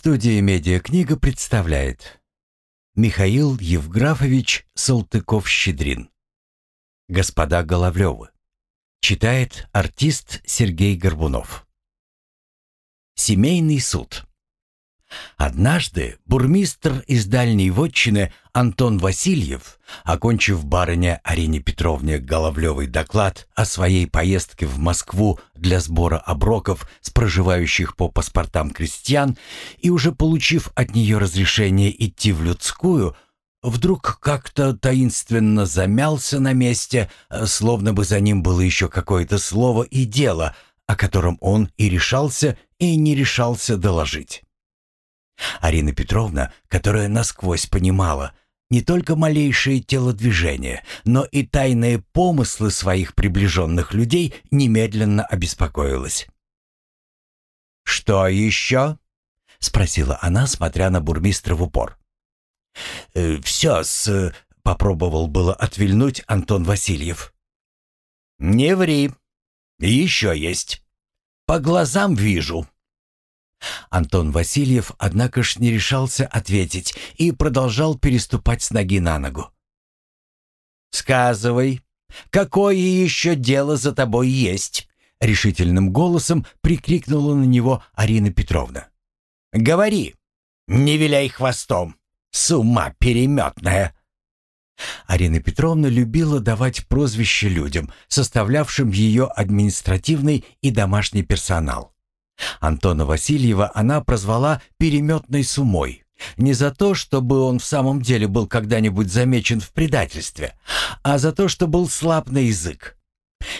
Студия «Медиакнига» представляет. Михаил Евграфович Салтыков-Щедрин. «Господа Головлевы» Читает артист Сергей Горбунов. Семейный суд Однажды бурмистр из дальней вотчины Антон Васильев, окончив барыне Арине Петровне Головлевый доклад о своей поездке в Москву для сбора оброков с проживающих по паспортам крестьян и уже получив от нее разрешение идти в людскую, вдруг как-то таинственно замялся на месте, словно бы за ним было еще какое-то слово и дело, о котором он и решался, и не решался доложить. Арина Петровна, которая насквозь понимала не только малейшие телодвижения, но и тайные помыслы своих приближенных людей, немедленно обеспокоилась. «Что еще?» — спросила она, смотря на бурмистра в упор. «Э, «Все с...» — попробовал было отвильнуть Антон Васильев. «Не ври. Еще есть. По глазам вижу», Антон Васильев, однако ж, не решался ответить и продолжал переступать с ноги на ногу. «Сказывай, какое еще дело за тобой есть?» Решительным голосом прикрикнула на него Арина Петровна. «Говори, не виляй хвостом, с ума переметная!» Арина Петровна любила давать прозвища людям, составлявшим ее административный и домашний персонал. Антона Васильева она прозвала «переметной сумой». Не за то, чтобы он в самом деле был когда-нибудь замечен в предательстве, а за то, что был слаб на язык.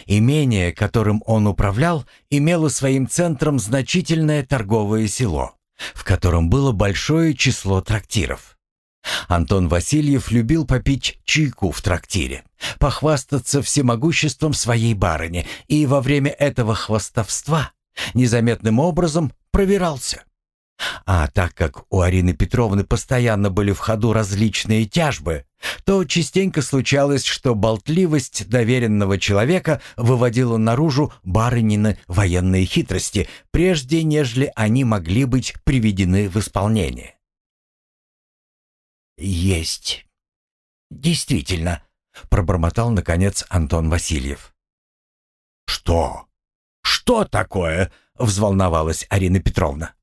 Имение, которым он управлял, имело своим центром значительное торговое село, в котором было большое число трактиров. Антон Васильев любил попить чайку в трактире, похвастаться всемогуществом своей барыни, и во время этого хвастовства незаметным образом проверялся. А так как у Арины Петровны постоянно были в ходу различные тяжбы, то частенько случалось, что болтливость доверенного человека выводила наружу барынины военные хитрости, прежде нежели они могли быть приведены в исполнение. «Есть. Действительно», — пробормотал, наконец, Антон Васильев. «Что?» «Что такое?» — взволновалась Арина Петровна.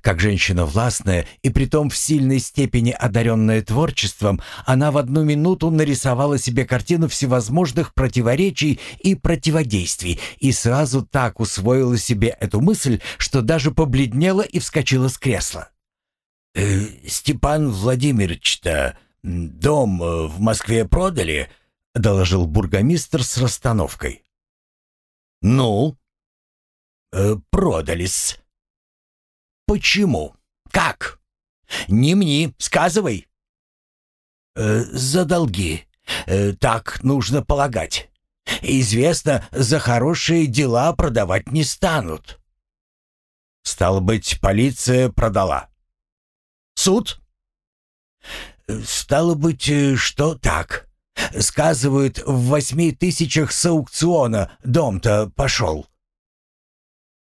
Как женщина властная и притом в сильной степени одаренная творчеством, она в одну минуту нарисовала себе картину всевозможных противоречий и противодействий и сразу так усвоила себе эту мысль, что даже побледнела и вскочила с кресла. «Э, «Степан Владимирович-то дом э, в Москве продали?» — доложил бургомистр с расстановкой. «Ну?» Э, продались. Почему? Как? Не мне, сказывай. Э, за долги. Э, так нужно полагать. Известно, за хорошие дела продавать не станут. Стало быть, полиция продала. Суд? Стало быть, э, что так. Сказывают, в восьми тысячах с аукциона дом-то пошел.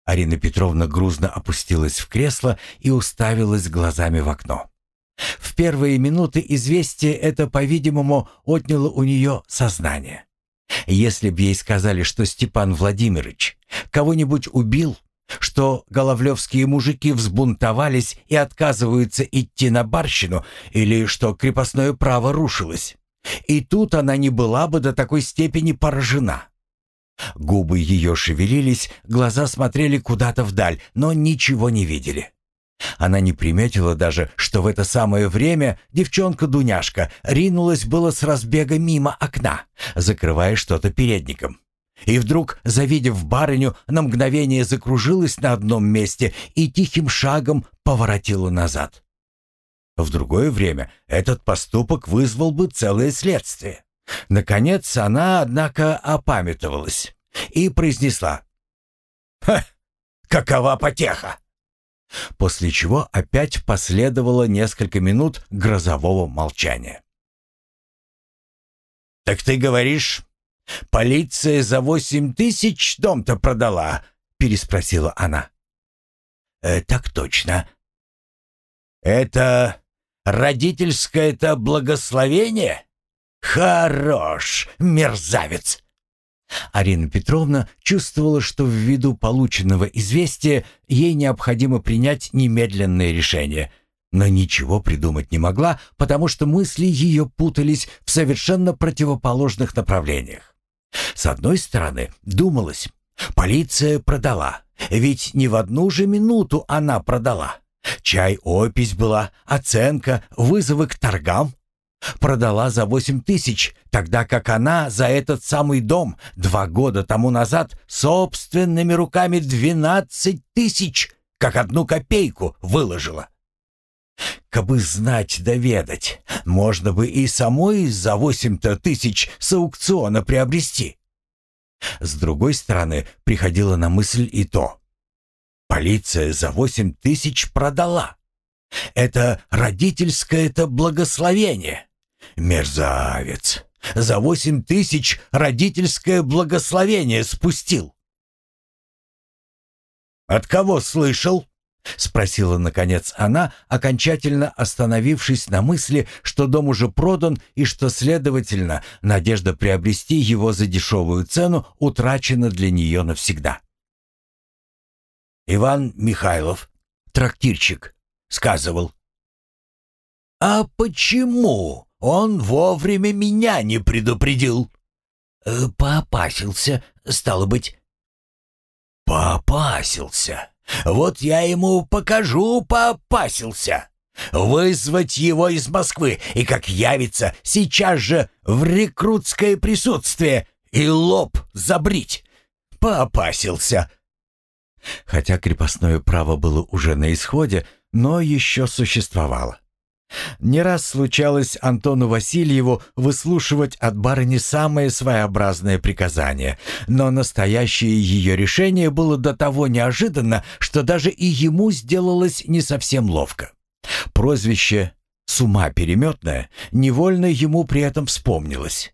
Арина Петровна грузно опустилась в кресло и уставилась глазами в окно. В первые минуты известие это, по-видимому, отняло у нее сознание. Если б ей сказали, что Степан Владимирович кого-нибудь убил, что головлевские мужики взбунтовались и отказываются идти на барщину, или что крепостное право рушилось, и тут она не была бы до такой степени поражена. Губы ее шевелились, глаза смотрели куда-то вдаль, но ничего не видели. Она не приметила даже, что в это самое время девчонка-дуняшка ринулась было с разбега мимо окна, закрывая что-то передником. И вдруг, завидев барыню, на мгновение закружилась на одном месте и тихим шагом поворотила назад. В другое время этот поступок вызвал бы целое следствие. Наконец она, однако, опамятовалась и произнесла «Ха! Какова потеха!» После чего опять последовало несколько минут грозового молчания. «Так ты говоришь, полиция за восемь тысяч дом-то продала?» — переспросила она. «Э, «Так точно. «Это родительское-то благословение? Хорош, мерзавец!» Арина Петровна чувствовала, что ввиду полученного известия ей необходимо принять немедленное решение, но ничего придумать не могла, потому что мысли ее путались в совершенно противоположных направлениях. С одной стороны, думалось, полиция продала, ведь не в одну же минуту она продала. Чай, опись была, оценка, вызовы к торгам. Продала за восемь тысяч, тогда как она за этот самый дом два года тому назад собственными руками двенадцать тысяч, как одну копейку, выложила. Кабы знать да ведать, можно бы и самой за восемь-то тысяч с аукциона приобрести. С другой стороны, приходило на мысль и то. Полиция за восемь тысяч продала. Это родительское-то благословение. Мерзавец. За восемь тысяч родительское благословение спустил. «От кого слышал?» — спросила, наконец, она, окончательно остановившись на мысли, что дом уже продан и что, следовательно, надежда приобрести его за дешевую цену утрачена для нее навсегда. Иван Михайлов, трактирщик, сказывал. «А почему он вовремя меня не предупредил?» э, «Поопасился, стало быть». «Поопасился? Вот я ему покажу, поопасился. Вызвать его из Москвы и, как явится, сейчас же в рекрутское присутствие и лоб забрить. Поопасился». Хотя крепостное право было уже на исходе, но еще существовало. Не раз случалось Антону Васильеву выслушивать от барыни самое своеобразное приказание, но настоящее ее решение было до того неожиданно, что даже и ему сделалось не совсем ловко. Прозвище «С ума переметное» невольно ему при этом вспомнилось.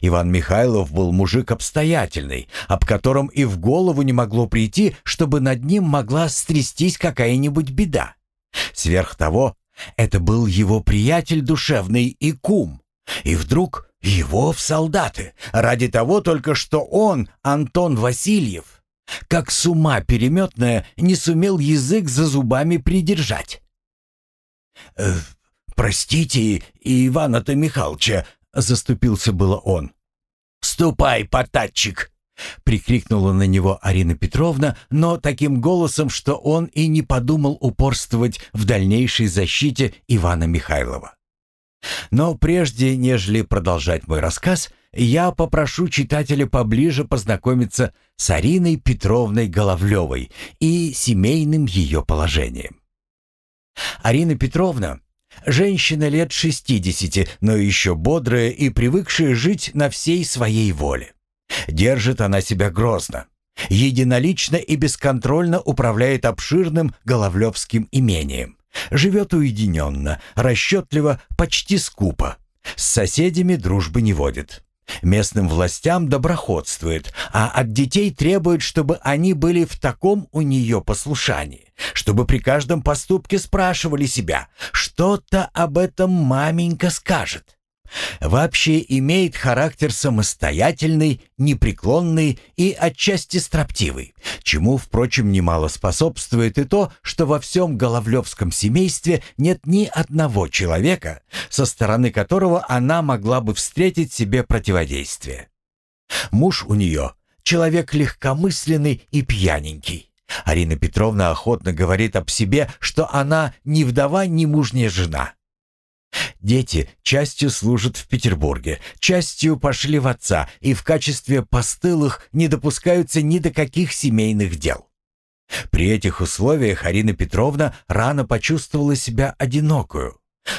Иван Михайлов был мужик обстоятельный, об котором и в голову не могло прийти, чтобы над ним могла стрястись какая-нибудь беда. Сверх того, это был его приятель душевный и кум. И вдруг его в солдаты, ради того только, что он, Антон Васильев, как с ума переметная, не сумел язык за зубами придержать. «Э, «Простите, Ивана-то Михалча», Заступился было он. «Ступай, потатчик!» Прикрикнула на него Арина Петровна, но таким голосом, что он и не подумал упорствовать в дальнейшей защите Ивана Михайлова. Но прежде, нежели продолжать мой рассказ, я попрошу читателя поближе познакомиться с Ариной Петровной Головлевой и семейным ее положением. Арина Петровна Женщина лет 60, но еще бодрая и привыкшая жить на всей своей воле. Держит она себя грозно. Единолично и бесконтрольно управляет обширным Головлевским имением. Живет уединенно, расчетливо, почти скупо. С соседями дружбы не водит. Местным властям доброходствует, а от детей требует, чтобы они были в таком у нее послушании, чтобы при каждом поступке спрашивали себя, что-то об этом маменька скажет. Вообще имеет характер самостоятельный, непреклонный и отчасти строптивый, чему, впрочем, немало способствует и то, что во всем Головлевском семействе нет ни одного человека, со стороны которого она могла бы встретить себе противодействие. Муж у нее — человек легкомысленный и пьяненький. Арина Петровна охотно говорит об себе, что она ни вдова, ни мужняя жена. Дети частью служат в Петербурге, частью пошли в отца и в качестве постылых не допускаются ни до каких семейных дел. При этих условиях Арина Петровна рано почувствовала себя одинокую.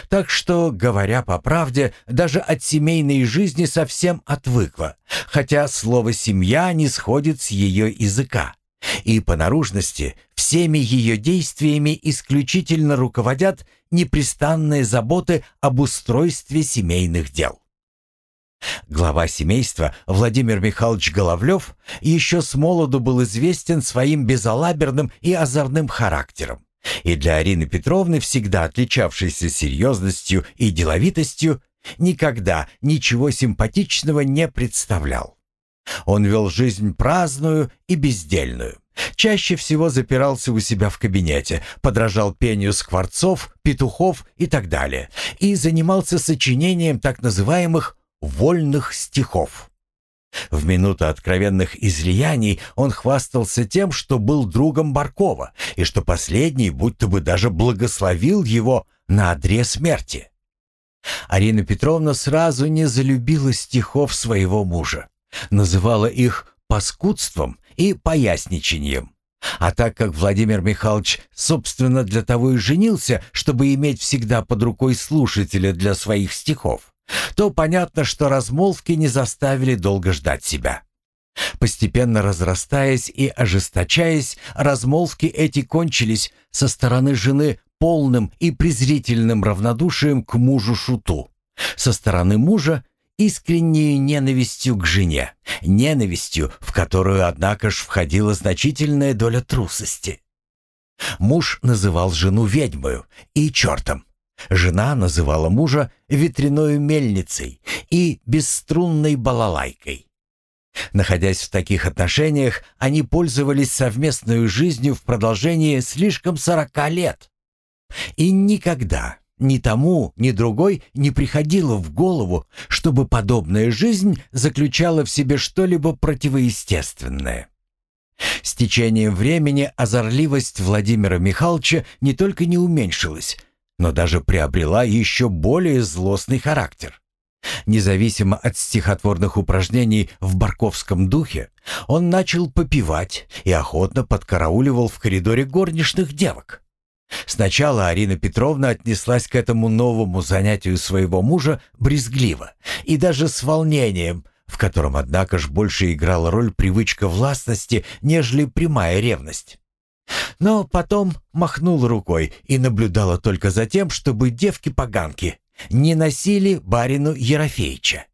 Так что, говоря по правде, даже от семейной жизни совсем отвыкла, хотя слово «семья» не сходит с ее языка. И по наружности всеми ее действиями исключительно руководят непрестанные заботы об устройстве семейных дел. Глава семейства Владимир Михайлович Головлев еще с молоду был известен своим безалаберным и озорным характером, И для Арины Петровны, всегда отличавшейся серьезностью и деловитостью, никогда ничего симпатичного не представлял. Он вел жизнь праздную и бездельную. Чаще всего запирался у себя в кабинете, подражал пению скворцов, петухов и так далее, и занимался сочинением так называемых «вольных стихов». В минуту откровенных излияний он хвастался тем, что был другом Баркова, и что последний будто бы даже благословил его на одре смерти. Арина Петровна сразу не залюбила стихов своего мужа, называла их паскудством и поясничанием. А так как Владимир Михайлович, собственно, для того и женился, чтобы иметь всегда под рукой слушателя для своих стихов, то понятно, что размолвки не заставили долго ждать себя. Постепенно разрастаясь и ожесточаясь, размолвки эти кончились со стороны жены полным и презрительным равнодушием к мужу-шуту, со стороны мужа искренней ненавистью к жене, ненавистью, в которую, однако ж, входила значительная доля трусости. Муж называл жену ведьмою и чертом. Жена называла мужа ветряной мельницей и бесструнной балалайкой. Находясь в таких отношениях, они пользовались совместной жизнью в продолжении слишком сорока лет. И никогда, ни тому, ни другой не приходило в голову, чтобы подобная жизнь заключала в себе что-либо противоестественное. С течением времени озорливость Владимира Михайловича не только не уменьшилась, но даже приобрела еще более злостный характер. Независимо от стихотворных упражнений в барковском духе, он начал попивать и охотно подкарауливал в коридоре горничных девок. Сначала Арина Петровна отнеслась к этому новому занятию своего мужа брезгливо и даже с волнением, в котором, однако ж, больше играла роль привычка властности, нежели прямая ревность. Но потом махнула рукой и наблюдала только за тем, чтобы девки-поганки не носили барину Ерофеича.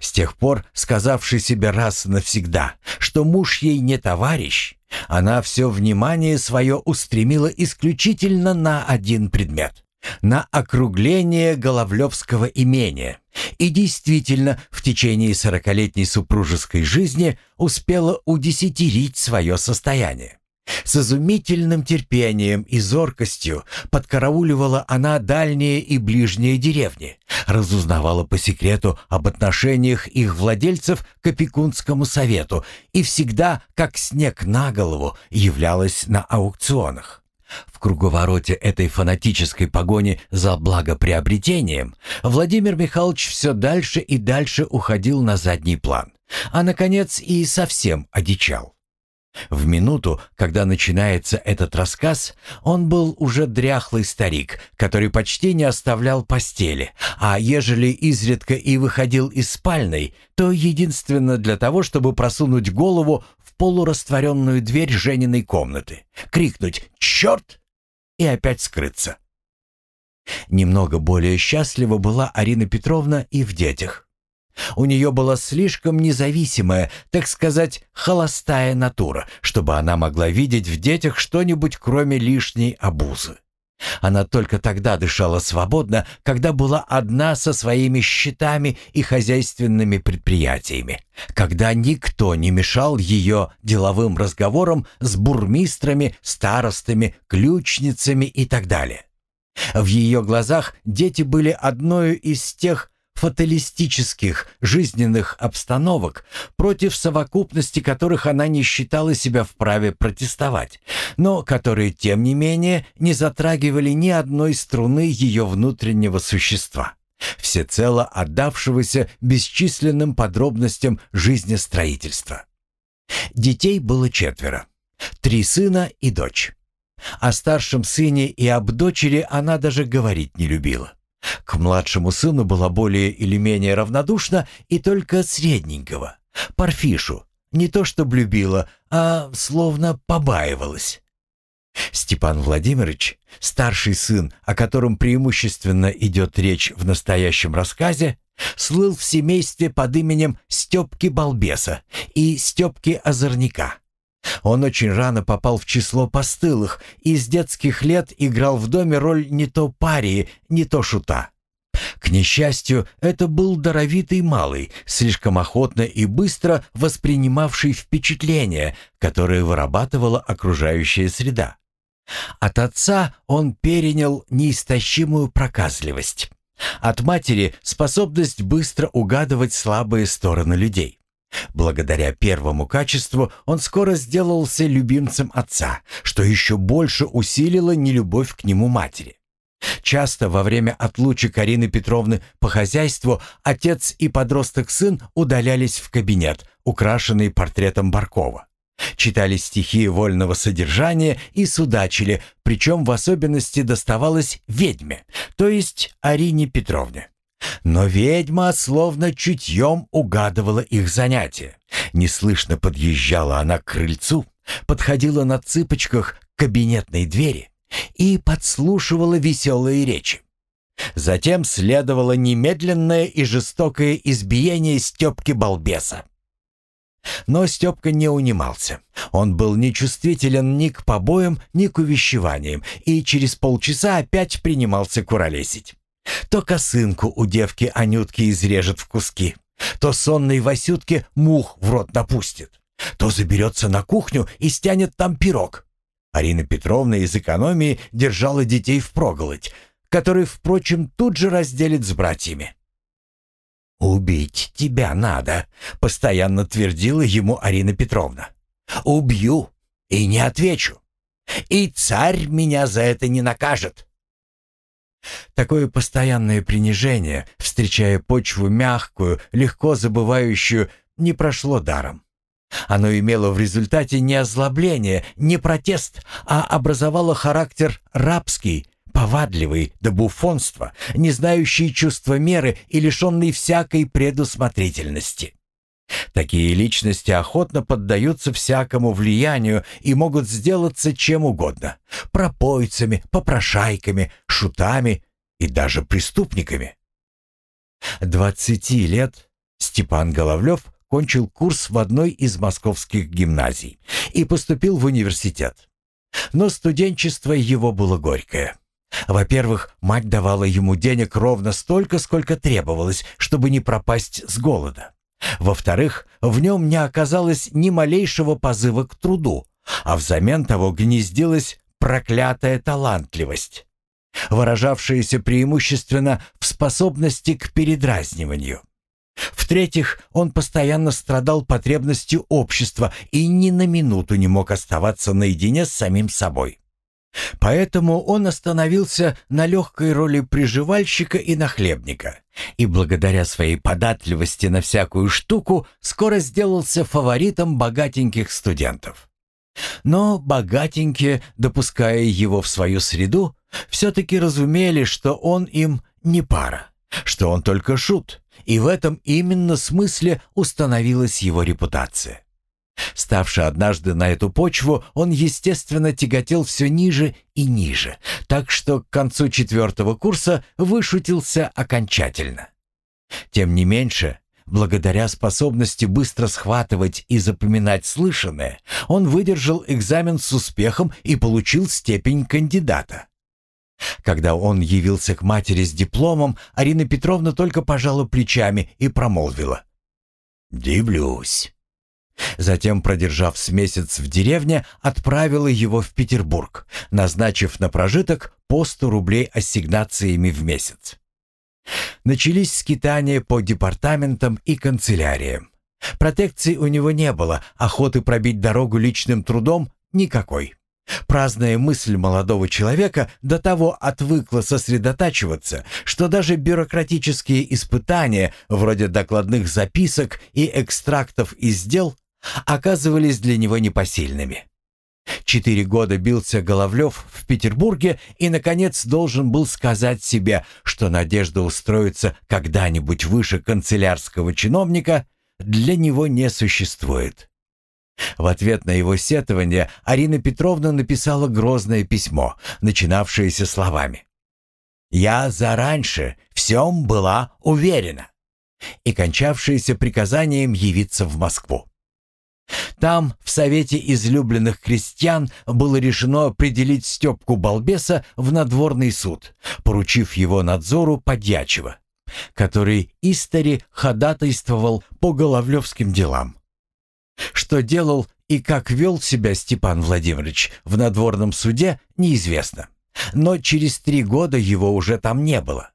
С тех пор, сказавший себе раз навсегда, что муж ей не товарищ, она все внимание свое устремила исключительно на один предмет — на округление Головлевского имения. И действительно, в течение сорокалетней супружеской жизни успела удесятерить свое состояние. С изумительным терпением и зоркостью подкарауливала она дальние и ближние деревни, разузнавала по секрету об отношениях их владельцев к опекунскому совету и всегда, как снег на голову, являлась на аукционах. В круговороте этой фанатической погони за благоприобретением Владимир Михайлович все дальше и дальше уходил на задний план, а, наконец, и совсем одичал. В минуту, когда начинается этот рассказ, он был уже дряхлый старик, который почти не оставлял постели, а ежели изредка и выходил из спальной, то единственно для того, чтобы просунуть голову в полурастворенную дверь Жениной комнаты, крикнуть «Черт!» и опять скрыться. Немного более счастлива была Арина Петровна и в детях. У нее была слишком независимая, так сказать, холостая натура, чтобы она могла видеть в детях что-нибудь кроме лишней обузы. Она только тогда дышала свободно, когда была одна со своими счетами и хозяйственными предприятиями, когда никто не мешал ее деловым разговорам с бурмистрами, старостами, ключницами и так далее. В ее глазах дети были одной из тех фаталистических жизненных обстановок, против совокупности которых она не считала себя вправе протестовать, но которые, тем не менее, не затрагивали ни одной струны ее внутреннего существа, всецело отдавшегося бесчисленным подробностям жизнестроительства. Детей было четверо. Три сына и дочь. О старшем сыне и об дочери она даже говорить не любила. К младшему сыну была более или менее равнодушна и только средненького, Парфишу, не то что любила, а словно побаивалась. Степан Владимирович, старший сын, о котором преимущественно идет речь в настоящем рассказе, слыл в семействе под именем Степки Балбеса и Степки Озорника. Он очень рано попал в число постылых и с детских лет играл в доме роль не то парии, не то шута. К несчастью, это был даровитый малый, слишком охотно и быстро воспринимавший впечатления, которые вырабатывала окружающая среда. От отца он перенял неистощимую проказливость. От матери — способность быстро угадывать слабые стороны людей. Благодаря первому качеству он скоро сделался любимцем отца, что еще больше усилило нелюбовь к нему матери. Часто во время отлучек Карины Петровны по хозяйству отец и подросток-сын удалялись в кабинет, украшенный портретом Баркова. Читали стихи вольного содержания и судачили, причем в особенности доставалось ведьме, то есть Арине Петровне. Но ведьма словно чутьем угадывала их занятия. Неслышно подъезжала она к крыльцу, подходила на цыпочках к кабинетной двери и подслушивала веселые речи. Затем следовало немедленное и жестокое избиение Степки-балбеса. Но Степка не унимался. Он был нечувствителен ни к побоям, ни к увещеваниям, и через полчаса опять принимался куролесить. То косынку у девки Анютки изрежет в куски, то сонной Васютке мух в рот напустит, то заберется на кухню и стянет там пирог. Арина Петровна из экономии держала детей в проголодь, который, впрочем, тут же разделит с братьями. «Убить тебя надо», — постоянно твердила ему Арина Петровна. «Убью и не отвечу. И царь меня за это не накажет». Такое постоянное принижение, встречая почву мягкую, легко забывающую, не прошло даром. Оно имело в результате не озлобление, не протест, а образовало характер рабский, повадливый до буфонства, не знающий чувства меры и лишенный всякой предусмотрительности. Такие личности охотно поддаются всякому влиянию и могут сделаться чем угодно – пропойцами, попрошайками, шутами и даже преступниками. Двадцати лет Степан Головлев кончил курс в одной из московских гимназий и поступил в университет. Но студенчество его было горькое. Во-первых, мать давала ему денег ровно столько, сколько требовалось, чтобы не пропасть с голода. Во-вторых, в нем не оказалось ни малейшего позыва к труду, а взамен того гнездилась проклятая талантливость, выражавшаяся преимущественно в способности к передразниванию. В-третьих, он постоянно страдал потребностью общества и ни на минуту не мог оставаться наедине с самим собой. Поэтому он остановился на легкой роли приживальщика и нахлебника, и благодаря своей податливости на всякую штуку скоро сделался фаворитом богатеньких студентов. Но богатенькие, допуская его в свою среду, все-таки разумели, что он им не пара, что он только шут, и в этом именно смысле установилась его репутация. Ставши однажды на эту почву, он, естественно, тяготел все ниже и ниже, так что к концу четвертого курса вышутился окончательно. Тем не меньше, благодаря способности быстро схватывать и запоминать слышанное, он выдержал экзамен с успехом и получил степень кандидата. Когда он явился к матери с дипломом, Арина Петровна только пожала плечами и промолвила. «Дивлюсь». Затем, продержав с месяц в деревне, отправила его в Петербург, назначив на прожиток по 100 рублей ассигнациями в месяц. Начались скитания по департаментам и канцеляриям. Протекции у него не было, охоты пробить дорогу личным трудом никакой. Праздная мысль молодого человека до того отвыкла сосредотачиваться, что даже бюрократические испытания, вроде докладных записок и экстрактов из дел, оказывались для него непосильными. Четыре года бился Головлев в Петербурге и, наконец, должен был сказать себе, что надежда устроиться когда-нибудь выше канцелярского чиновника для него не существует. В ответ на его сетование Арина Петровна написала грозное письмо, начинавшееся словами «Я зараньше всем была уверена» и кончавшееся приказанием явиться в Москву. Там, в Совете излюбленных крестьян, было решено определить Степку Балбеса в надворный суд, поручив его надзору подьячего, который истори ходатайствовал по головлевским делам. Что делал и как вел себя Степан Владимирович в надворном суде, неизвестно. Но через три года его уже там не было.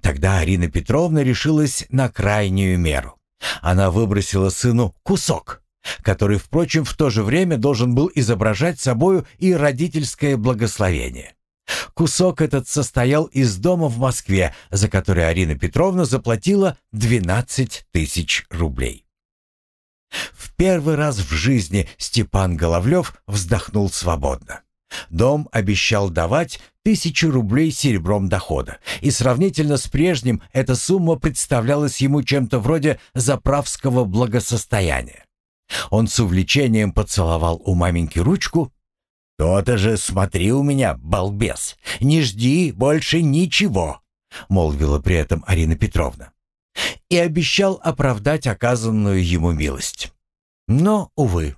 Тогда Арина Петровна решилась на крайнюю меру. Она выбросила сыну кусок, который, впрочем, в то же время должен был изображать собою и родительское благословение. Кусок этот состоял из дома в Москве, за который Арина Петровна заплатила 12 тысяч рублей. В первый раз в жизни Степан Головлев вздохнул свободно. Дом обещал давать тысячу рублей серебром дохода, и сравнительно с прежним эта сумма представлялась ему чем-то вроде заправского благосостояния. Он с увлечением поцеловал у маменьки ручку. «То-то же смотри у меня, балбес, не жди больше ничего», — молвила при этом Арина Петровна. И обещал оправдать оказанную ему милость. Но, увы,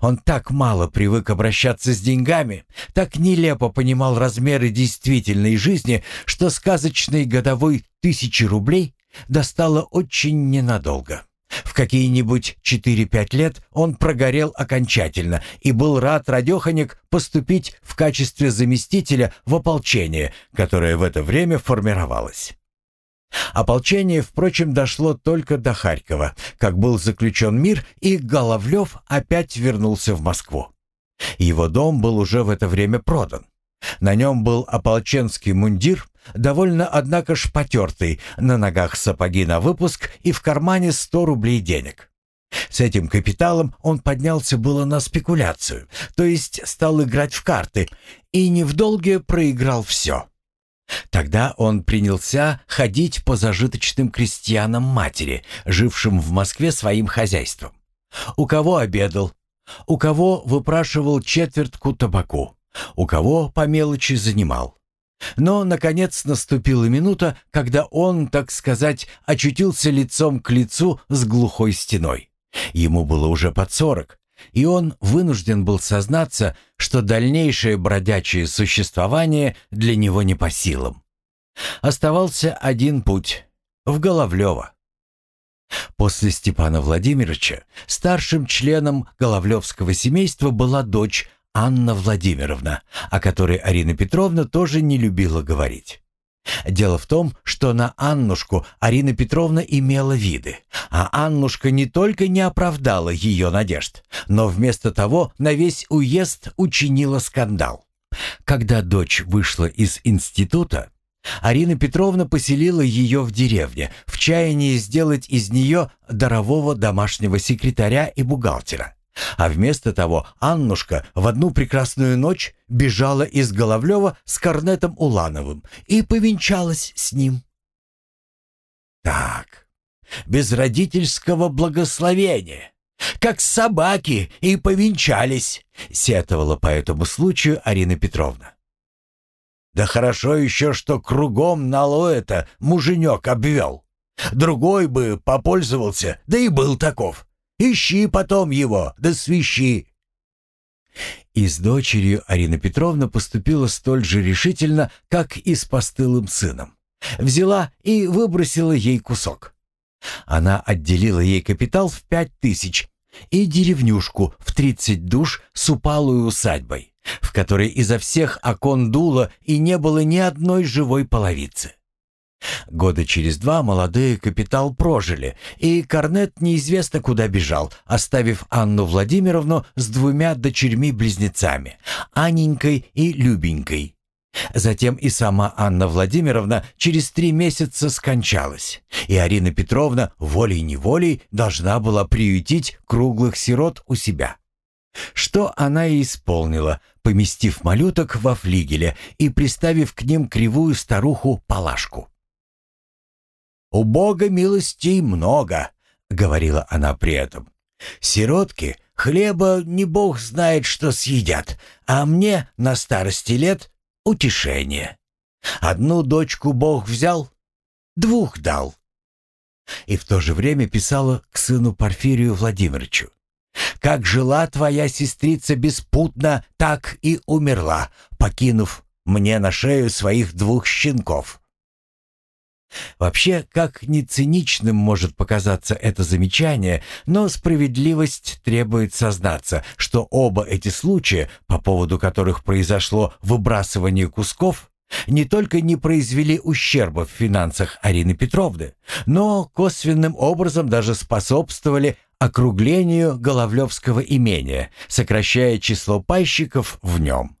он так мало привык обращаться с деньгами, так нелепо понимал размеры действительной жизни, что сказочной годовой тысячи рублей достало очень ненадолго. В какие-нибудь 4-5 лет он прогорел окончательно и был рад радеханик поступить в качестве заместителя в ополчение, которое в это время формировалось. Ополчение, впрочем, дошло только до Харькова, как был заключен мир, и Головлев опять вернулся в Москву. Его дом был уже в это время продан. На нем был ополченский мундир, довольно, однако ж, потертый, на ногах сапоги на выпуск и в кармане сто рублей денег. С этим капиталом он поднялся было на спекуляцию, то есть стал играть в карты, и не в долге проиграл все. Тогда он принялся ходить по зажиточным крестьянам матери, жившим в Москве своим хозяйством. У кого обедал, у кого выпрашивал четвертку табаку, у кого по мелочи занимал. Но, наконец, наступила минута, когда он, так сказать, очутился лицом к лицу с глухой стеной. Ему было уже под сорок, и он вынужден был сознаться, что дальнейшее бродячее существование для него не по силам. Оставался один путь — в Головлево. После Степана Владимировича старшим членом Головлевского семейства была дочь Анна Владимировна, о которой Арина Петровна тоже не любила говорить. Дело в том, что на Аннушку Арина Петровна имела виды, а Аннушка не только не оправдала ее надежд, но вместо того на весь уезд учинила скандал. Когда дочь вышла из института, Арина Петровна поселила ее в деревне в чаянии сделать из нее дарового домашнего секретаря и бухгалтера. А вместо того Аннушка в одну прекрасную ночь бежала из Головлева с Корнетом Улановым и повенчалась с ним. Так, без родительского благословения, как собаки и повенчались, сетовала по этому случаю Арина Петровна. Да хорошо еще, что кругом налоэ-то муженек обвел. Другой бы попользовался, да и был таков. Ищи потом его, да свищи». И с дочерью Арина Петровна поступила столь же решительно, как и с постылым сыном. Взяла и выбросила ей кусок. Она отделила ей капитал в пять тысяч и деревнюшку в тридцать душ с упалой усадьбой, в которой изо всех окон дуло и не было ни одной живой половицы. Года через два молодые капитал прожили, и Корнет неизвестно куда бежал, оставив Анну Владимировну с двумя дочерьми-близнецами, Аненькой и Любенькой. Затем и сама Анна Владимировна через три месяца скончалась, и Арина Петровна волей-неволей должна была приютить круглых сирот у себя. Что она и исполнила, поместив малюток во флигеле и приставив к ним кривую старуху Палашку. «У Бога милостей много», — говорила она при этом. «Сиротки хлеба не Бог знает, что съедят, а мне на старости лет утешение. Одну дочку Бог взял, двух дал». И в то же время писала к сыну Порфирию Владимировичу. Как жила твоя сестрица беспутно, так и умерла, покинув мне на шею своих двух щенков. Вообще, как ни циничным может показаться это замечание, но справедливость требует сознаться, что оба эти случая, по поводу которых произошло выбрасывание кусков, не только не произвели ущерба в финансах Арины Петровны, но косвенным образом даже способствовали округлению Головлевского имения, сокращая число пайщиков в нем.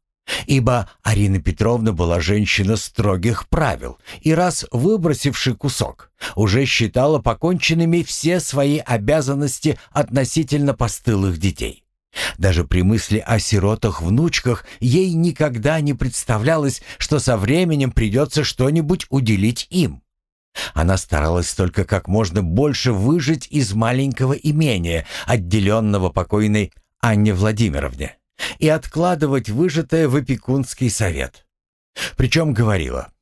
Ибо Арина Петровна была женщина строгих правил, и раз выбросивший кусок, уже считала поконченными все свои обязанности относительно постылых детей. Даже при мысли о сиротах-внучках ей никогда не представлялось, что со временем придется что-нибудь уделить им. Она старалась только как можно больше выжить из маленького имения, отделенного покойной Анне Владимировне и откладывать выжатое в опекунский совет. Причем говорила,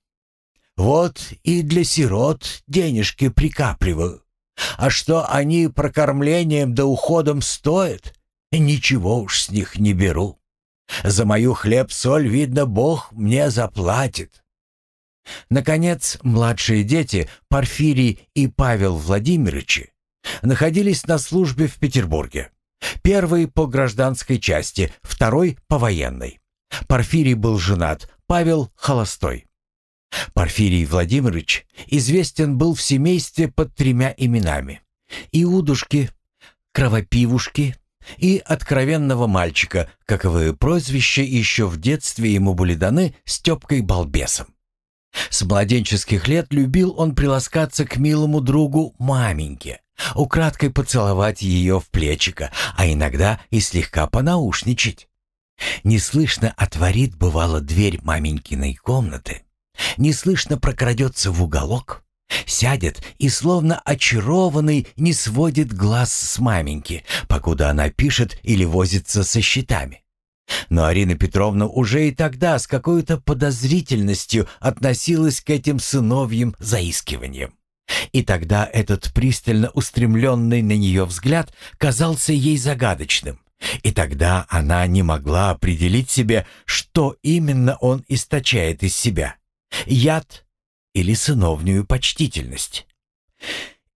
«Вот и для сирот денежки прикапливаю. А что они прокормлением да уходом стоят, ничего уж с них не беру. За мою хлеб-соль, видно, Бог мне заплатит». Наконец, младшие дети, Порфирий и Павел Владимировичи, находились на службе в Петербурге. Первый по гражданской части, второй по военной. Порфирий был женат, Павел холостой. Порфирий Владимирович известен был в семействе под тремя именами. Иудушки, Кровопивушки и откровенного мальчика, каковы прозвища еще в детстве ему были даны Степкой-балбесом. С младенческих лет любил он приласкаться к милому другу маменьке, украдкой поцеловать ее в плечико, а иногда и слегка понаушничать. Неслышно отворит, бывало, дверь маменькиной комнаты. Неслышно прокрадется в уголок, сядет и, словно очарованный, не сводит глаз с маменьки, покуда она пишет или возится со счетами. Но Арина Петровна уже и тогда с какой-то подозрительностью относилась к этим сыновьим заискиваниям. И тогда этот пристально устремленный на нее взгляд казался ей загадочным. И тогда она не могла определить себе, что именно он источает из себя — яд или сыновнюю почтительность.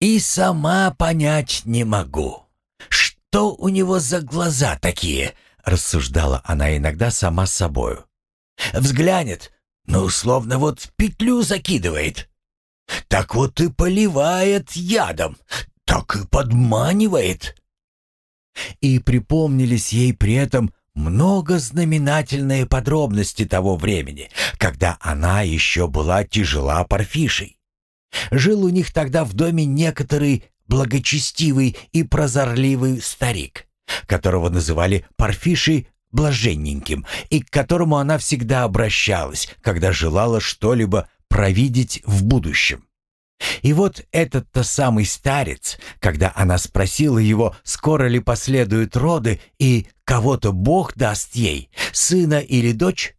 «И сама понять не могу, что у него за глаза такие?» — рассуждала она иногда сама с собою. «Взглянет, ну, словно вот петлю закидывает, так вот и поливает ядом, так и подманивает. И припомнились ей при этом много знаменательные подробности того времени, когда она еще была тяжела парфишей. Жил у них тогда в доме некоторый благочестивый и прозорливый старик, которого называли Парфишей блаженненьким, и к которому она всегда обращалась, когда желала что-либо провидеть в будущем. И вот этот-то самый старец, когда она спросила его, скоро ли последуют роды и кого-то Бог даст ей, сына или дочь,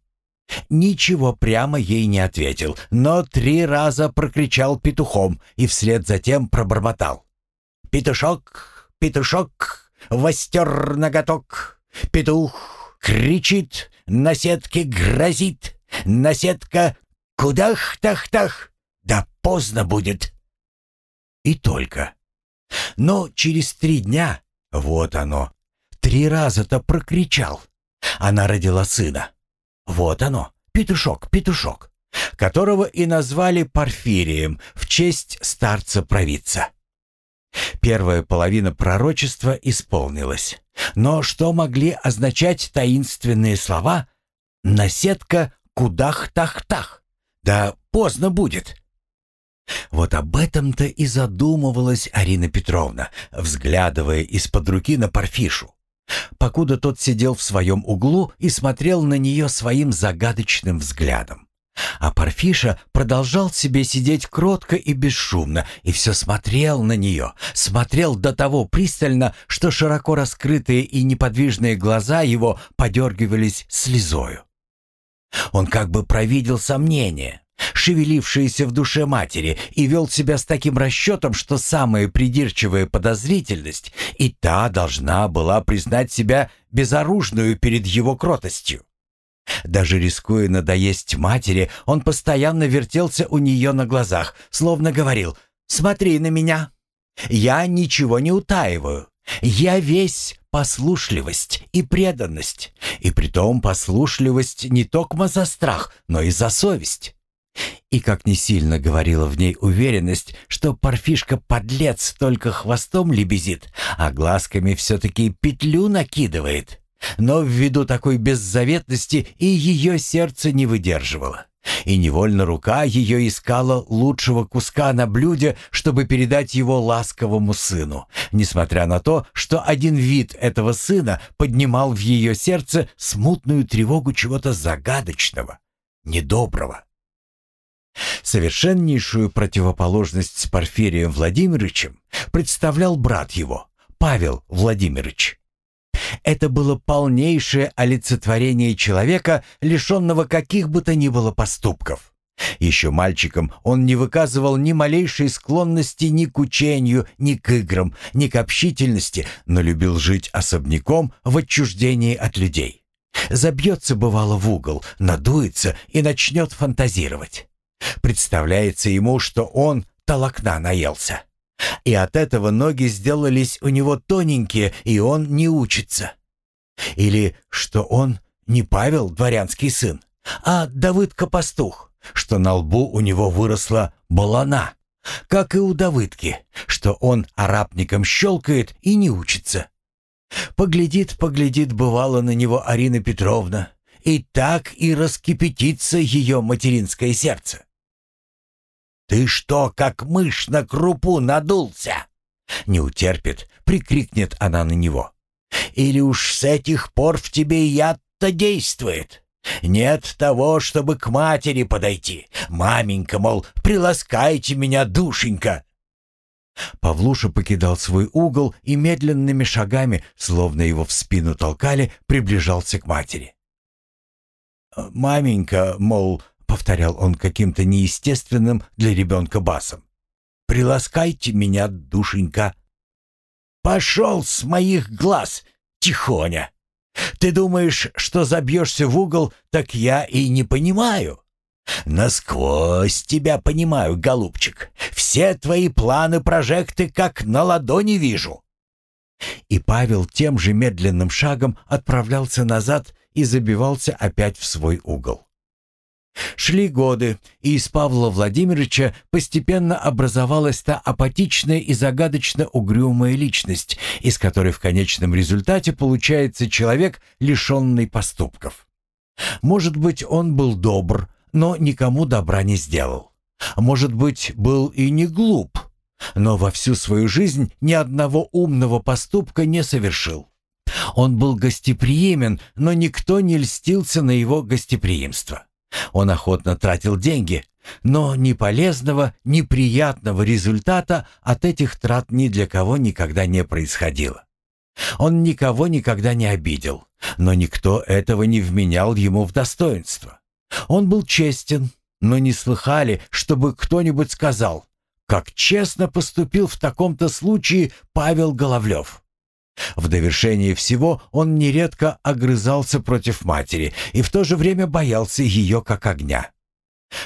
ничего прямо ей не ответил, но три раза прокричал петухом и вслед затем пробормотал. «Петушок, петушок, востер ноготок, петух кричит, на сетке грозит, наседка Кудах-тах-тах! Да поздно будет!» И только. Но через три дня, вот оно, три раза-то прокричал. Она родила сына. Вот оно, петушок, петушок, которого и назвали Порфирием в честь старца-провидца. Первая половина пророчества исполнилась. Но что могли означать таинственные слова «наседка кудах-тах-тах»? Да поздно будет. Вот об этом-то и задумывалась Арина Петровна, взглядывая из-под руки на Парфишу. Покуда тот сидел в своем углу и смотрел на нее своим загадочным взглядом. А Парфиша продолжал себе сидеть кротко и бесшумно, и все смотрел на нее, смотрел до того пристально, что широко раскрытые и неподвижные глаза его подергивались слезою. Он как бы провидел сомнение, шевелившиеся в душе матери, и вел себя с таким расчетом, что самая придирчивая подозрительность и та должна была признать себя безоружную перед его кротостью. Даже рискуя надоесть матери, он постоянно вертелся у нее на глазах, словно говорил «Смотри на меня! Я ничего не утаиваю. Я весь послушливость и преданность, и притом послушливость не только за страх, но и за совесть. И как не сильно говорила в ней уверенность, что парфишка-подлец только хвостом лебезит, а глазками все-таки петлю накидывает. Но ввиду такой беззаветности и ее сердце не выдерживало. И невольно рука ее искала лучшего куска на блюде, чтобы передать его ласковому сыну, несмотря на то, что один вид этого сына поднимал в ее сердце смутную тревогу чего-то загадочного, недоброго. Совершеннейшую противоположность с Порфирием Владимировичем представлял брат его, Павел Владимирович. Это было полнейшее олицетворение человека, лишенного каких бы то ни было поступков. Еще мальчиком он не выказывал ни малейшей склонности ни к учению, ни к играм, ни к общительности, но любил жить особняком в отчуждении от людей. Забьется, бывало, в угол, надуется и начнет фантазировать. Представляется ему, что он толокна наелся. И от этого ноги сделались у него тоненькие, и он не учится. Или что он не Павел, дворянский сын, а Давыдка-пастух, что на лбу у него выросла балана, как и у Давыдки, что он арабником щелкает и не учится. Поглядит, поглядит, бывало на него Арина Петровна, и так и раскипятится ее материнское сердце. «Ты что, как мышь на крупу надулся?» Не утерпит, прикрикнет она на него. «Или уж с этих пор в тебе яд-то действует?» Нет того, чтобы к матери подойти. Маменька, мол, приласкайте меня, душенька. Павлуша покидал свой угол и медленными шагами, словно его в спину толкали, приближался к матери. «Маменька, мол, повторял он каким-то неестественным для ребенка басом. «Приласкайте меня, душенька!» «Пошел с моих глаз, тихоня! Ты думаешь, что забьешься в угол, так я и не понимаю!» «Насквозь тебя понимаю, голубчик. Все твои планы-прожекты как на ладони вижу». И Павел тем же медленным шагом отправлялся назад и забивался опять в свой угол. Шли годы, и из Павла Владимировича постепенно образовалась та апатичная и загадочно угрюмая личность, из которой в конечном результате получается человек, лишенный поступков. Может быть, он был добр, но никому добра не сделал. Может быть, был и не глуп, но во всю свою жизнь ни одного умного поступка не совершил. Он был гостеприимен, но никто не льстился на его гостеприимство. Он охотно тратил деньги, но ни полезного, ни приятного результата от этих трат ни для кого никогда не происходило. Он никого никогда не обидел, но никто этого не вменял ему в достоинство. Он был честен, но не слыхали, чтобы кто-нибудь сказал, как честно поступил в таком-то случае Павел Головлев. В довершение всего он нередко огрызался против матери и в то же время боялся ее как огня.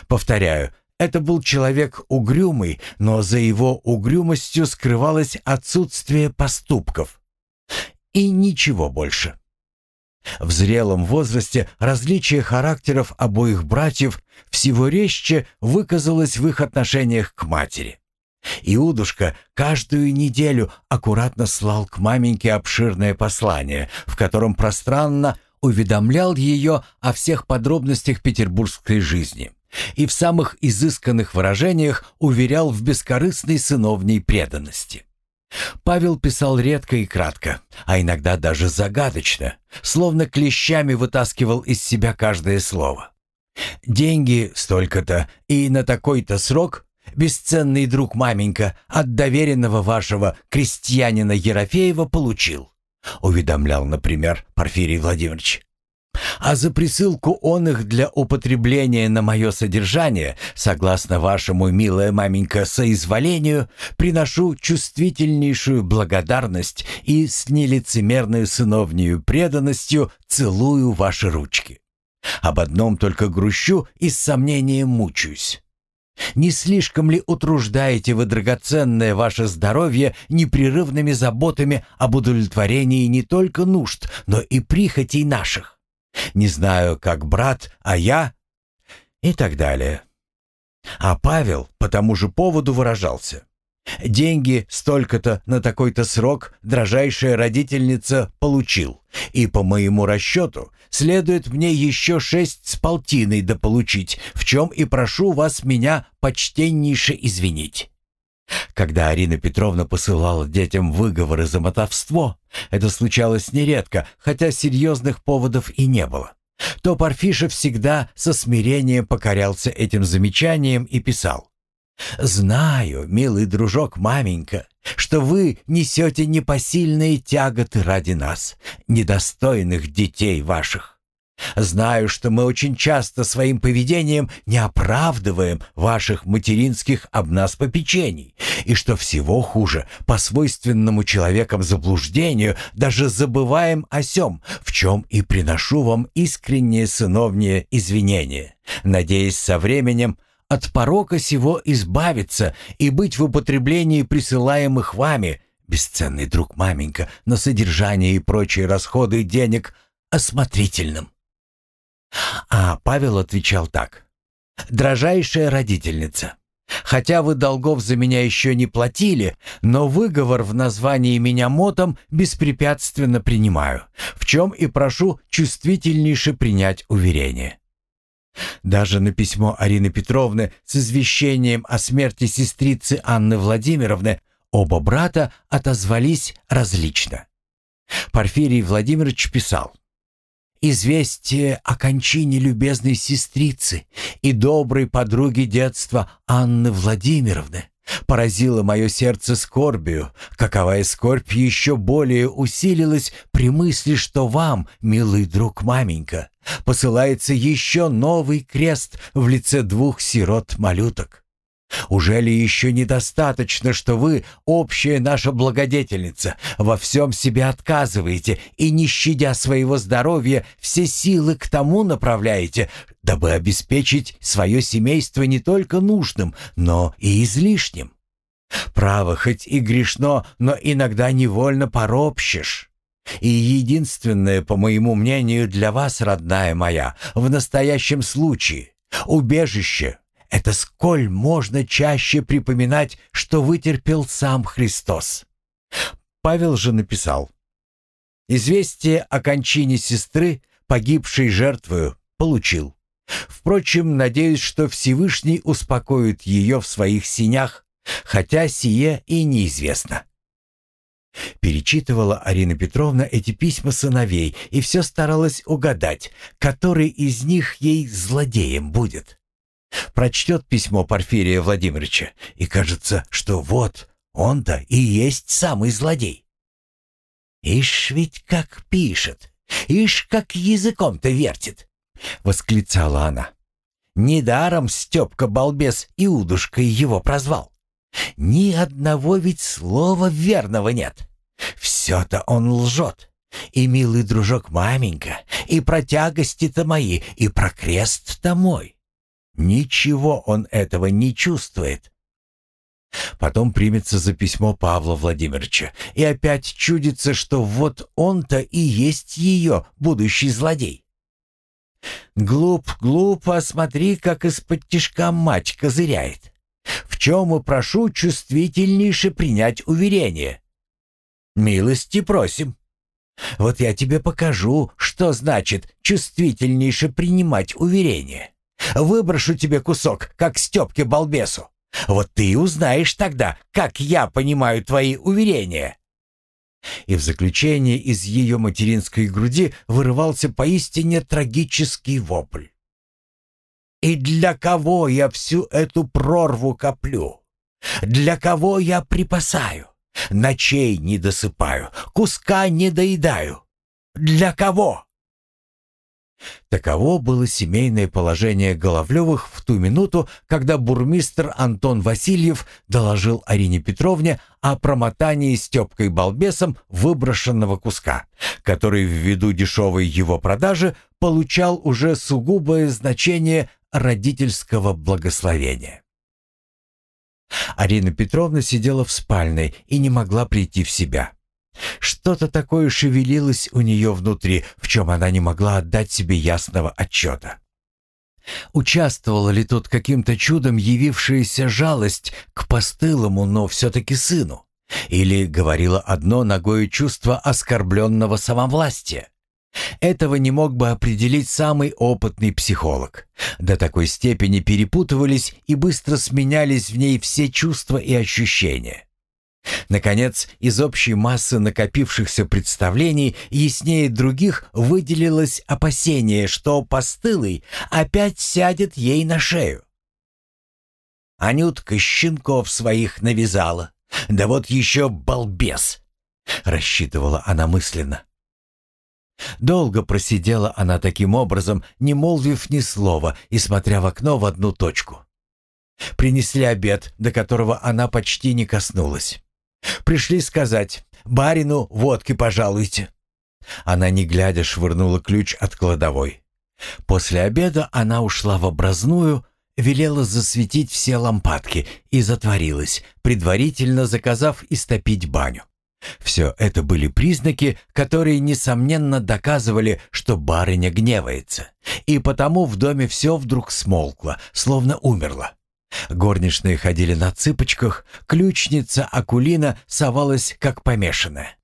Повторяю, это был человек угрюмый, но за его угрюмостью скрывалось отсутствие поступков. И ничего больше. В зрелом возрасте различие характеров обоих братьев всего резче выказалось в их отношениях к матери. Иудушка каждую неделю аккуратно слал к маменьке обширное послание, в котором пространно уведомлял ее о всех подробностях петербургской жизни и в самых изысканных выражениях уверял в бескорыстной сыновней преданности. Павел писал редко и кратко, а иногда даже загадочно, словно клещами вытаскивал из себя каждое слово. «Деньги столько-то и на такой-то срок бесценный друг маменька от доверенного вашего крестьянина Ерофеева получил», уведомлял, например, Порфирий Владимирович. А за присылку он их для употребления на мое содержание, согласно вашему, милая маменька, соизволению, приношу чувствительнейшую благодарность и с нелицемерной сыновнею преданностью целую ваши ручки. Об одном только грущу и с сомнением мучаюсь. Не слишком ли утруждаете вы драгоценное ваше здоровье непрерывными заботами об удовлетворении не только нужд, но и прихотей наших? Не знаю, как брат, а я...» И так далее. А Павел по тому же поводу выражался. Деньги столько-то на такой-то срок дрожайшая родительница получил, и по моему расчету следует мне еще шесть с полтиной дополучить, в чем и прошу вас меня почтеннейше извинить. Когда Арина Петровна посылала детям выговоры за мотовство, это случалось нередко, хотя серьезных поводов и не было, то Парфиша всегда со смирением покорялся этим замечанием и писал. «Знаю, милый дружок маменька, что вы несете непосильные тяготы ради нас, недостойных детей ваших. Знаю, что мы очень часто своим поведением не оправдываем ваших материнских об нас попечений, и что всего хуже, по свойственному человекам заблуждению, даже забываем о сем, в чем и приношу вам искреннее сыновнее извинение, надеясь со временем от порока сего избавиться и быть в употреблении присылаемых вами, бесценный друг маменька, на содержание и прочие расходы денег осмотрительным. А Павел отвечал так. «Дрожайшая родительница, хотя вы долгов за меня еще не платили, но выговор в названии меня мотом беспрепятственно принимаю, в чем и прошу чувствительнейше принять уверение». Даже на письмо Арины Петровны с извещением о смерти сестрицы Анны Владимировны оба брата отозвались различно. Порфирий Владимирович писал Известие о кончине любезной сестрицы и доброй подруги детства Анны Владимировны поразило мое сердце скорбью, каковая скорбь еще более усилилась при мысли, что вам, милый друг маменька, посылается еще новый крест в лице двух сирот-малюток. Уже ли еще недостаточно, что вы, общая наша благодетельница, во всем себе отказываете и, не щадя своего здоровья, все силы к тому направляете, дабы обеспечить свое семейство не только нужным, но и излишним? Право, хоть и грешно, но иногда невольно поропщешь. И единственное, по моему мнению, для вас, родная моя, в настоящем случае — убежище — это сколь можно чаще припоминать, что вытерпел сам Христос. Павел же написал. Известие о кончине сестры, погибшей жертвою, получил. Впрочем, надеюсь, что Всевышний успокоит ее в своих синях, хотя сие и неизвестно. Перечитывала Арина Петровна эти письма сыновей и все старалась угадать, который из них ей злодеем будет. Прочтет письмо Порфирия Владимировича, и кажется, что вот он-то и есть самый злодей. «Ишь ведь как пишет, ишь как языком-то вертит!» — восклицала она. «Недаром Степка балбес Иудушкой его прозвал. Ни одного ведь слова верного нет. Все-то он лжет. И, милый дружок маменька, и про тягости-то мои, и про крест-то мой. Ничего он этого не чувствует. Потом примется за письмо Павла Владимировича и опять чудится, что вот он-то и есть ее будущий злодей. Глуп, глупо, смотри, как из-под тишка мать козыряет. Чем и прошу чувствительнейше принять уверение. Милости просим. Вот я тебе покажу, что значит чувствительнейше принимать уверение. Выброшу тебе кусок, как Степке балбесу. Вот ты и узнаешь тогда, как я понимаю твои уверения». И в заключение из ее материнской груди вырывался поистине трагический вопль. «И для кого я всю эту прорву коплю? Для кого я припасаю? Ночей не досыпаю, куска не доедаю. Для кого?» Таково было семейное положение Головлевых в ту минуту, когда бурмистр Антон Васильев доложил Арине Петровне о промотании Степкой балбесом выброшенного куска, который ввиду дешевой его продажи получал уже сугубое значение родительского благословения. Арина Петровна сидела в спальной и не могла прийти в себя. Что-то такое шевелилось у нее внутри, в чем она не могла отдать себе ясного отчета. Участвовала ли тут каким-то чудом явившаяся жалость к постылому, но все-таки сыну? Или говорила одно ногое чувство оскорбленного самовластия? Этого не мог бы определить самый опытный психолог. До такой степени перепутывались и быстро сменялись в ней все чувства и ощущения. Наконец, из общей массы накопившихся представлений яснее других выделилось опасение, что постылый опять сядет ей на шею. Анютка щенков своих навязала. Да вот еще балбес! Рассчитывала она мысленно. Долго просидела она таким образом, не молвив ни слова и смотря в окно в одну точку. Принесли обед, до которого она почти не коснулась. Пришли сказать «Барину водки пожалуйте». Она, не глядя, швырнула ключ от кладовой. После обеда она ушла в образную, велела засветить все лампадки и затворилась, предварительно заказав истопить баню. Все это были признаки, которые, несомненно, доказывали, что барыня гневается, и потому в доме все вдруг смолкло, словно умерло. Горничные ходили на цыпочках, ключница Акулина совалась как помешанная.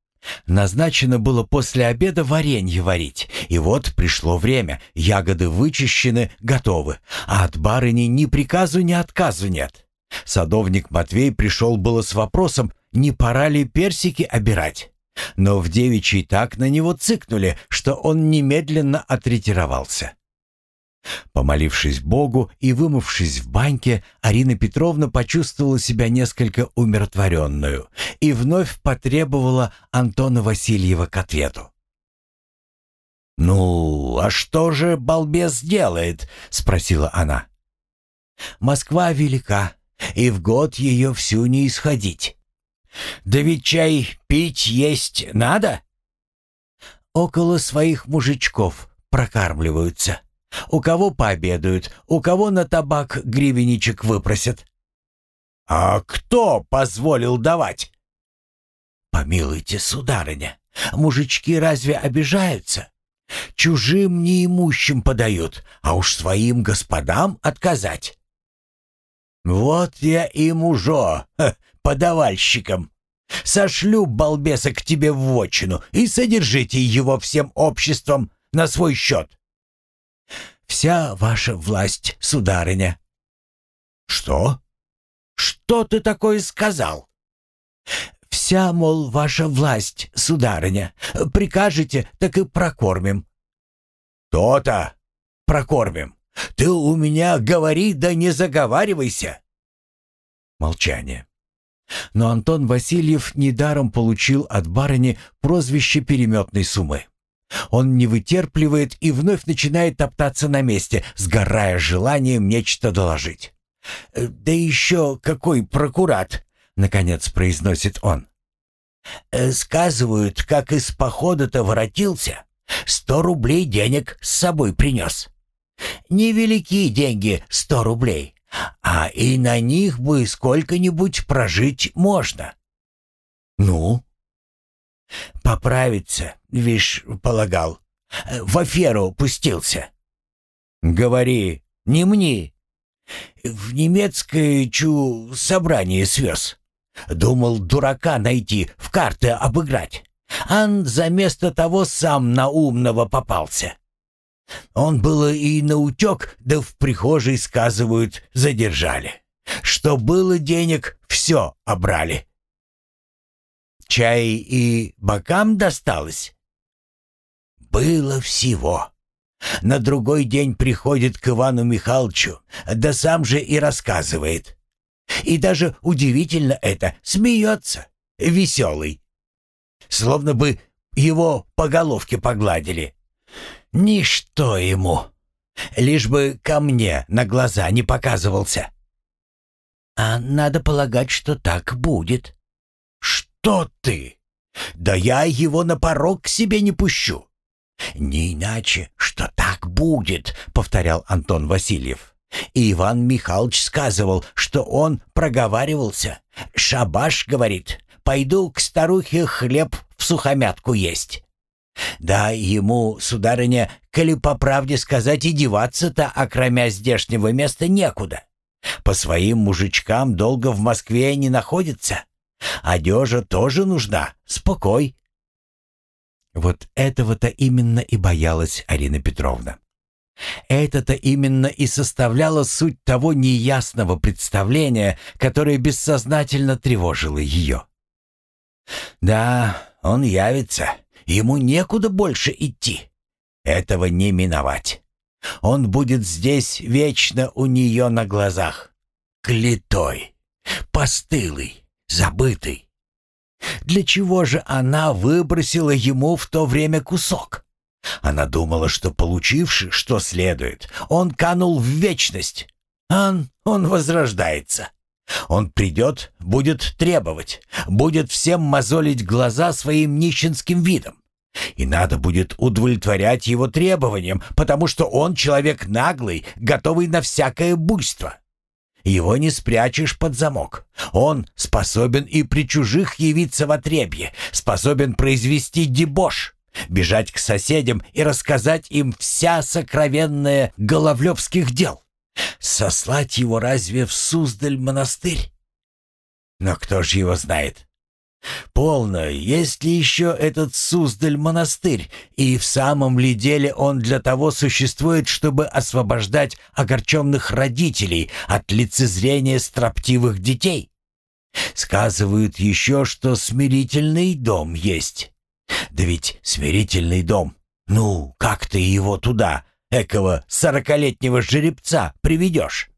Назначено было после обеда варенье варить, и вот пришло время, ягоды вычищены, готовы, а от барыни ни приказу, ни отказу нет. Садовник Матвей пришел было с вопросом, не пора ли персики обирать. Но в девичий так на него цыкнули, что он немедленно отретировался. Помолившись Богу и вымывшись в баньке, Арина Петровна почувствовала себя несколько умиротворенную и вновь потребовала Антона Васильева к ответу. «Ну, а что же балбес делает?» — спросила она. «Москва велика, и в год ее всю не исходить. Да ведь чай пить есть надо?» «Около своих мужичков прокармливаются». У кого пообедают, у кого на табак гривенничек выпросят. А кто позволил давать? Помилуйте, сударыня, мужички разве обижаются? Чужим неимущим подают, а уж своим господам отказать. Вот я и мужо, подавальщиком. Сошлю балбеса к тебе в вотчину и содержите его всем обществом на свой счет вся ваша власть, сударыня». «Что? Что ты такое сказал?» «Вся, мол, ваша власть, сударыня. Прикажете, так и прокормим». «То-то! Прокормим! Ты у меня говори, да не заговаривайся!» Молчание. Но Антон Васильев недаром получил от барыни прозвище переметной суммы. Он не вытерпливает и вновь начинает топтаться на месте, сгорая желанием нечто доложить. «Э, «Да еще какой прокурат!» — наконец произносит он. «Э, «Сказывают, как из похода-то воротился, сто рублей денег с собой принес. Невелики деньги сто рублей, а и на них бы сколько-нибудь прожить можно». «Ну?» Поправиться, вишь, полагал. В аферу пустился. Говори, не мне. В немецкое чу собрание свез. Думал дурака найти, в карты обыграть. Ан за место того сам на умного попался. Он было и наутек, да в прихожей, сказывают, задержали. Что было денег, все обрали. Чай и бокам досталось? Было всего. На другой день приходит к Ивану Михайловичу, да сам же и рассказывает. И даже удивительно это, смеется, веселый. Словно бы его по головке погладили. Ничто ему. Лишь бы ко мне на глаза не показывался. А надо полагать, что так будет. Что ты? Да я его на порог к себе не пущу. Не иначе, что так будет, повторял Антон Васильев. И Иван Михайлович сказывал, что он проговаривался. «Шабаш, — говорит, — пойду к старухе хлеб в сухомятку есть». Да, ему, сударыня, коли по правде сказать и деваться-то, окромя здешнего места, некуда. По своим мужичкам долго в Москве не находится. Одежа тоже нужна, спокой. Вот этого-то именно и боялась Арина Петровна. Это-то именно и составляло суть того неясного представления, которое бессознательно тревожило ее. «Да, он явится. Ему некуда больше идти. Этого не миновать. Он будет здесь вечно у нее на глазах. Клетой, постылый, забытый. Для чего же она выбросила ему в то время кусок? Она думала, что, получивши, что следует, он канул в вечность. Ан, он возрождается. Он придет, будет требовать, будет всем мозолить глаза своим нищенским видом. И надо будет удовлетворять его требованиям, потому что он человек наглый, готовый на всякое буйство. Его не спрячешь под замок. Он способен и при чужих явиться в отребье, способен произвести дебош бежать к соседям и рассказать им вся сокровенная Головлевских дел. Сослать его разве в Суздаль монастырь? Но кто же его знает? Полно, есть ли еще этот Суздаль монастырь, и в самом ли деле он для того существует, чтобы освобождать огорченных родителей от лицезрения строптивых детей? Сказывают еще, что смирительный дом есть. Да ведь смирительный дом. Ну, как ты его туда, экого сорокалетнего жеребца, приведешь?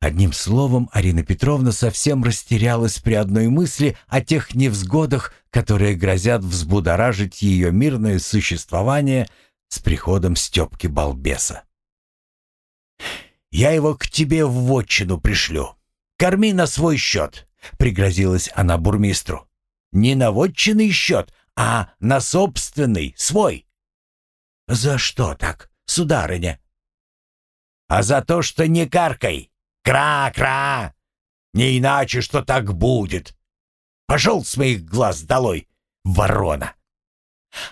Одним словом, Арина Петровна совсем растерялась при одной мысли о тех невзгодах, которые грозят взбудоражить ее мирное существование с приходом Степки Балбеса. «Я его к тебе в вотчину пришлю. Корми на свой счет», — пригрозилась она бурмистру. «Не на вотчинный счет, а на собственный, свой. За что так, сударыня? А за то, что не каркай. Кра-кра! Не иначе, что так будет. Пошел с моих глаз долой, ворона.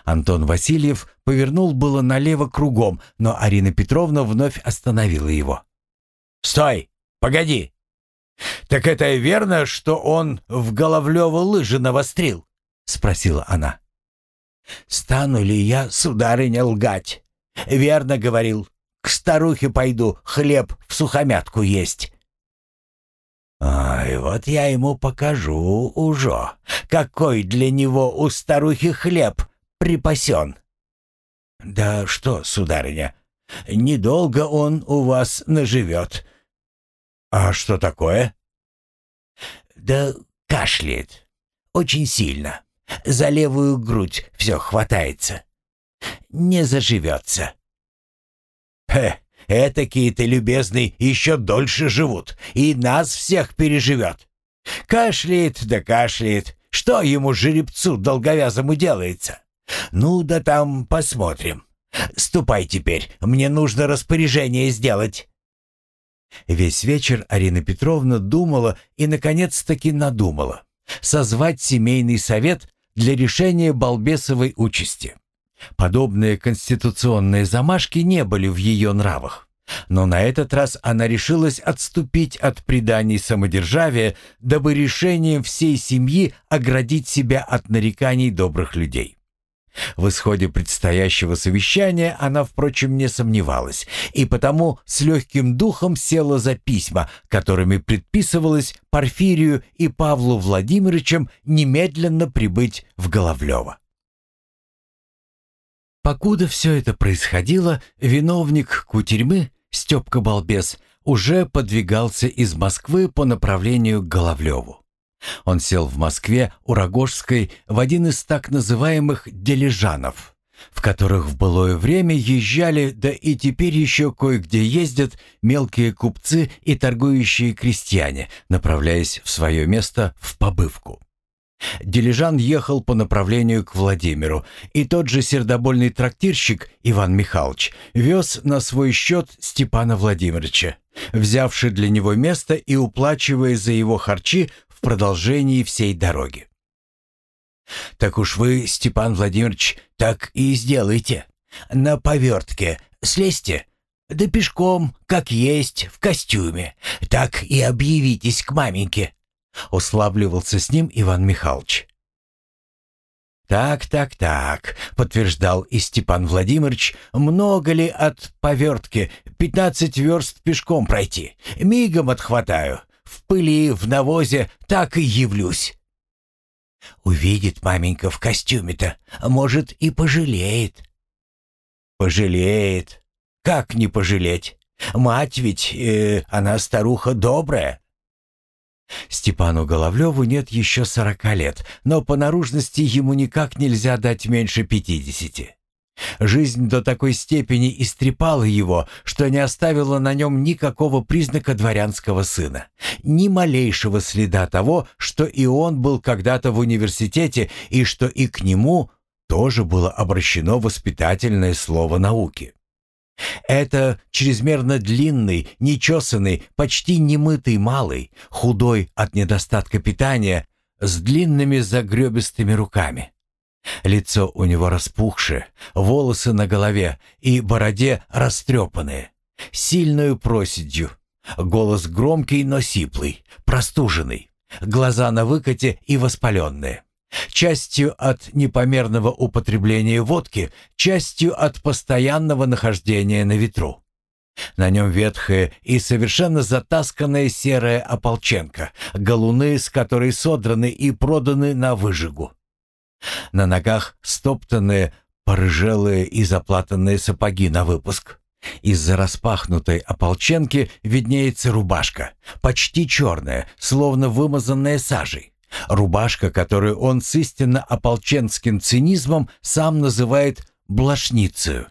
Антон Васильев повернул было налево кругом, но Арина Петровна вновь остановила его. «Стой! Погоди! Так это верно, что он в Головлёво лыжи навострил?» — спросила она. «Стану ли я, сударыня, лгать? Верно говорил. К старухе пойду хлеб в сухомятку есть». «Ай, вот я ему покажу уже, какой для него у старухи хлеб припасен». «Да что, сударыня, недолго он у вас наживет». «А что такое?» «Да кашляет. Очень сильно. За левую грудь все хватается. Не заживется. Хе, этакие-то, любезный, еще дольше живут, и нас всех переживет. Кашляет да кашляет. Что ему, жеребцу долговязому, делается? Ну да там посмотрим. Ступай теперь, мне нужно распоряжение сделать. Весь вечер Арина Петровна думала и, наконец-таки, надумала. Созвать семейный совет для решения балбесовой участи. Подобные конституционные замашки не были в ее нравах. Но на этот раз она решилась отступить от преданий самодержавия, дабы решением всей семьи оградить себя от нареканий добрых людей. В исходе предстоящего совещания она, впрочем, не сомневалась, и потому с легким духом села за письма, которыми предписывалось Порфирию и Павлу Владимировичам немедленно прибыть в Головлево. Покуда все это происходило, виновник кутерьмы, Степка Балбес, уже подвигался из Москвы по направлению к Головлеву. Он сел в Москве у Рогожской в один из так называемых «дележанов», в которых в былое время езжали, да и теперь еще кое-где ездят мелкие купцы и торгующие крестьяне, направляясь в свое место в побывку. Дилижан ехал по направлению к Владимиру, и тот же сердобольный трактирщик Иван Михайлович вез на свой счет Степана Владимировича, взявший для него место и уплачивая за его харчи в продолжении всей дороги. «Так уж вы, Степан Владимирович, так и сделайте. На повертке слезьте, да пешком, как есть, в костюме. Так и объявитесь к маменьке», — уславливался с ним Иван Михайлович. «Так, так, так», — подтверждал и Степан Владимирович, «много ли от повертки? Пятнадцать верст пешком пройти. Мигом отхватаю. В пыли, в навозе так и явлюсь». Увидит маменька в костюме-то, может, и пожалеет. Пожалеет. Как не пожалеть? Мать ведь, э, она старуха добрая. Степану Головлеву нет еще сорока лет, но по наружности ему никак нельзя дать меньше пятидесяти. Жизнь до такой степени истрепала его, что не оставила на нем никакого признака дворянского сына, ни малейшего следа того, что и он был когда-то в университете и что и к нему тоже было обращено воспитательное слово науки. Это чрезмерно длинный, нечесанный, почти немытый малый, худой от недостатка питания, с длинными загребистыми руками. Лицо у него распухшее, волосы на голове и бороде растрепанные, сильную проседью. Голос громкий, но сиплый, простуженный, глаза на выкате и воспаленные. Частью от непомерного употребления водки, частью от постоянного нахождения на ветру. На нем ветхая и совершенно затасканная серая ополченка, галуны с которой содраны и проданы на выжигу. На ногах стоптанные, порыжелые и заплатанные сапоги на выпуск. Из-за распахнутой ополченки виднеется рубашка, почти черная, словно вымазанная сажей. Рубашка, которую он с истинно ополченским цинизмом сам называет «блошницею».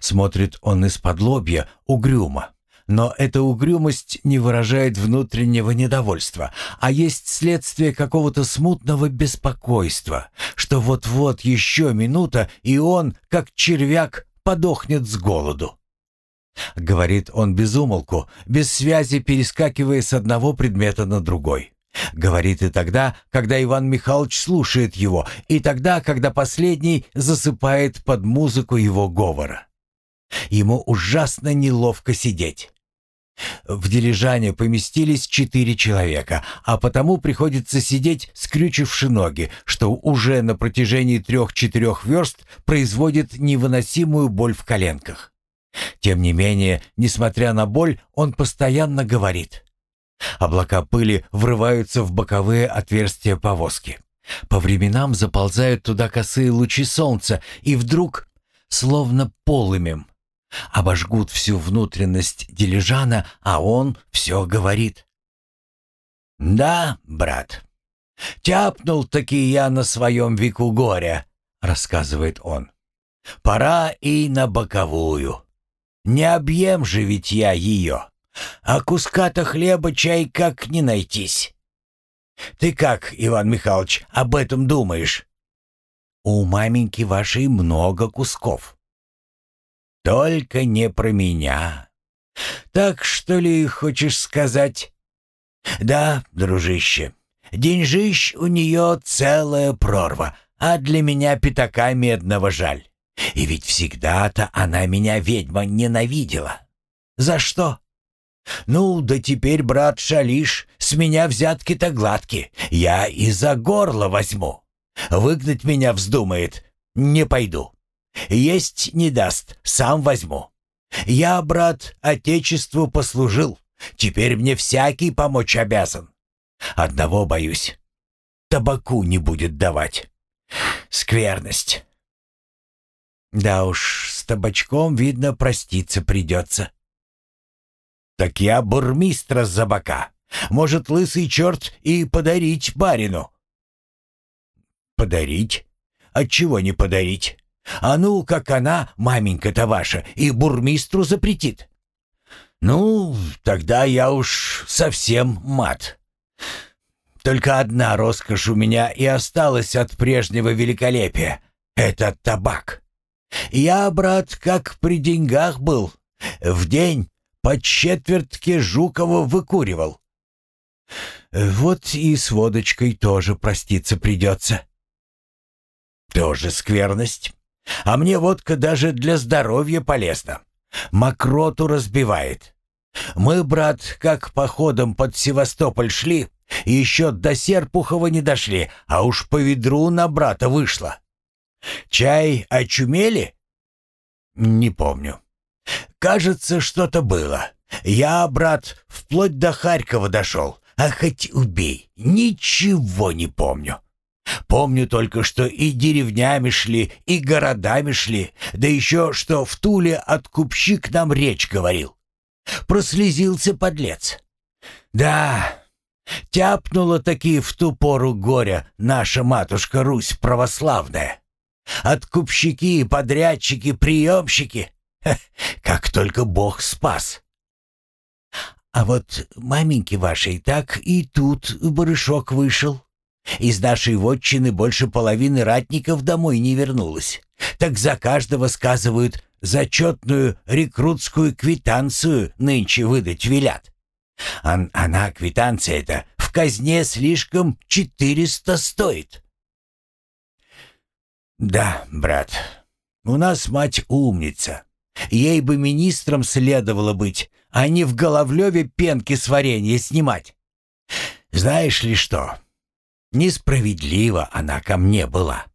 Смотрит он из-под лобья угрюмо. Но эта угрюмость не выражает внутреннего недовольства, а есть следствие какого-то смутного беспокойства, что вот-вот еще минута, и он, как червяк, подохнет с голоду. Говорит он без умолку, без связи перескакивая с одного предмета на другой. Говорит и тогда, когда Иван Михайлович слушает его, и тогда, когда последний засыпает под музыку его говора. Ему ужасно неловко сидеть. В дилижане поместились четыре человека, а потому приходится сидеть, скрючивши ноги, что уже на протяжении трех-четырех верст производит невыносимую боль в коленках. Тем не менее, несмотря на боль, он постоянно говорит. Облака пыли врываются в боковые отверстия повозки. По временам заползают туда косые лучи солнца, и вдруг, словно полымем, обожгут всю внутренность дилижана, а он все говорит. «Да, брат, тяпнул-таки я на своем веку горя», — рассказывает он. «Пора и на боковую. Не объем же ведь я ее, а куска-то хлеба чай как не найтись. Ты как, Иван Михайлович, об этом думаешь?» «У маменьки вашей много кусков». Только не про меня. Так что ли хочешь сказать? Да, дружище, деньжищ у нее целая прорва, а для меня пятака медного жаль. И ведь всегда-то она меня, ведьма, ненавидела. За что? Ну, да теперь, брат, шалишь, с меня взятки-то гладки, я и за горло возьму. Выгнать меня вздумает, не пойду. Есть не даст, сам возьму. Я, брат, отечеству послужил. Теперь мне всякий помочь обязан. Одного боюсь. Табаку не будет давать. Скверность. Да уж, с табачком, видно, проститься придется. Так я бурмистра за бока. Может, лысый черт и подарить барину. Подарить? Отчего не подарить? А ну, как она, маменька-то ваша, и бурмистру запретит. Ну, тогда я уж совсем мат. Только одна роскошь у меня и осталась от прежнего великолепия — это табак. Я, брат, как при деньгах был. В день по четвертке Жукова выкуривал. Вот и с водочкой тоже проститься придется. Тоже скверность. А мне водка даже для здоровья полезна. Мокроту разбивает. Мы, брат, как походом под Севастополь шли, еще до Серпухова не дошли, а уж по ведру на брата вышло. Чай очумели? Не помню. Кажется, что-то было. Я, брат, вплоть до Харькова дошел, а хоть убей, ничего не помню. Помню только, что и деревнями шли, и городами шли, да еще, что в Туле откупщик нам речь говорил. Прослезился подлец. Да, тяпнула таки в ту пору горя наша матушка Русь православная. Откупщики, подрядчики, приемщики. как только Бог спас. А вот маменьки вашей так и тут барышок вышел. Из нашей вотчины больше половины ратников домой не вернулось. Так за каждого, сказывают, зачетную рекрутскую квитанцию нынче выдать велят. А она, квитанция эта, в казне слишком четыреста стоит. Да, брат, у нас мать умница. Ей бы министром следовало быть, а не в Головлеве пенки с варенья снимать. Знаешь ли что? Несправедлива она ко мне была.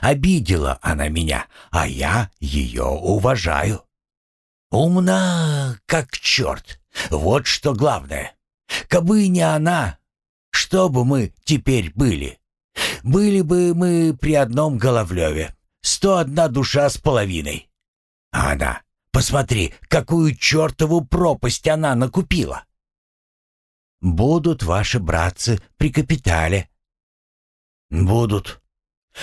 Обидела она меня, а я ее уважаю. Умна, как черт. Вот что главное. Кабы не она, что бы мы теперь были? Были бы мы при одном Головлеве. Сто одна душа с половиной. А она, посмотри, какую чертову пропасть она накупила. Будут ваши братцы при капитале, «Будут.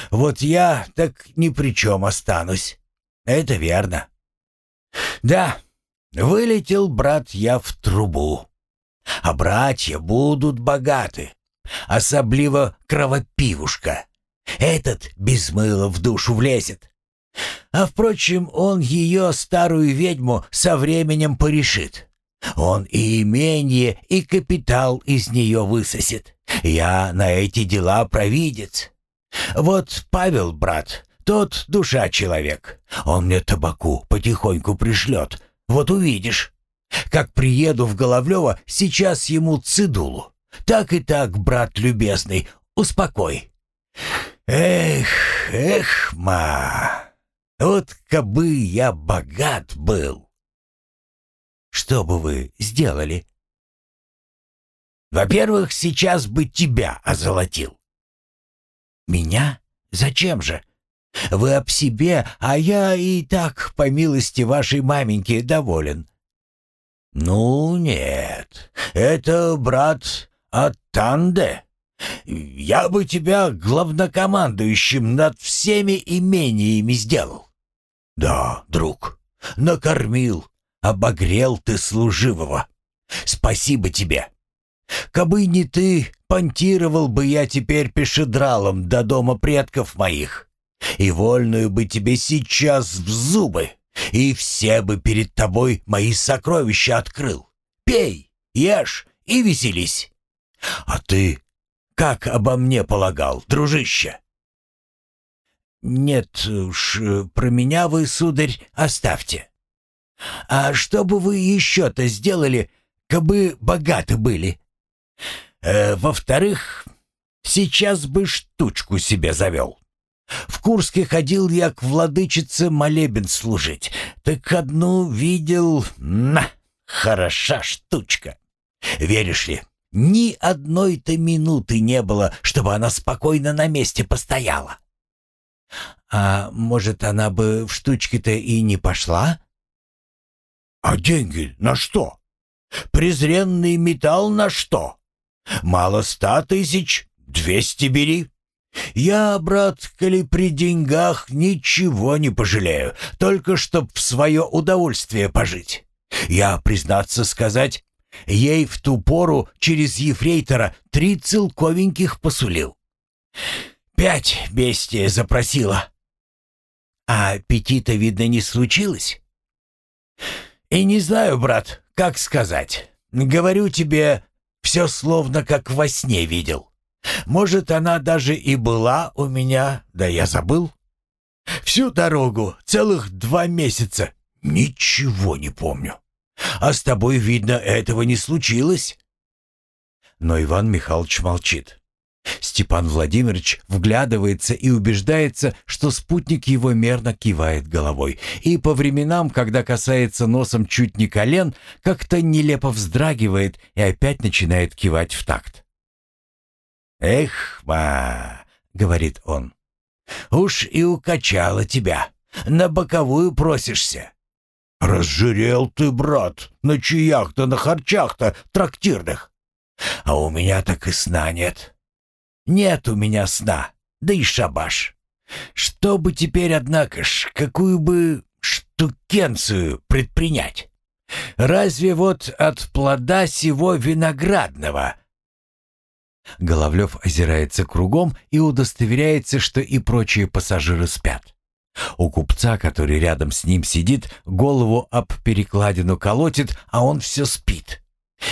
Вот я так ни при чем останусь. Это верно». «Да, вылетел брат я в трубу. А братья будут богаты, особливо кровопивушка. Этот без мыла в душу влезет. А впрочем, он ее, старую ведьму, со временем порешит. Он и имение, и капитал из нее высосет. Я на эти дела провидец. Вот Павел, брат, тот душа человек. Он мне табаку потихоньку пришлет. Вот увидишь. Как приеду в Головлево, сейчас ему цидулу. Так и так, брат любезный, успокой. Эх, эх, ма, вот кабы я богат был. Что бы вы сделали? Во-первых, сейчас бы тебя озолотил. Меня? Зачем же? Вы об себе, а я и так, по милости вашей маменьки, доволен. Ну, нет, это брат от Танде. Я бы тебя главнокомандующим над всеми имениями сделал. Да, друг, накормил, обогрел ты служивого. Спасибо тебе. Кабы не ты, понтировал бы я теперь пешедралом до дома предков моих, и вольную бы тебе сейчас в зубы, и все бы перед тобой мои сокровища открыл. Пей, ешь и веселись. А ты как обо мне полагал, дружище?» «Нет уж, про меня вы, сударь, оставьте. А что бы вы еще-то сделали, кабы богаты были?» Э, Во-вторых, сейчас бы штучку себе завел. В Курске ходил я к владычице молебен служить. Так одну видел... На, хороша штучка. Веришь ли, ни одной-то минуты не было, чтобы она спокойно на месте постояла. А может, она бы в штучке-то и не пошла? А деньги на что? Презренный металл на что? Мало ста тысяч, двести бери. «Я, брат, коли при деньгах ничего не пожалею, только чтоб в свое удовольствие пожить. Я, признаться сказать, ей в ту пору через ефрейтора три целковеньких посулил. Пять бестия запросила. А пяти-то, видно, не случилось? И не знаю, брат, как сказать. Говорю тебе, все словно как во сне видел. Может, она даже и была у меня, да я забыл. Всю дорогу, целых два месяца, ничего не помню. А с тобой, видно, этого не случилось. Но Иван Михайлович молчит. Степан Владимирович вглядывается и убеждается, что спутник его мерно кивает головой, и по временам, когда касается носом чуть не колен, как-то нелепо вздрагивает и опять начинает кивать в такт. «Эх, ма!» — говорит он. «Уж и укачала тебя. На боковую просишься». «Разжирел ты, брат, на чаях-то, на харчах-то трактирных. А у меня так и сна нет. Нет у меня сна, да и шабаш. Что бы теперь, однако ж, какую бы штукенцию предпринять? Разве вот от плода сего виноградного Головлев озирается кругом и удостоверяется, что и прочие пассажиры спят. У купца, который рядом с ним сидит, голову об перекладину колотит, а он все спит.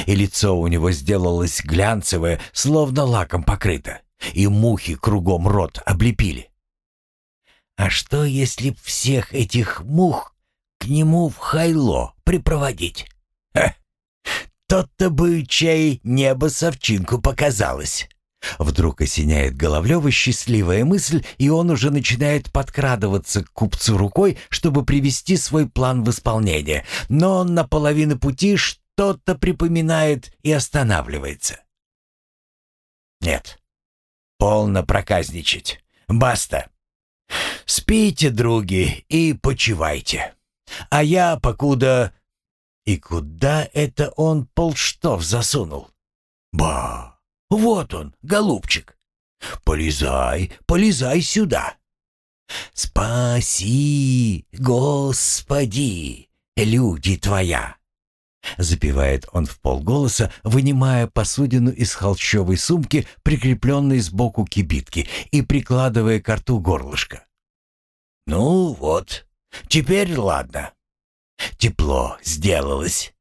И лицо у него сделалось глянцевое, словно лаком покрыто, и мухи кругом рот облепили. А что, если всех этих мух к нему в хайло припроводить? Тот-то бы чай небо совчинку показалось. Вдруг осеняет Головлева счастливая мысль, и он уже начинает подкрадываться к купцу рукой, чтобы привести свой план в исполнение. Но на половине пути что-то припоминает и останавливается. Нет, полно проказничать. Баста. Спите, други, и почивайте. А я, покуда и куда это он полштов засунул? Ба! Вот он, голубчик. Полезай, полезай сюда. Спаси, Господи, люди твоя. Запевает он в полголоса, вынимая посудину из холщовой сумки, прикрепленной сбоку кибитки, и прикладывая к рту горлышко. «Ну вот, теперь ладно. Тепло сделалось.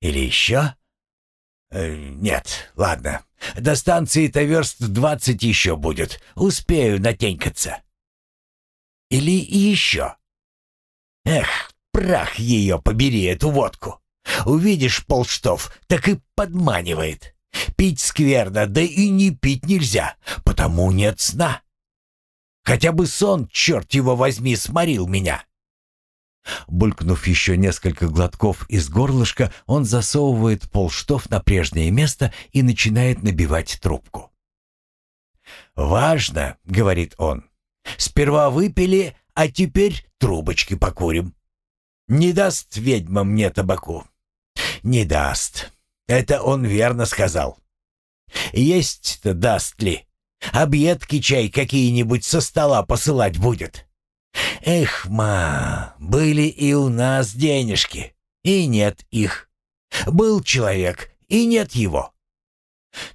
Или еще? Э, нет, ладно. До станции-то верст двадцать еще будет. Успею натенькаться. Или еще? Эх, прах ее побери, эту водку. Увидишь полштов, так и подманивает. Пить скверно, да и не пить нельзя, потому нет сна. Хотя бы сон, черт его возьми, сморил меня. Булькнув еще несколько глотков из горлышка, он засовывает полштов на прежнее место и начинает набивать трубку. «Важно», — говорит он, — «сперва выпили, а теперь трубочки покурим. Не даст ведьма мне табаку». «Не даст. Это он верно сказал. Есть-то даст ли? Объедки чай какие-нибудь со стола посылать будет. Эх, ма, были и у нас денежки, и нет их. Был человек, и нет его.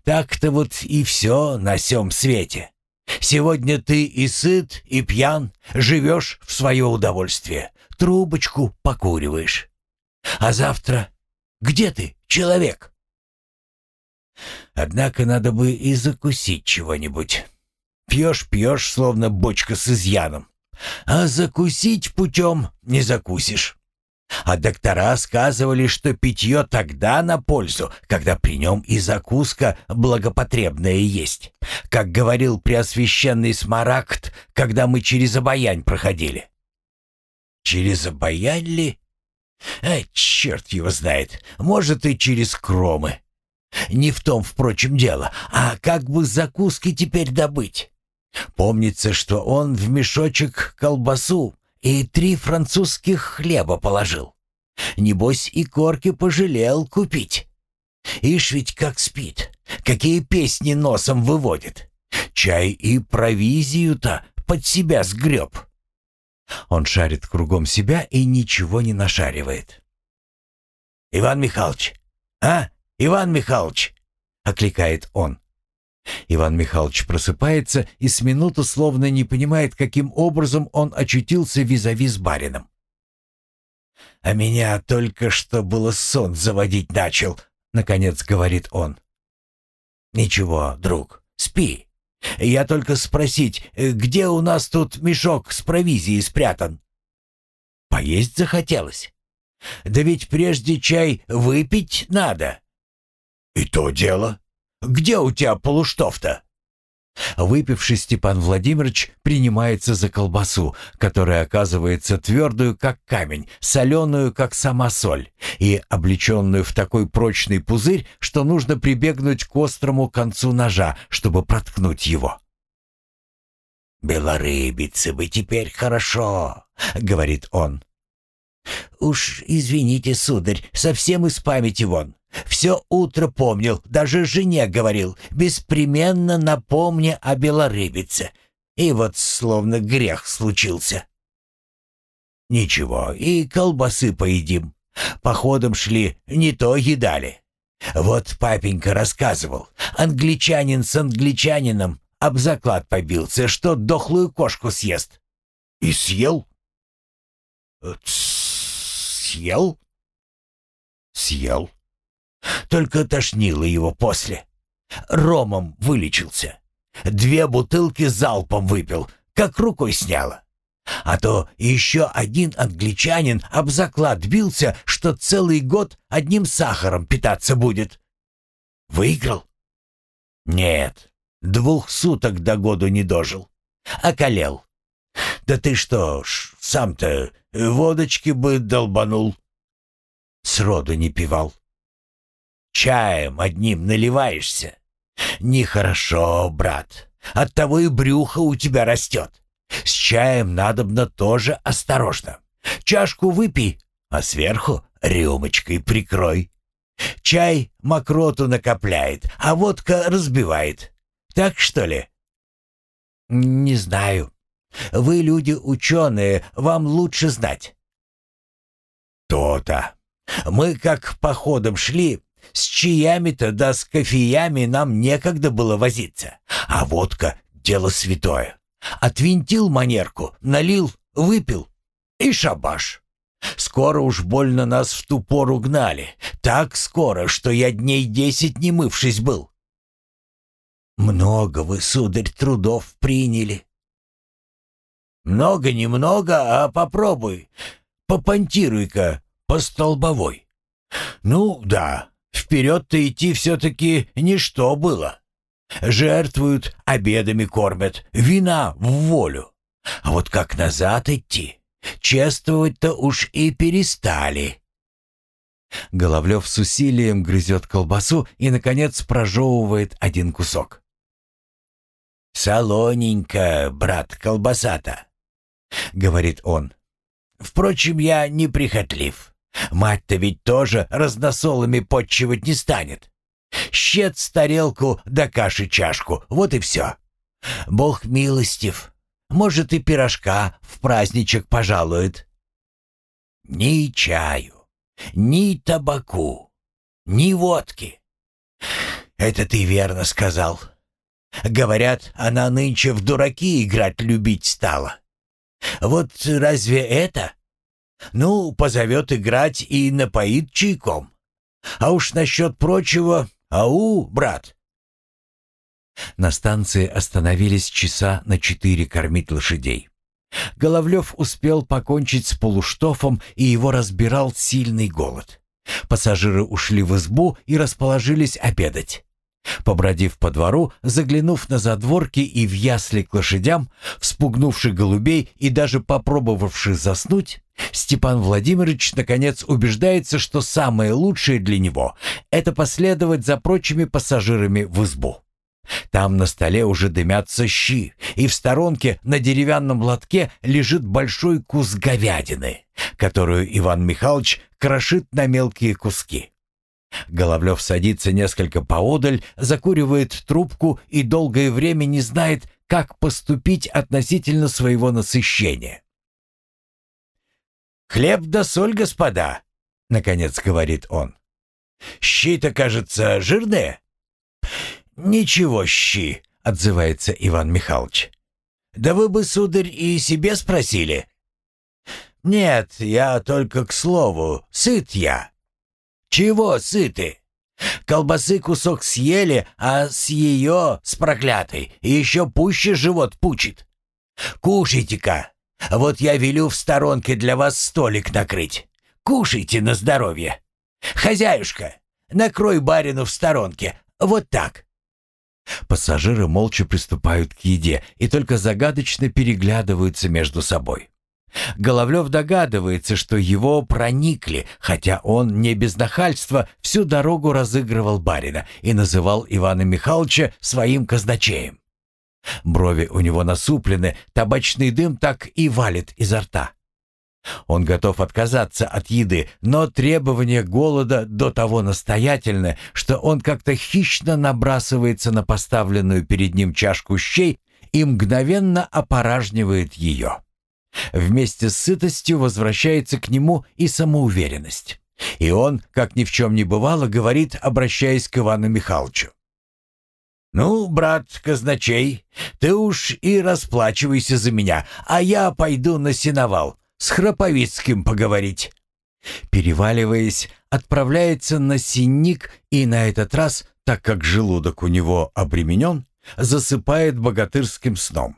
Так-то вот и все на сём свете. Сегодня ты и сыт, и пьян, живешь в свое удовольствие, трубочку покуриваешь. А завтра где ты, человек? Однако надо бы и закусить чего-нибудь. Пьешь-пьешь, словно бочка с изъяном. А закусить путем не закусишь. А доктора сказывали, что питье тогда на пользу, когда при нем и закуска благопотребная есть. Как говорил преосвященный Смарагд, когда мы через обаянь проходили. Через обаянь ли? А, черт его знает, может и через кромы. Не в том, впрочем, дело, а как бы закуски теперь добыть? Помнится, что он в мешочек колбасу и три французских хлеба положил. Небось и корки пожалел купить. Ишь ведь как спит, какие песни носом выводит. чай и провизию-то под себя сгреб. Он шарит кругом себя и ничего не нашаривает. «Иван Михайлович! А, Иван Михайлович!» — окликает он. Иван Михайлович просыпается и с минуту словно не понимает, каким образом он очутился визави с барином. «А меня только что было сон заводить начал», — наконец говорит он. «Ничего, друг, спи. Я только спросить, где у нас тут мешок с провизией спрятан?» «Поесть захотелось. Да ведь прежде чай выпить надо». «И то дело. Где у тебя полуштов-то?» Выпивший Степан Владимирович принимается за колбасу, которая оказывается твердую, как камень, соленую, как сама соль, и облеченную в такой прочный пузырь, что нужно прибегнуть к острому концу ножа, чтобы проткнуть его. «Белорыбицы бы теперь хорошо», — говорит он. «Уж извините, сударь, совсем из памяти вон. Все утро помнил, даже жене говорил, беспременно напомни о белорыбице. И вот словно грех случился. Ничего, и колбасы поедим. Походом шли, не то едали. Вот папенька рассказывал, англичанин с англичанином об заклад побился, что дохлую кошку съест. И съел? Съел? Съел. Только тошнило его после. Ромом вылечился. Две бутылки залпом выпил, как рукой сняло. А то еще один англичанин об заклад бился, что целый год одним сахаром питаться будет. Выиграл? Нет, двух суток до году не дожил. Околел. Да ты что ж, сам-то водочки бы долбанул. Сроду не пивал. Чаем одним наливаешься. Нехорошо, брат. Оттого и брюхо у тебя растет. С чаем надобно тоже осторожно. Чашку выпей, а сверху рюмочкой прикрой. Чай мокроту накопляет, а водка разбивает. Так что ли? Не знаю. Вы люди ученые, вам лучше знать. То-то. Мы как походом шли, с чаями-то да с кофеями нам некогда было возиться. А водка — дело святое. Отвинтил манерку, налил, выпил и шабаш. Скоро уж больно нас в ту пору гнали. Так скоро, что я дней десять не мывшись был. Много вы, сударь, трудов приняли. Много-немного, а попробуй. Попонтируй-ка по столбовой. Ну, да, Вперед-то идти все-таки ничто было. Жертвуют, обедами кормят, вина в волю. А вот как назад идти? Чествовать-то уж и перестали. Головлев с усилием грызет колбасу и, наконец, прожевывает один кусок. «Солоненько, брат, колбаса-то», — говорит он. «Впрочем, я неприхотлив. Мать-то ведь тоже разносолами подчивать не станет. Щец тарелку да каши чашку, вот и все. Бог милостив, может и пирожка в праздничек пожалует. Ни чаю, ни табаку, ни водки. Это ты верно сказал. Говорят, она нынче в дураки играть любить стала. Вот разве это ну, позовет играть и напоит чайком. А уж насчет прочего, ау, брат. На станции остановились часа на четыре кормить лошадей. Головлев успел покончить с полуштофом, и его разбирал сильный голод. Пассажиры ушли в избу и расположились обедать. Побродив по двору, заглянув на задворки и в ясли к лошадям, вспугнувши голубей и даже попробовавши заснуть, Степан Владимирович наконец убеждается, что самое лучшее для него — это последовать за прочими пассажирами в избу. Там на столе уже дымятся щи, и в сторонке на деревянном лотке лежит большой кус говядины, которую Иван Михайлович крошит на мелкие куски. Головлев садится несколько поодаль, закуривает трубку и долгое время не знает, как поступить относительно своего насыщения. «Хлеб да соль, господа!» — наконец говорит он. «Щи-то, кажется, жирные?» «Ничего, щи», — отзывается Иван Михайлович. «Да вы бы, сударь, и себе спросили». «Нет, я только к слову, сыт я». «Чего сыты? Колбасы кусок съели, а с ее, с проклятой, еще пуще живот пучит. Кушайте-ка, вот я велю в сторонке для вас столик накрыть. Кушайте на здоровье. Хозяюшка, накрой барину в сторонке, вот так». Пассажиры молча приступают к еде и только загадочно переглядываются между собой. Головлев догадывается, что его проникли, хотя он не без нахальства всю дорогу разыгрывал барина и называл Ивана Михайловича своим казначеем. Брови у него насуплены, табачный дым так и валит изо рта. Он готов отказаться от еды, но требование голода до того настоятельны, что он как-то хищно набрасывается на поставленную перед ним чашку щей и мгновенно опоражнивает ее. Вместе с сытостью возвращается к нему и самоуверенность. И он, как ни в чем не бывало, говорит, обращаясь к Ивану Михайловичу. «Ну, брат казначей, ты уж и расплачивайся за меня, а я пойду на сеновал с Храповицким поговорить». Переваливаясь, отправляется на синник и на этот раз, так как желудок у него обременен, засыпает богатырским сном.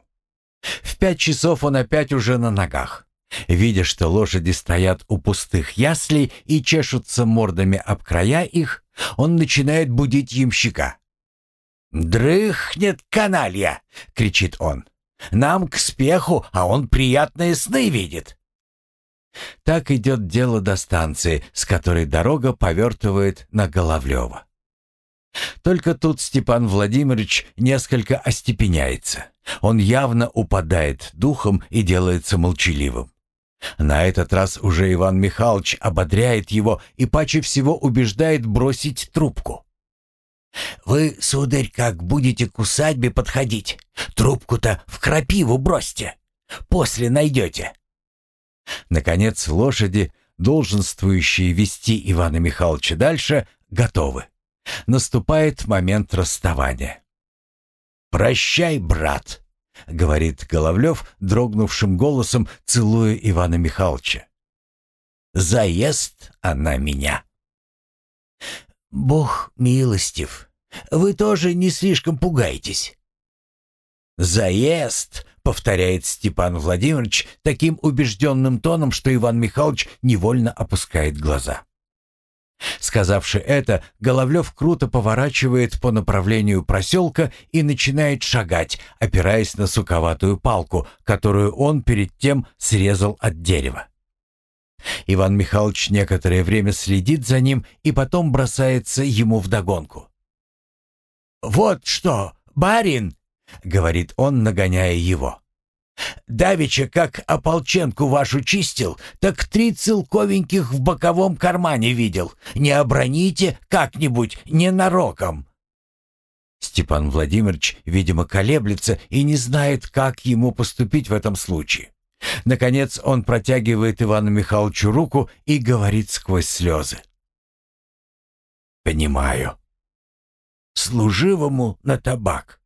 В пять часов он опять уже на ногах. Видя, что лошади стоят у пустых яслей и чешутся мордами об края их, он начинает будить ямщика. «Дрыхнет каналья!» — кричит он. «Нам к спеху, а он приятные сны видит!» Так идет дело до станции, с которой дорога повертывает на Головлева. Только тут Степан Владимирович несколько остепеняется. Он явно упадает духом и делается молчаливым. На этот раз уже Иван Михайлович ободряет его и паче всего убеждает бросить трубку. «Вы, сударь, как будете к усадьбе подходить, трубку-то в крапиву бросьте. После найдете». Наконец лошади, долженствующие вести Ивана Михайловича дальше, готовы. Наступает момент расставания. «Прощай, брат», — говорит Головлев дрогнувшим голосом, целуя Ивана Михайловича. «Заест она меня». «Бог милостив, вы тоже не слишком пугаетесь». «Заезд», — повторяет Степан Владимирович таким убежденным тоном, что Иван Михайлович невольно опускает глаза. Сказавши это, Головлев круто поворачивает по направлению проселка и начинает шагать, опираясь на суковатую палку, которую он перед тем срезал от дерева. Иван Михайлович некоторое время следит за ним и потом бросается ему вдогонку. «Вот что, барин!» — говорит он, нагоняя его. Давича, как ополченку вашу чистил, так три целковеньких в боковом кармане видел. Не оброните как-нибудь ненароком». Степан Владимирович, видимо, колеблется и не знает, как ему поступить в этом случае. Наконец он протягивает Ивану Михайловичу руку и говорит сквозь слезы. «Понимаю. Служивому на табак.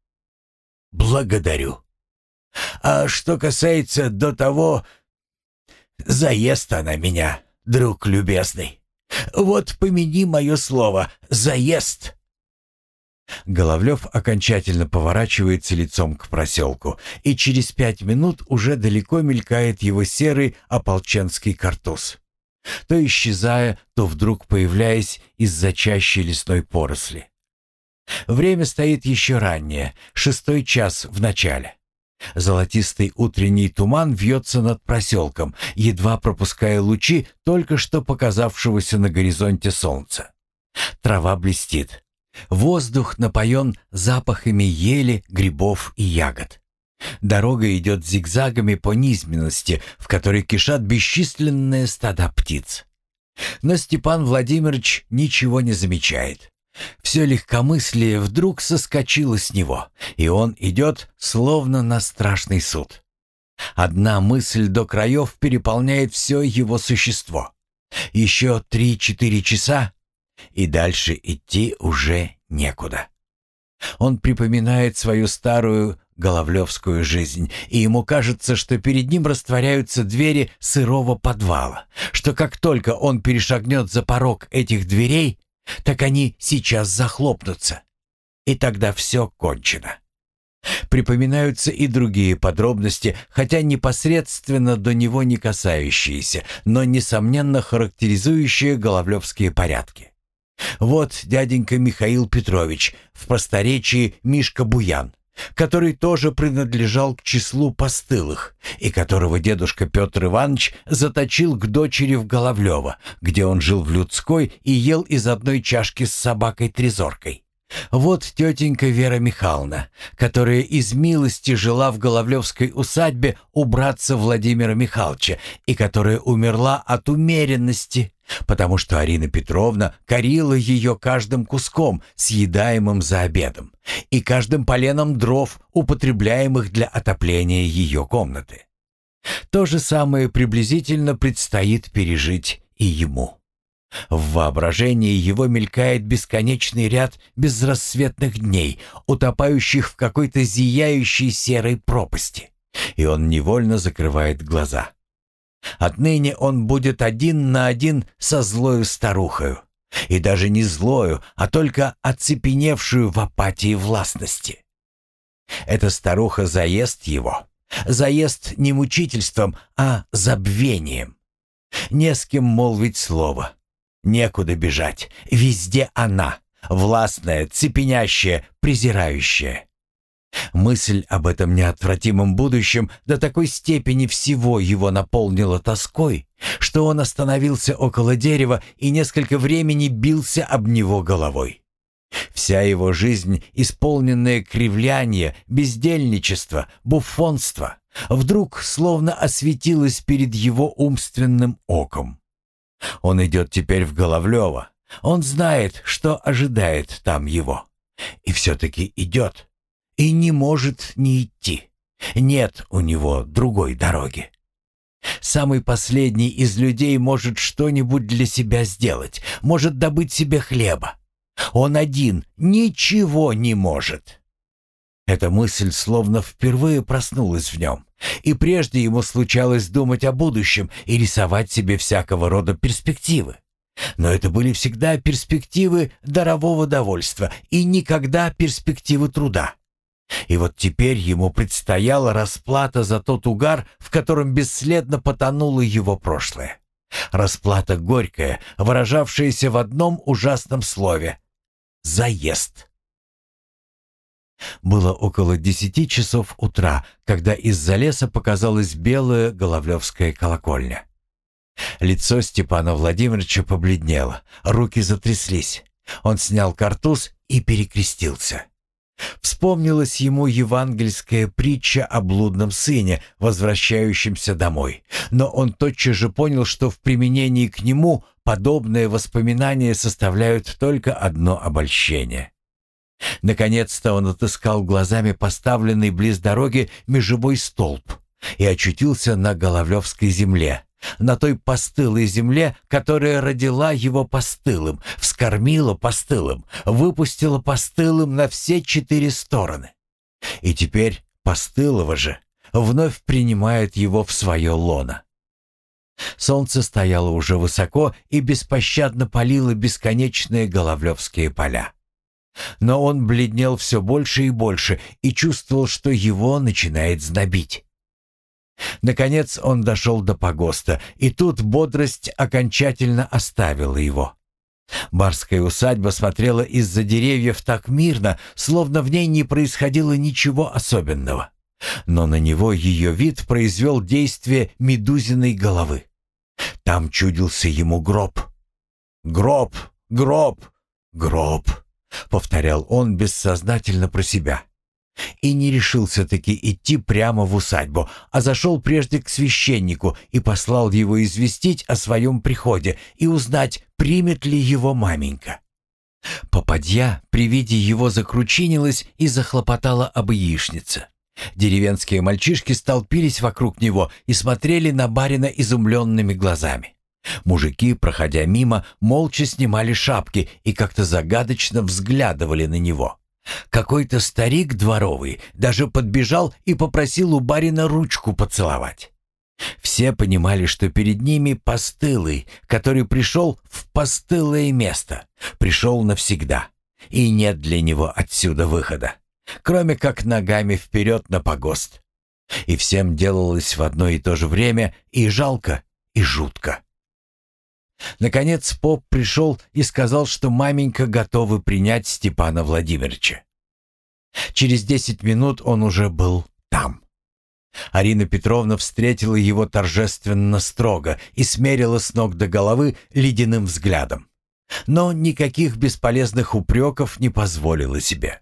Благодарю». А что касается до того, заест она меня, друг любезный. Вот помяни мое слово, заест. Головлев окончательно поворачивается лицом к проселку, и через пять минут уже далеко мелькает его серый ополченский картуз, то исчезая, то вдруг появляясь из-за чащи лесной поросли. Время стоит еще раннее, шестой час в начале. Золотистый утренний туман вьется над проселком, едва пропуская лучи только что показавшегося на горизонте солнца. Трава блестит. Воздух напоен запахами ели, грибов и ягод. Дорога идет зигзагами по низменности, в которой кишат бесчисленные стада птиц. Но Степан Владимирович ничего не замечает. Все легкомыслие вдруг соскочило с него, и он идет словно на страшный суд. Одна мысль до краев переполняет все его существо. Еще три-четыре часа, и дальше идти уже некуда. Он припоминает свою старую головлевскую жизнь, и ему кажется, что перед ним растворяются двери сырого подвала, что как только он перешагнет за порог этих дверей, так они сейчас захлопнутся, и тогда все кончено. Припоминаются и другие подробности, хотя непосредственно до него не касающиеся, но, несомненно, характеризующие головлевские порядки. Вот дяденька Михаил Петрович, в просторечии Мишка Буян, который тоже принадлежал к числу постылых, и которого дедушка Петр Иванович заточил к дочери в Головлево, где он жил в людской и ел из одной чашки с собакой-трезоркой. Вот тетенька Вера Михайловна, которая из милости жила в Головлевской усадьбе у братца Владимира Михайловича и которая умерла от умеренности, потому что Арина Петровна корила ее каждым куском, съедаемым за обедом, и каждым поленом дров, употребляемых для отопления ее комнаты. То же самое приблизительно предстоит пережить и ему. В воображении его мелькает бесконечный ряд безрассветных дней, утопающих в какой-то зияющей серой пропасти, и он невольно закрывает глаза. Отныне он будет один на один со злою старухою, и даже не злою, а только оцепеневшую в апатии властности. Эта старуха заест его, заест не мучительством, а забвением. Не с кем молвить слово, Некуда бежать. Везде она. Властная, цепенящая, презирающая. Мысль об этом неотвратимом будущем до такой степени всего его наполнила тоской, что он остановился около дерева и несколько времени бился об него головой. Вся его жизнь, исполненная кривляния, бездельничества, буфонства, вдруг словно осветилась перед его умственным оком. Он идет теперь в Головлево. Он знает, что ожидает там его. И все-таки идет. И не может не идти. Нет у него другой дороги. Самый последний из людей может что-нибудь для себя сделать, может добыть себе хлеба. Он один ничего не может. Эта мысль словно впервые проснулась в нем. И прежде ему случалось думать о будущем и рисовать себе всякого рода перспективы. Но это были всегда перспективы дарового довольства и никогда перспективы труда. И вот теперь ему предстояла расплата за тот угар, в котором бесследно потонуло его прошлое. Расплата горькая, выражавшаяся в одном ужасном слове — заезд. Было около десяти часов утра, когда из-за леса показалась белая Головлевская колокольня. Лицо Степана Владимировича побледнело, руки затряслись. Он снял картуз и перекрестился. Вспомнилась ему евангельская притча о блудном сыне, возвращающемся домой. Но он тотчас же понял, что в применении к нему подобные воспоминания составляют только одно обольщение. Наконец-то он отыскал глазами поставленный близ дороги межевой столб и очутился на Головлевской земле, на той постылой земле, которая родила его постылым, вскормила постылым, выпустила постылым на все четыре стороны. И теперь постылого же вновь принимает его в свое лоно. Солнце стояло уже высоко и беспощадно палило бесконечные Головлевские поля. Но он бледнел все больше и больше и чувствовал, что его начинает знобить. Наконец он дошел до погоста, и тут бодрость окончательно оставила его. Барская усадьба смотрела из-за деревьев так мирно, словно в ней не происходило ничего особенного. Но на него ее вид произвел действие медузиной головы. Там чудился ему гроб. Гроб, гроб, гроб. — повторял он бессознательно про себя. И не решился таки идти прямо в усадьбу, а зашел прежде к священнику и послал его известить о своем приходе и узнать, примет ли его маменька. Попадья при виде его закручинилась и захлопотала об яичнице. Деревенские мальчишки столпились вокруг него и смотрели на барина изумленными глазами. Мужики, проходя мимо, молча снимали шапки и как-то загадочно взглядывали на него. Какой-то старик дворовый даже подбежал и попросил у барина ручку поцеловать. Все понимали, что перед ними постылый, который пришел в постылое место, пришел навсегда, и нет для него отсюда выхода, кроме как ногами вперед на погост. И всем делалось в одно и то же время и жалко, и жутко. Наконец поп пришел и сказал, что маменька готова принять Степана Владимировича. Через десять минут он уже был там. Арина Петровна встретила его торжественно строго и смерила с ног до головы ледяным взглядом. Но никаких бесполезных упреков не позволила себе.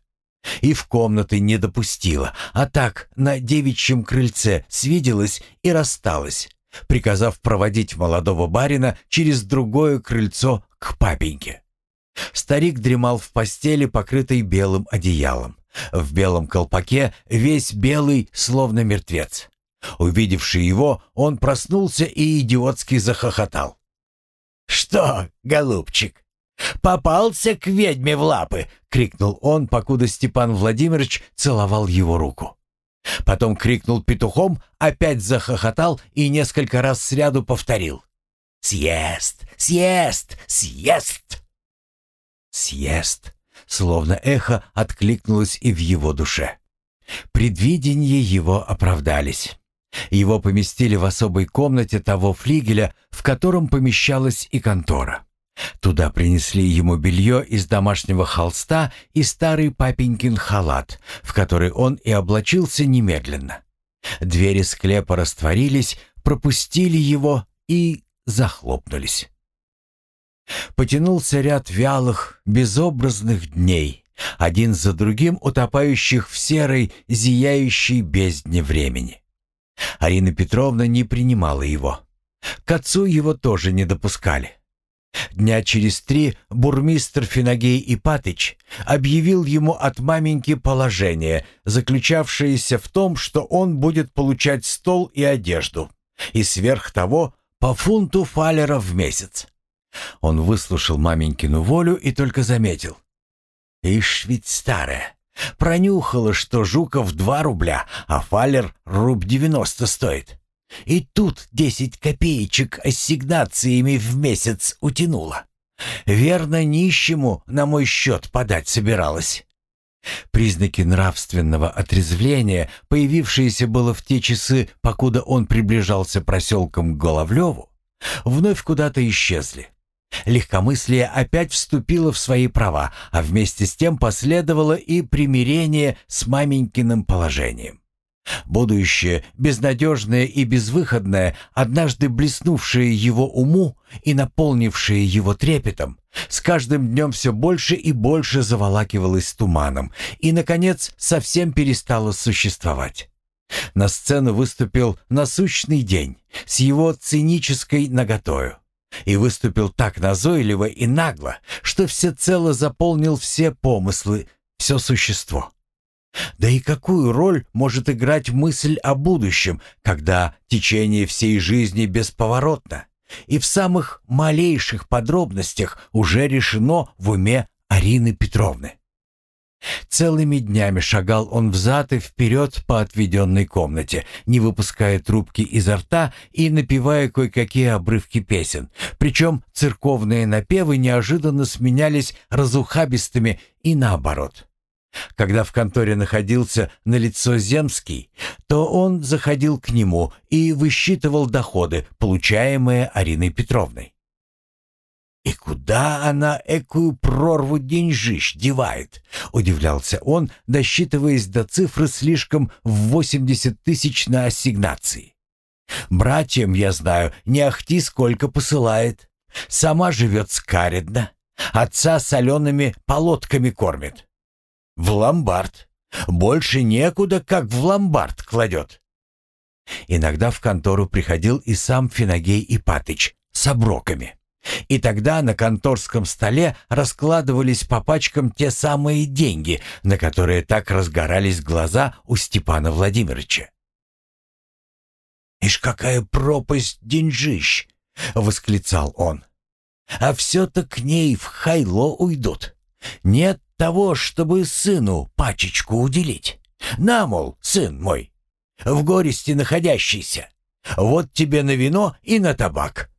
И в комнаты не допустила, а так на девичьем крыльце свиделась и рассталась, приказав проводить молодого барина через другое крыльцо к папеньке. Старик дремал в постели, покрытой белым одеялом. В белом колпаке, весь белый, словно мертвец. Увидевший его, он проснулся и идиотски захохотал. «Что, голубчик, попался к ведьме в лапы!» — крикнул он, покуда Степан Владимирович целовал его руку. Потом крикнул петухом, опять захохотал и несколько раз сряду повторил. «Съест! Съест! Съест!» «Съест!» Словно эхо откликнулось и в его душе. Предвидения его оправдались. Его поместили в особой комнате того флигеля, в котором помещалась и контора. Туда принесли ему белье из домашнего холста и старый папенькин халат, в который он и облачился немедленно. Двери склепа растворились, пропустили его и захлопнулись. Потянулся ряд вялых, безобразных дней, один за другим утопающих в серой, зияющей бездне времени. Арина Петровна не принимала его. К отцу его тоже не допускали. Дня через три бурмистр Финагей Ипатыч объявил ему от маменьки положение, заключавшееся в том, что он будет получать стол и одежду, и сверх того по фунту фалера в месяц. Он выслушал маменькину волю и только заметил. «Ишь ведь старая, пронюхала, что Жуков два рубля, а фалер руб девяносто стоит. И тут десять копеечек ассигнациями в месяц утянула. Верно, нищему на мой счет подать собиралась». Признаки нравственного отрезвления, появившиеся было в те часы, покуда он приближался проселком к Головлеву, вновь куда-то исчезли. Легкомыслие опять вступило в свои права, а вместе с тем последовало и примирение с маменькиным положением. Будущее, безнадежное и безвыходное, однажды блеснувшее его уму и наполнившее его трепетом, с каждым днем все больше и больше заволакивалось туманом и, наконец, совсем перестало существовать. На сцену выступил насущный день с его цинической наготою и выступил так назойливо и нагло, что всецело заполнил все помыслы, все существо. Да и какую роль может играть мысль о будущем, когда течение всей жизни бесповоротно, и в самых малейших подробностях уже решено в уме Арины Петровны? Целыми днями шагал он взад и вперед по отведенной комнате, не выпуская трубки изо рта и напевая кое-какие обрывки песен. Причем церковные напевы неожиданно сменялись разухабистыми и наоборот. Когда в конторе находился на лицо Земский, то он заходил к нему и высчитывал доходы, получаемые Ариной Петровной. «И куда она экую прорву деньжищ девает?» — удивлялся он, досчитываясь до цифры слишком в восемьдесят тысяч на ассигнации. «Братьям, я знаю, не ахти сколько посылает. Сама живет скаредно. Отца солеными полотками кормит. В ломбард. Больше некуда, как в ломбард кладет. Иногда в контору приходил и сам Финогей Ипатыч с оброками. И тогда на конторском столе раскладывались по пачкам те самые деньги, на которые так разгорались глаза у Степана Владимировича. «Ишь, какая пропасть деньжищ!» — восклицал он. «А все-то к ней в хайло уйдут. Нет того, чтобы сыну пачечку уделить. На, мол, сын мой, в горести находящийся. Вот тебе на вино и на табак».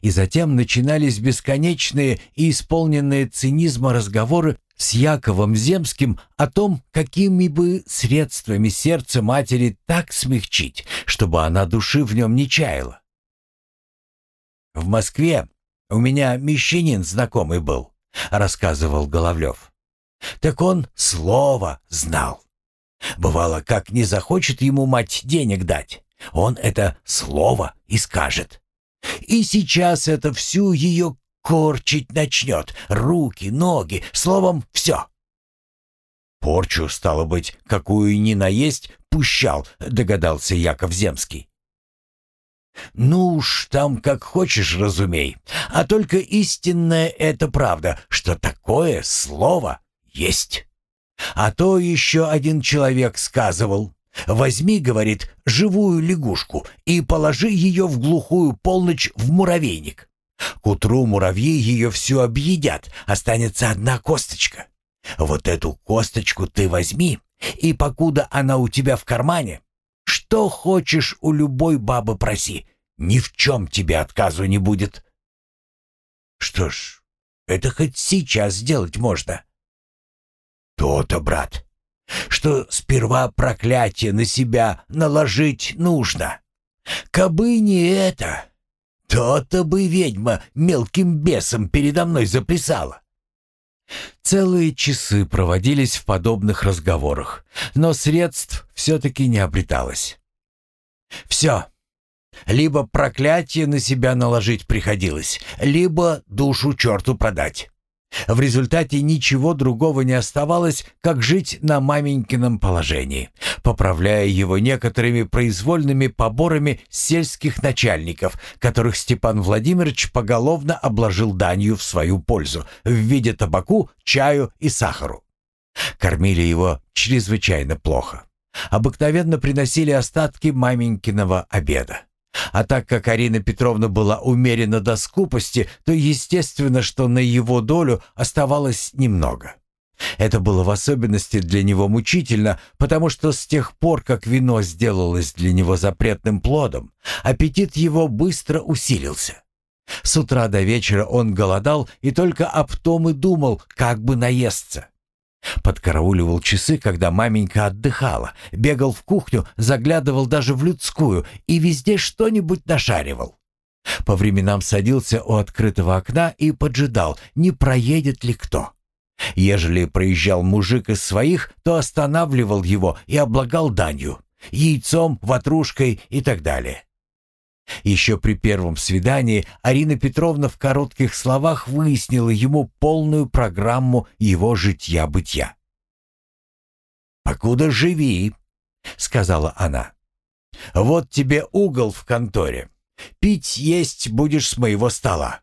И затем начинались бесконечные и исполненные цинизма разговоры с Яковом Земским о том, какими бы средствами сердце матери так смягчить, чтобы она души в нем не чаяла. «В Москве у меня мещанин знакомый был», — рассказывал Головлев. «Так он слово знал. Бывало, как не захочет ему мать денег дать, он это слово и скажет. И сейчас это всю ее корчить начнет, руки, ноги, словом, все. Порчу, стало быть, какую ни наесть, пущал, догадался Яков Земский. «Ну уж там как хочешь, разумей. А только истинная это правда, что такое слово есть». А то еще один человек сказывал. «Возьми, — говорит, — живую лягушку и положи ее в глухую полночь в муравейник. К утру муравьи ее всю объедят, останется одна косточка. Вот эту косточку ты возьми, и покуда она у тебя в кармане, что хочешь у любой бабы проси, ни в чем тебе отказу не будет». «Что ж, это хоть сейчас сделать можно». То-то, брат, что сперва проклятие на себя наложить нужно. Кабы не это, то-то бы ведьма мелким бесом передо мной заплясала. Целые часы проводились в подобных разговорах, но средств все-таки не обреталось. Все. Либо проклятие на себя наложить приходилось, либо душу черту продать. В результате ничего другого не оставалось, как жить на маменькином положении, поправляя его некоторыми произвольными поборами сельских начальников, которых Степан Владимирович поголовно обложил данью в свою пользу в виде табаку, чаю и сахару. Кормили его чрезвычайно плохо. Обыкновенно приносили остатки маменькиного обеда. А так как Арина Петровна была умерена до скупости, то естественно, что на его долю оставалось немного. Это было в особенности для него мучительно, потому что с тех пор, как вино сделалось для него запретным плодом, аппетит его быстро усилился. С утра до вечера он голодал и только об том и думал, как бы наесться. Подкарауливал часы, когда маменька отдыхала, бегал в кухню, заглядывал даже в людскую и везде что-нибудь нашаривал. По временам садился у открытого окна и поджидал, не проедет ли кто. Ежели проезжал мужик из своих, то останавливал его и облагал данью, яйцом, ватрушкой и так далее. Еще при первом свидании Арина Петровна в коротких словах выяснила ему полную программу его житья-бытия. «Покуда живи», — сказала она. «Вот тебе угол в конторе. Пить есть будешь с моего стола.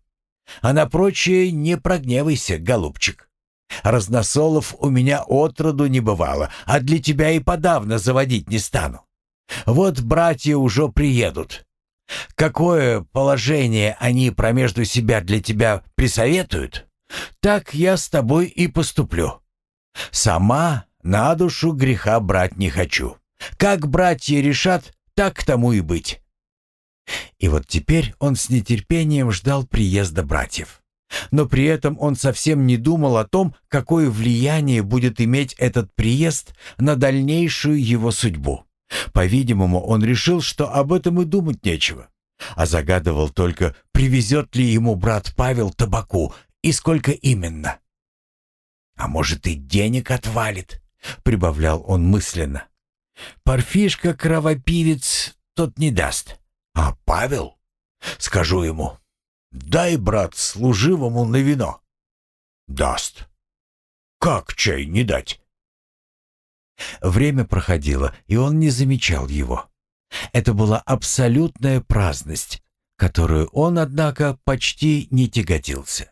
А на прочее не прогневайся, голубчик. Разносолов у меня отроду не бывало, а для тебя и подавно заводить не стану. Вот братья уже приедут. Какое положение они промежду себя для тебя присоветуют, так я с тобой и поступлю. Сама на душу греха брать не хочу. Как братья решат, так тому и быть». И вот теперь он с нетерпением ждал приезда братьев. Но при этом он совсем не думал о том, какое влияние будет иметь этот приезд на дальнейшую его судьбу. По-видимому, он решил, что об этом и думать нечего. А загадывал только, привезет ли ему брат Павел табаку и сколько именно. «А может, и денег отвалит?» — прибавлял он мысленно. «Порфишка-кровопивец тот не даст. А Павел? Скажу ему, дай, брат, служивому на вино. Даст. Как чай не дать? Время проходило, и он не замечал его. Это была абсолютная праздность, которую он, однако, почти не тяготился.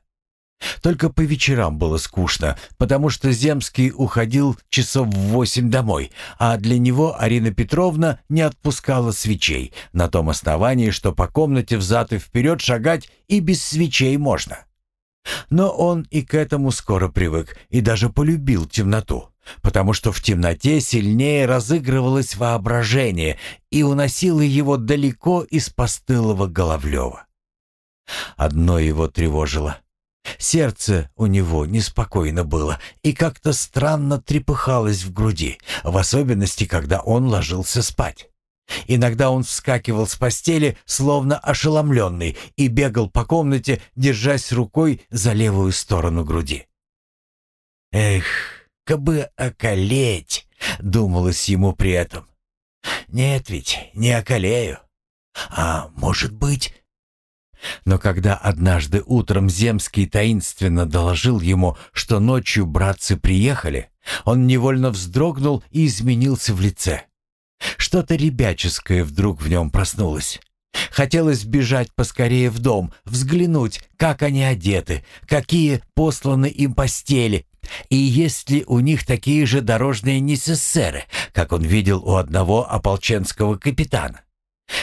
Только по вечерам было скучно, потому что Земский уходил часов в восемь домой, а для него Арина Петровна не отпускала свечей, на том основании, что по комнате взад и вперед шагать и без свечей можно. Но он и к этому скоро привык и даже полюбил темноту, потому что в темноте сильнее разыгрывалось воображение и уносило его далеко из постылого Головлева. Одно его тревожило. Сердце у него неспокойно было и как-то странно трепыхалось в груди, в особенности, когда он ложился спать. Иногда он вскакивал с постели, словно ошеломленный, и бегал по комнате, держась рукой за левую сторону груди. «Эх, кабы околеть!» — думалось ему при этом. «Нет ведь, не околею. А может быть...» Но когда однажды утром Земский таинственно доложил ему, что ночью братцы приехали, он невольно вздрогнул и изменился в лице. Что-то ребяческое вдруг в нем проснулось. Хотелось бежать поскорее в дом, взглянуть, как они одеты, какие посланы им постели, и есть ли у них такие же дорожные несессеры, как он видел у одного ополченского капитана.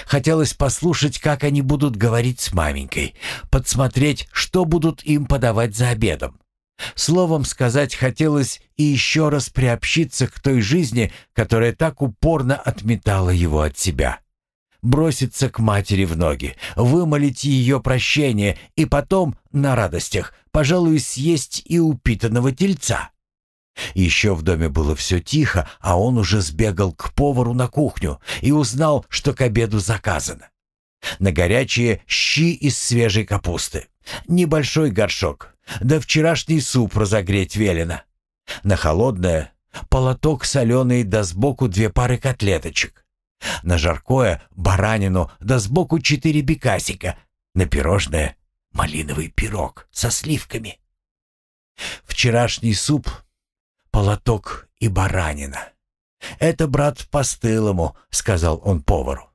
Хотелось послушать, как они будут говорить с маменькой, подсмотреть, что будут им подавать за обедом. Словом сказать, хотелось и еще раз приобщиться к той жизни, которая так упорно отметала его от себя. Броситься к матери в ноги, вымолить ее прощение и потом, на радостях, пожалуй, съесть и упитанного тельца. Еще в доме было все тихо, а он уже сбегал к повару на кухню и узнал, что к обеду заказано. На горячие щи из свежей капусты, небольшой горшок, да вчерашний суп разогреть велено. На холодное полоток соленый да сбоку две пары котлеточек. На жаркое баранину да сбоку четыре бекасика. На пирожное малиновый пирог со сливками. Вчерашний суп, полоток и баранина. «Это, брат, по-стылому», — сказал он повару.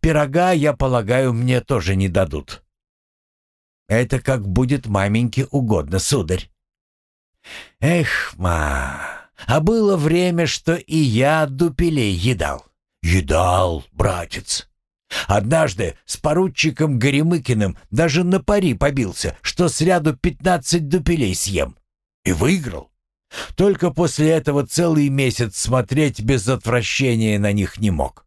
«Пирога, я полагаю, мне тоже не дадут. Это как будет маменьке угодно, сударь. Эх, ма, а было время, что и я дупелей едал. Едал, братец. Однажды с поручиком Горемыкиным даже на пари побился, что сряду пятнадцать дупелей съем. И выиграл. Только после этого целый месяц смотреть без отвращения на них не мог.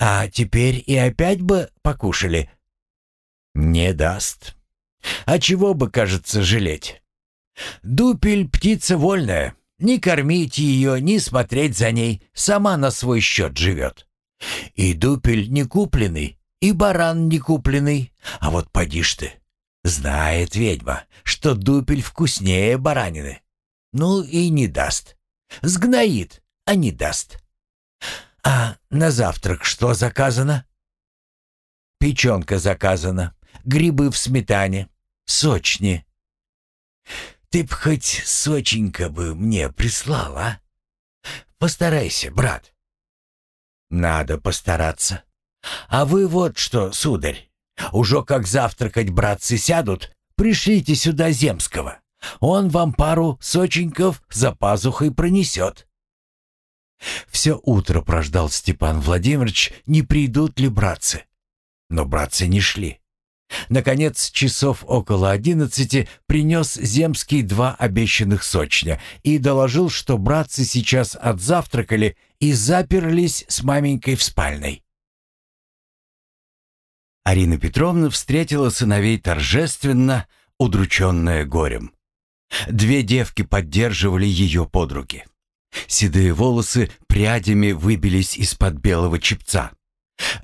«А теперь и опять бы покушали?» «Не даст. А чего бы, кажется, жалеть? Дупель — птица вольная. Не кормить ее, не смотреть за ней. Сама на свой счет живет. И дупель не купленный, и баран не купленный. А вот поди ж ты. Знает ведьма, что дупель вкуснее баранины. Ну и не даст. Сгноит, а не даст. А на завтрак что заказано? Печенка заказана грибы в сметане, сочни. Ты б хоть соченько бы мне прислал, а? Постарайся, брат. Надо постараться. А вы вот что, сударь, уже как завтракать братцы сядут, пришлите сюда Земского. Он вам пару соченьков за пазухой пронесет. Все утро прождал Степан Владимирович, не придут ли братцы. Но братцы не шли. Наконец, часов около одиннадцати принес Земский два обещанных сочня и доложил, что братцы сейчас отзавтракали и заперлись с маменькой в спальной. Арина Петровна встретила сыновей торжественно, удрученная горем. Две девки поддерживали ее под руки. Седые волосы прядями выбились из-под белого чепца.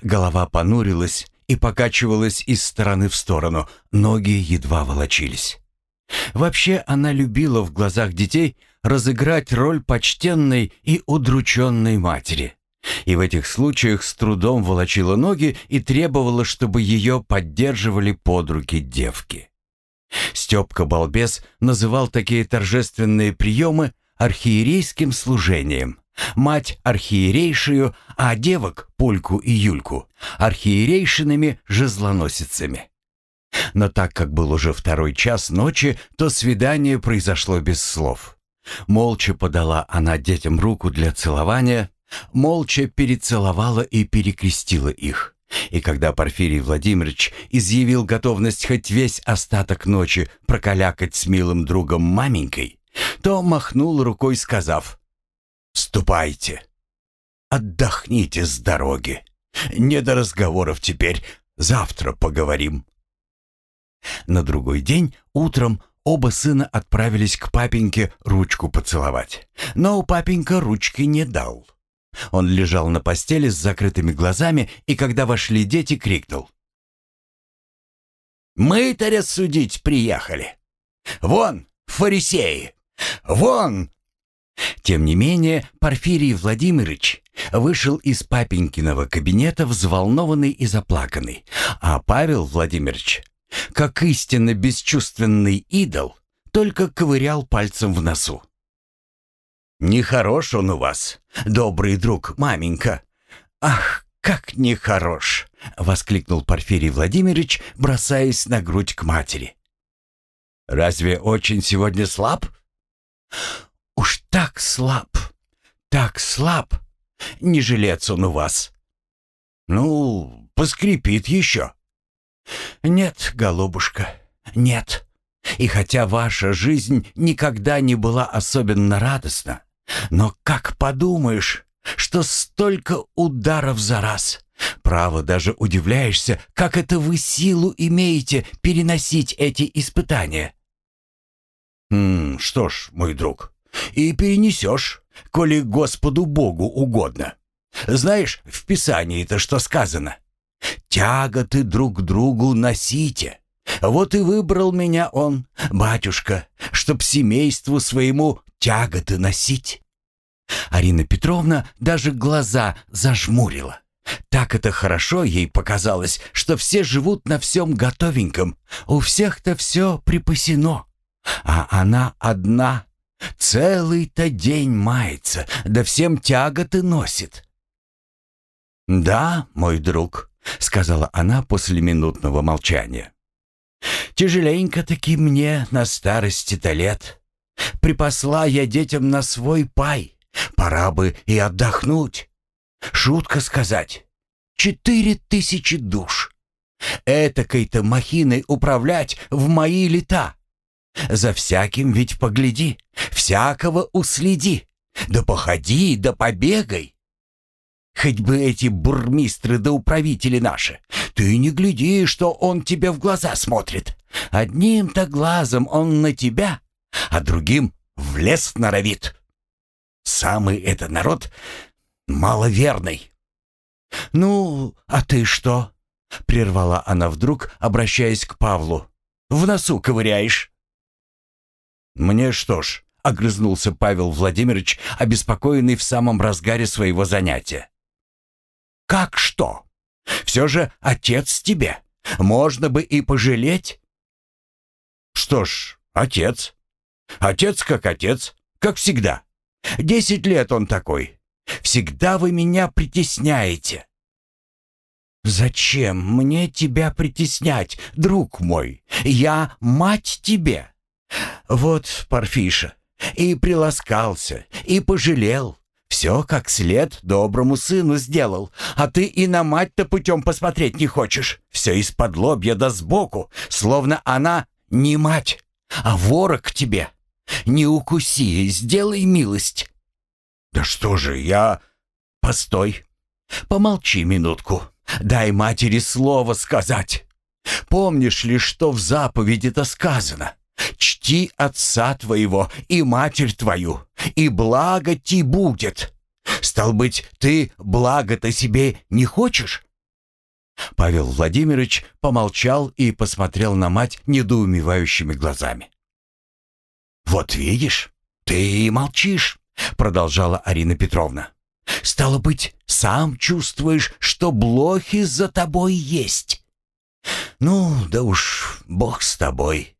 Голова понурилась, и покачивалась из стороны в сторону, ноги едва волочились. Вообще она любила в глазах детей разыграть роль почтенной и удрученной матери. И в этих случаях с трудом волочила ноги и требовала, чтобы ее поддерживали под руки девки. Степка Балбес называл такие торжественные приемы архиерейским служением, мать архиерейшую, а девок, Польку и Юльку, архиерейшинами жезлоносицами. Но так как был уже второй час ночи, то свидание произошло без слов. Молча подала она детям руку для целования, молча перецеловала и перекрестила их. И когда Порфирий Владимирович изъявил готовность хоть весь остаток ночи прокалякать с милым другом маменькой, то махнул рукой, сказав «Ступайте, отдохните с дороги. Не до разговоров теперь, завтра поговорим». На другой день утром оба сына отправились к папеньке ручку поцеловать. Но у папенька ручки не дал. Он лежал на постели с закрытыми глазами, и когда вошли дети, крикнул. «Мы-то рассудить приехали! Вон, фарисеи! Вон!» Тем не менее, Порфирий Владимирович вышел из папенькиного кабинета взволнованный и заплаканный, а Павел Владимирович, как истинно бесчувственный идол, только ковырял пальцем в носу. «Нехорош он у вас, добрый друг, маменька! Ах, как нехорош!» — воскликнул Порфирий Владимирович, бросаясь на грудь к матери. «Разве очень сегодня слаб?» «Уж так слаб, так слаб! Не жилец он у вас!» «Ну, поскрипит еще!» «Нет, голубушка, нет. И хотя ваша жизнь никогда не была особенно радостна, но как подумаешь, что столько ударов за раз. Право, даже удивляешься, как это вы силу имеете переносить эти испытания. «Хм, что ж, мой друг, и перенесешь, коли Господу Богу угодно. Знаешь, в Писании-то что сказано? Тяготы друг другу носите. Вот и выбрал меня он, батюшка, чтоб семейству своему тяготы носить. Арина Петровна даже глаза зажмурила. Так это хорошо ей показалось, что все живут на всем готовеньком. У всех-то все припасено. А она одна. Целый-то день мается, да всем тяготы носит. «Да, мой друг», — сказала она после минутного молчания. «Тяжеленько-таки мне на старости-то лет. Припасла я детям на свой пай. Пора бы и отдохнуть. Шутка сказать. Четыре тысячи душ. Этакой-то махиной управлять в мои лета. За всяким ведь погляди, всякого уследи. Да походи, да побегай. Хоть бы эти бурмистры да управители наши. Ты не гляди, что он тебе в глаза смотрит. Одним-то глазом он на тебя, а другим в лес норовит. Самый это народ маловерный. «Ну, а ты что?» — прервала она вдруг, обращаясь к Павлу. «В носу ковыряешь?» «Мне что ж», — огрызнулся Павел Владимирович, обеспокоенный в самом разгаре своего занятия. «Как что? Все же отец тебе. Можно бы и пожалеть». «Что ж, отец. Отец как отец, как всегда. Десять лет он такой. Всегда вы меня притесняете». «Зачем мне тебя притеснять, друг мой? Я мать тебе». «Вот, Парфиша, и приласкался, и пожалел. Все как след доброму сыну сделал, а ты и на мать-то путем посмотреть не хочешь. Все из-под лобья да сбоку, словно она не мать, а ворог тебе. Не укуси, сделай милость». «Да что же, я...» «Постой. Помолчи минутку. Дай матери слово сказать. Помнишь ли, что в заповеди-то сказано? Чти отца твоего и матерь твою, и благо ти будет. Стал быть, ты благо-то себе не хочешь?» Павел Владимирович помолчал и посмотрел на мать недоумевающими глазами. «Вот видишь, ты и молчишь», — продолжала Арина Петровна. «Стало быть, сам чувствуешь, что блохи за тобой есть». «Ну, да уж, бог с тобой.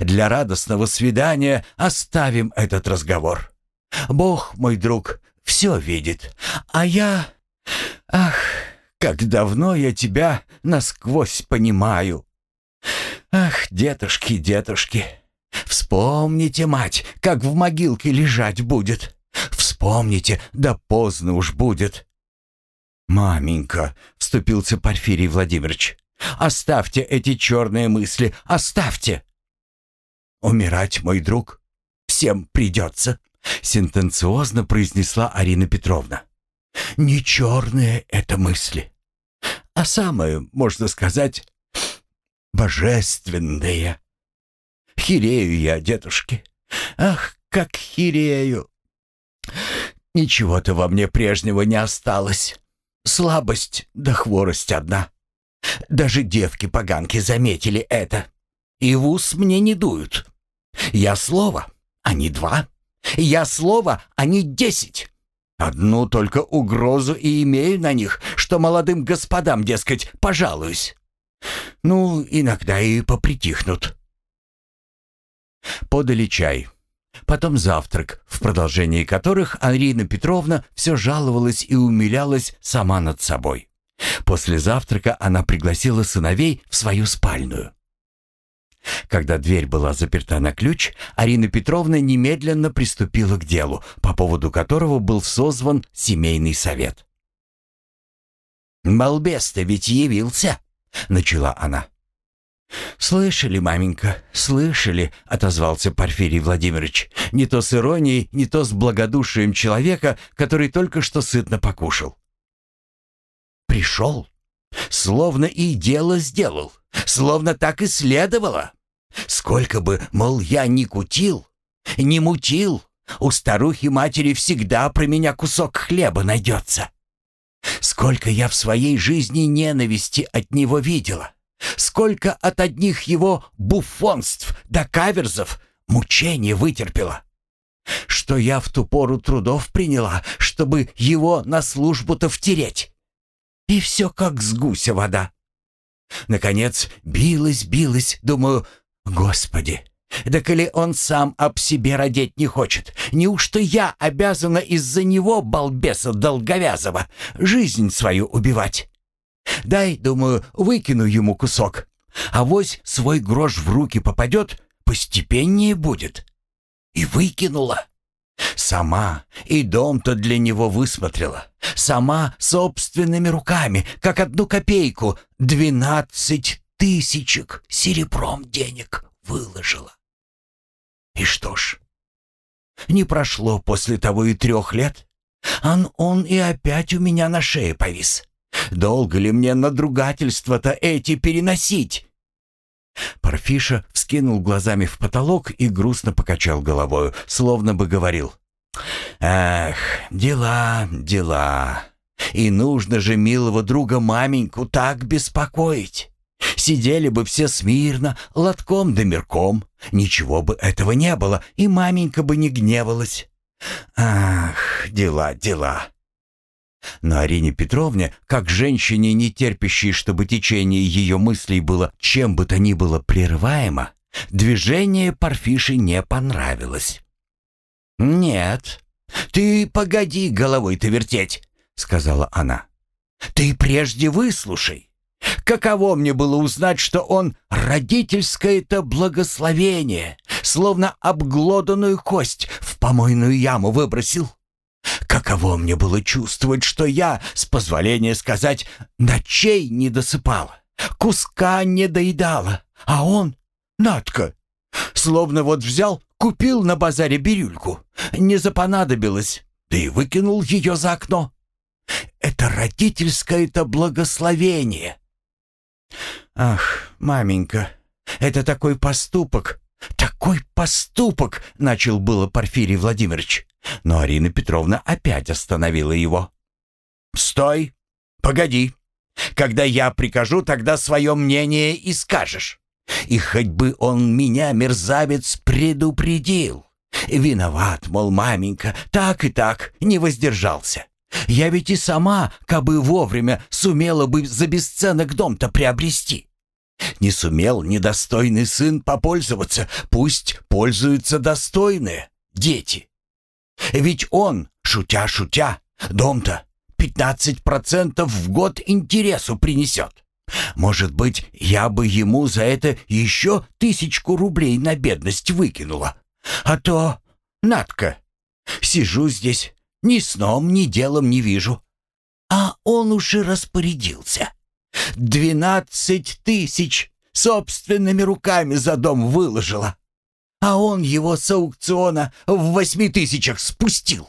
Для радостного свидания оставим этот разговор. Бог, мой друг, все видит. А я... Ах, как давно я тебя насквозь понимаю. Ах, детушки, детушки, вспомните, мать, как в могилке лежать будет. Вспомните, да поздно уж будет. «Маменька», — вступился Порфирий Владимирович, — «оставьте эти черные мысли, оставьте!» «Умирать, мой друг, всем придется», — сентенциозно произнесла Арина Петровна. «Не черные это мысли, а самые, можно сказать, божественные. Хирею я, дедушки, ах, как хирею! Ничего-то во мне прежнего не осталось». Слабость да хворость одна. Даже девки-поганки заметили это. И в ус мне не дуют. Я слово, а не два. Я слово, а не десять. Одну только угрозу и имею на них, что молодым господам, дескать, пожалуюсь. Ну, иногда и попритихнут. Подали чай. Потом завтрак, в продолжении которых Арина Петровна все жаловалась и умилялась сама над собой. После завтрака она пригласила сыновей в свою спальную. Когда дверь была заперта на ключ, Арина Петровна немедленно приступила к делу, по поводу которого был созван семейный совет. «Балбес-то ведь явился», — начала она. «Слышали, маменька, слышали», — отозвался Порфирий Владимирович, не то с иронией, не то с благодушием человека, который только что сытно покушал. «Пришел, словно и дело сделал, словно так и следовало. Сколько бы, мол, я ни кутил, не мутил, у старухи-матери всегда про меня кусок хлеба найдется. Сколько я в своей жизни ненависти от него видела». Сколько от одних его буфонств до каверзов мучений вытерпела. Что я в ту пору трудов приняла, чтобы его на службу-то втереть. И все как с гуся вода. Наконец, билась, билась, думаю, Господи, да коли он сам об себе родить не хочет, неужто я обязана из-за него, балбеса долговязого, жизнь свою убивать? Дай, думаю, выкину ему кусок. А вось свой грош в руки попадет, постепеннее будет. И выкинула. Сама и дом-то для него высмотрела. Сама собственными руками, как одну копейку, двенадцать тысячек серебром денег выложила. И что ж, не прошло после того и трех лет, ан он и опять у меня на шее повис. Долго ли мне надругательства-то эти переносить?» Парфиша вскинул глазами в потолок и грустно покачал головою, словно бы говорил. «Эх, дела, дела. И нужно же милого друга маменьку так беспокоить. Сидели бы все смирно, лотком да мерком. Ничего бы этого не было, и маменька бы не гневалась. Ах, дела, дела. Но Арине Петровне, как женщине, не терпящей, чтобы течение ее мыслей было чем бы то ни было прерываемо, движение Парфиши не понравилось. «Нет, ты погоди головой-то вертеть», — сказала она. «Ты прежде выслушай. Каково мне было узнать, что он родительское-то благословение, словно обглоданную кость в помойную яму выбросил? Каково мне было чувствовать, что я, с позволения сказать, ночей не досыпала, куска не доедала, а он, Надка, словно вот взял, купил на базаре бирюльку, не запонадобилось, да и выкинул ее за окно. Это родительское-то благословение. Ах, маменька, это такой поступок, такой поступок, начал было Порфирий Владимирович. Но Арина Петровна опять остановила его. «Стой! Погоди! Когда я прикажу, тогда свое мнение и скажешь. И хоть бы он меня, мерзавец, предупредил. Виноват, мол, маменька, так и так, не воздержался. Я ведь и сама, кабы вовремя, сумела бы за бесценок дом-то приобрести. Не сумел недостойный сын попользоваться, пусть пользуются достойные дети. Ведь он, шутя-шутя, дом-то 15% в год интересу принесет. Может быть, я бы ему за это еще тысячку рублей на бедность выкинула. А то, Надка, сижу здесь, ни сном, ни делом не вижу. А он уж и распорядился. Двенадцать тысяч собственными руками за дом выложила. А он его с аукциона в восьми тысячах спустил.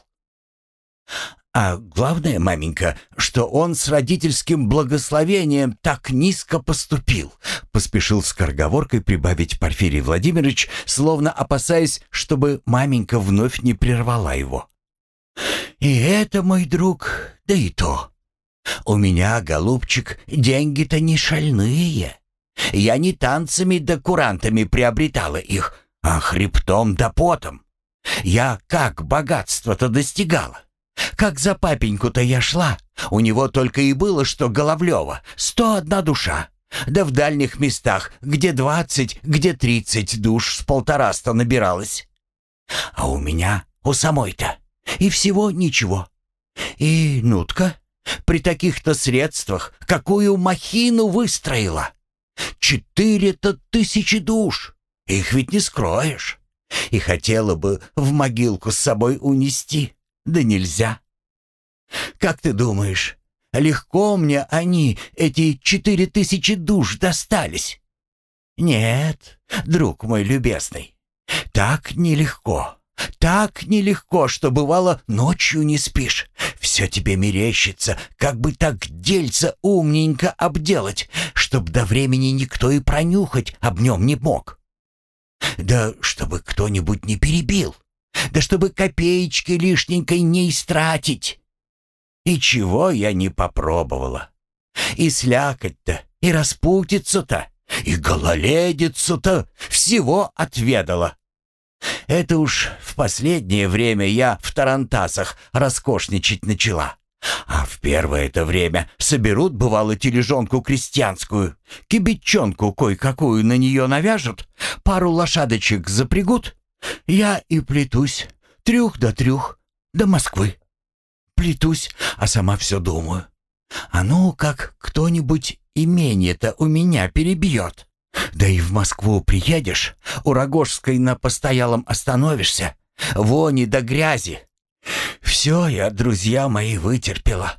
А главное, маменька, что он с родительским благословением так низко поступил, поспешил с корговоркой прибавить Порфирий Владимирович, словно опасаясь, чтобы маменька вновь не прервала его. И это, мой друг, да и то. У меня, голубчик, деньги-то не шальные. Я не танцами да курантами приобретала их, а хребтом да потом. Я как богатство-то достигала? Как за папеньку-то я шла, у него только и было, что Головлева, сто одна душа. Да в дальних местах, где двадцать, где тридцать душ с полтораста набиралось. А у меня, у самой-то, и всего ничего. И Нутка при таких-то средствах какую махину выстроила? Четыре-то тысячи душ. Их ведь не скроешь. И хотела бы в могилку с собой унести. Да нельзя. Как ты думаешь, легко мне они, эти четыре тысячи душ, достались? Нет, друг мой любезный, так нелегко. Так нелегко, что бывало ночью не спишь. Все тебе мерещится, как бы так дельца умненько обделать, чтоб до времени никто и пронюхать об нем не мог. Да чтобы кто-нибудь не перебил. Да чтобы копеечки лишненькой не истратить. И чего я не попробовала. И слякоть-то, и распутицу-то, и гололедицу-то всего отведала. Это уж в последнее время я в тарантасах роскошничать начала. А в первое это время соберут, бывало, тележонку крестьянскую, кибитчонку кое-какую на нее навяжут, пару лошадочек запрягут, я и плетусь, трюх да трюх, до Москвы. Плетусь, а сама все думаю. А ну, как кто-нибудь имение-то у меня перебьет. Да и в Москву приедешь, у Рогожской на постоялом остановишься, вони до грязи. Все я, друзья мои, вытерпела.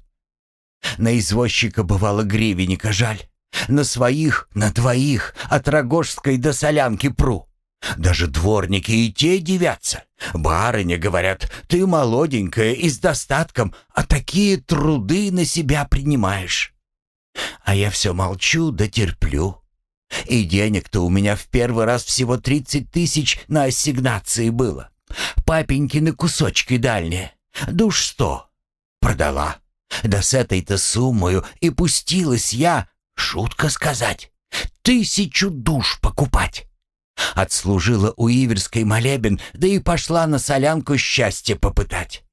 На извозчика бывало гривенника жаль. На своих, на двоих, от Рогожской до Солянки пру. Даже дворники и те дивятся. Барыня, говорят, ты молоденькая и с достатком, а такие труды на себя принимаешь. А я все молчу да терплю. И денег-то у меня в первый раз всего тридцать тысяч на ассигнации было. Папенькины кусочки дальние. Душ сто. Продала. Да с этой-то суммою и пустилась я, шутка сказать, тысячу душ покупать. Отслужила у Иверской молебен, да и пошла на солянку счастье попытать.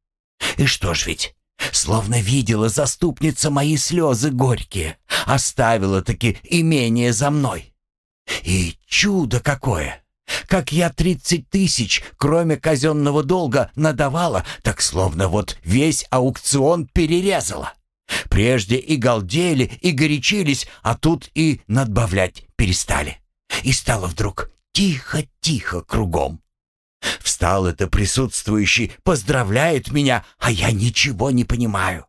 И что ж ведь, словно видела заступница мои слезы горькие, оставила таки имение за мной. И чудо какое! Как я тридцать тысяч, кроме казенного долга, надавала, так словно вот весь аукцион перерезала. Прежде и галдели, и горячились, а тут и надбавлять перестали. И стало вдруг Тихо-тихо кругом. Встал это присутствующий, поздравляет меня, а я ничего не понимаю.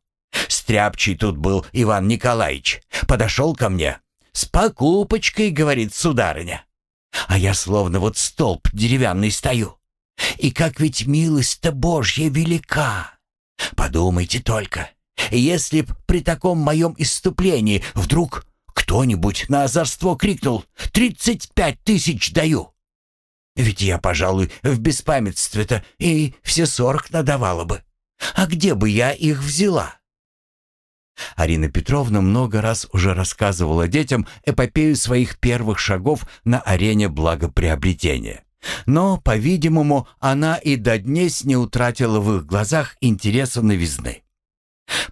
Стряпчий тут был Иван Николаевич. Подошел ко мне. «С покупочкой», — говорит сударыня. А я словно вот столб деревянный стою. И как ведь милость-то Божья велика. Подумайте только, если б при таком моем иступлении вдруг кто-нибудь на озорство крикнул «Тридцать пять тысяч даю!» Ведь я, пожалуй, в беспамятстве-то и все сорок надавала бы. А где бы я их взяла? Арина Петровна много раз уже рассказывала детям эпопею своих первых шагов на арене благоприобретения. Но, по-видимому, она и до днесь не утратила в их глазах интереса новизны.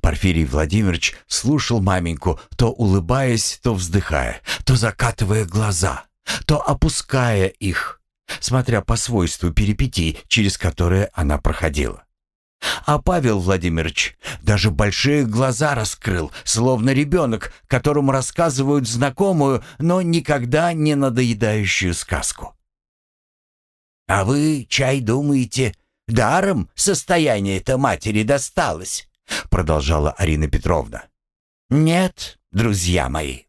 Порфирий Владимирович слушал маменьку, то улыбаясь, то вздыхая, то закатывая глаза, то опуская их, смотря по свойству перипетий, через которые она проходила. А Павел Владимирович даже большие глаза раскрыл, словно ребенок, которому рассказывают знакомую, но никогда не надоедающую сказку. «А вы, чай, думаете, даром состояние-то матери досталось?» Продолжала Арина Петровна. «Нет, друзья мои,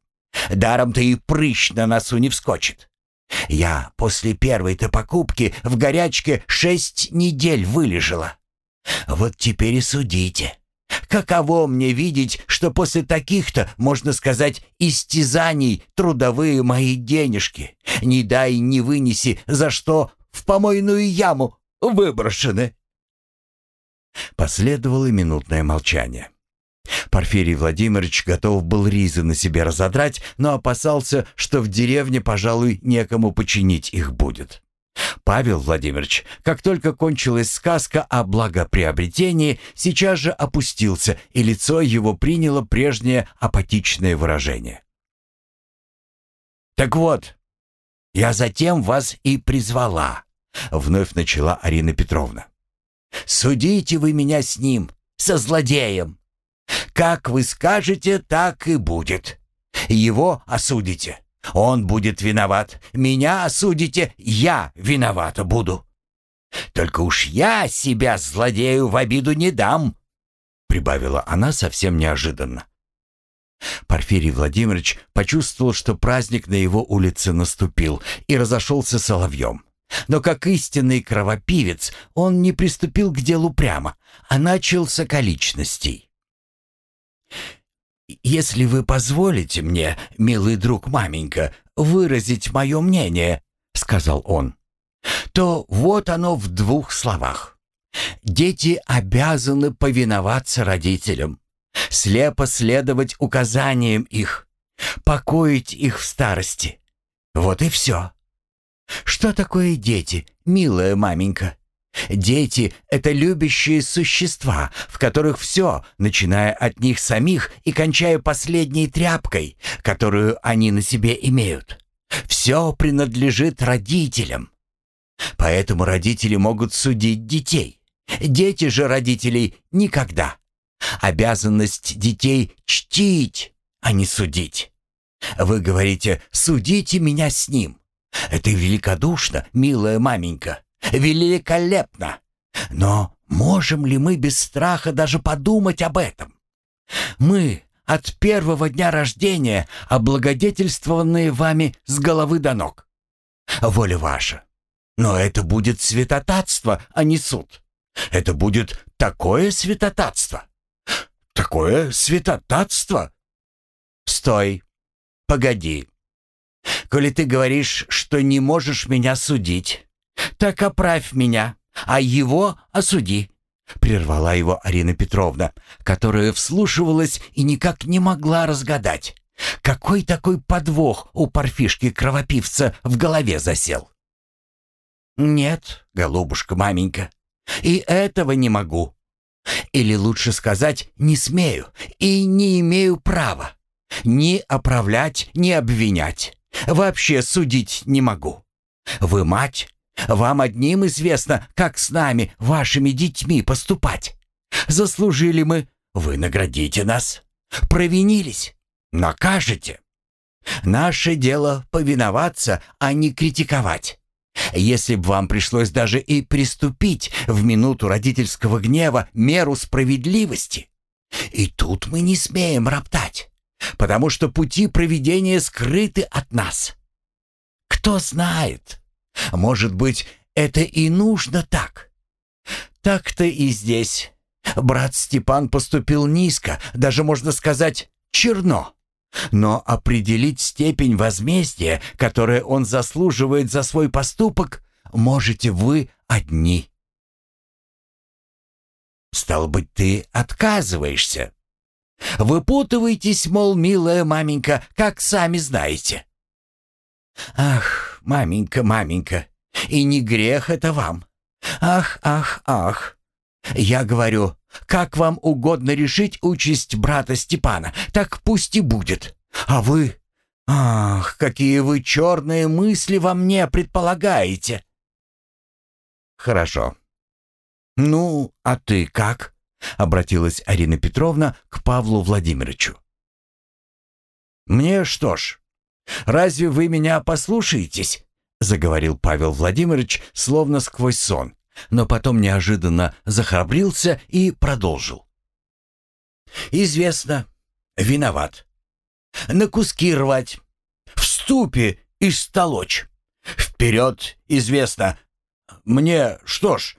даром-то и прыщ на носу не вскочит. Я после первой-то покупки в горячке шесть недель вылежала. Вот теперь и судите. Каково мне видеть, что после таких-то, можно сказать, истязаний трудовые мои денежки, не дай не вынеси, за что в помойную яму выброшены?» Последовало минутное молчание. Порфирий Владимирович готов был ризы на себе разодрать, но опасался, что в деревне, пожалуй, некому починить их будет. Павел Владимирович, как только кончилась сказка о благоприобретении, сейчас же опустился, и лицо его приняло прежнее апатичное выражение. «Так вот, я затем вас и призвала», — вновь начала Арина Петровна. «Судите вы меня с ним, со злодеем. Как вы скажете, так и будет. Его осудите. Он будет виноват. Меня осудите, я виновата буду. Только уж я себя злодею в обиду не дам, прибавила она совсем неожиданно. Порфирий Владимирович почувствовал, что праздник на его улице наступил, и разошелся соловьем. Но как истинный кровопивец он не приступил к делу прямо, а начал с околичностей. «Если вы позволите мне, милый друг маменька, выразить мое мнение», — сказал он, — «то вот оно в двух словах. Дети обязаны повиноваться родителям, слепо следовать указаниям их, покоить их в старости. Вот и все. Что такое дети, милая маменька? Дети — это любящие существа, в которых все, начиная от них самих и кончая последней тряпкой, которую они на себе имеют. Все принадлежит родителям. Поэтому родители могут судить детей. Дети же родителей никогда. Обязанность детей — чтить, а не судить. Вы говорите «судите меня с ним». Это великодушно, милая маменька. Великолепно! Но можем ли мы без страха даже подумать об этом? Мы от первого дня рождения облагодетельствованные вами с головы до ног. Воля ваша. Но это будет святотатство, а не суд. Это будет такое святотатство. Такое святотатство? Стой. Погоди. Коли ты говоришь, что не можешь меня судить, так оправь меня, а его осуди». Прервала его Арина Петровна, которая вслушивалась и никак не могла разгадать. Какой такой подвох у парфишки-кровопивца в голове засел? «Нет, голубушка, маменька, и этого не могу. Или лучше сказать, не смею и не имею права. Ни оправлять, ни обвинять. Вообще судить не могу. Вы мать, вам одним известно, как с нами, вашими детьми, поступать. Заслужили мы, вы наградите нас. Провинились, накажете. Наше дело повиноваться, а не критиковать. Если бы вам пришлось даже и приступить в минуту родительского гнева меру справедливости, и тут мы не смеем роптать, потому что пути проведения скрыты от нас. Кто знает, может быть, это и нужно так? Так-то и здесь. Брат Степан поступил низко, даже можно сказать, черно. Но определить степень возмездия, которое он заслуживает за свой поступок, можете вы одни. Стал быть, ты отказываешься. Выпутывайтесь, мол, милая маменька, как сами знаете. Ах, маменька, маменька, и не грех это вам. Ах, ах, ах. Я говорю, как вам угодно решить участь брата Степана, так пусть и будет. А вы... Ах, какие вы черные мысли во мне предполагаете. Хорошо. «Ну, а ты как?» — обратилась Арина Петровна к Павлу Владимировичу. «Мне что ж, разве вы меня послушаетесь?» — заговорил Павел Владимирович, словно сквозь сон, но потом неожиданно захрабрился и продолжил. «Известно, виноват. На куски рвать, в ступе и столочь. Вперед, известно. Мне что ж,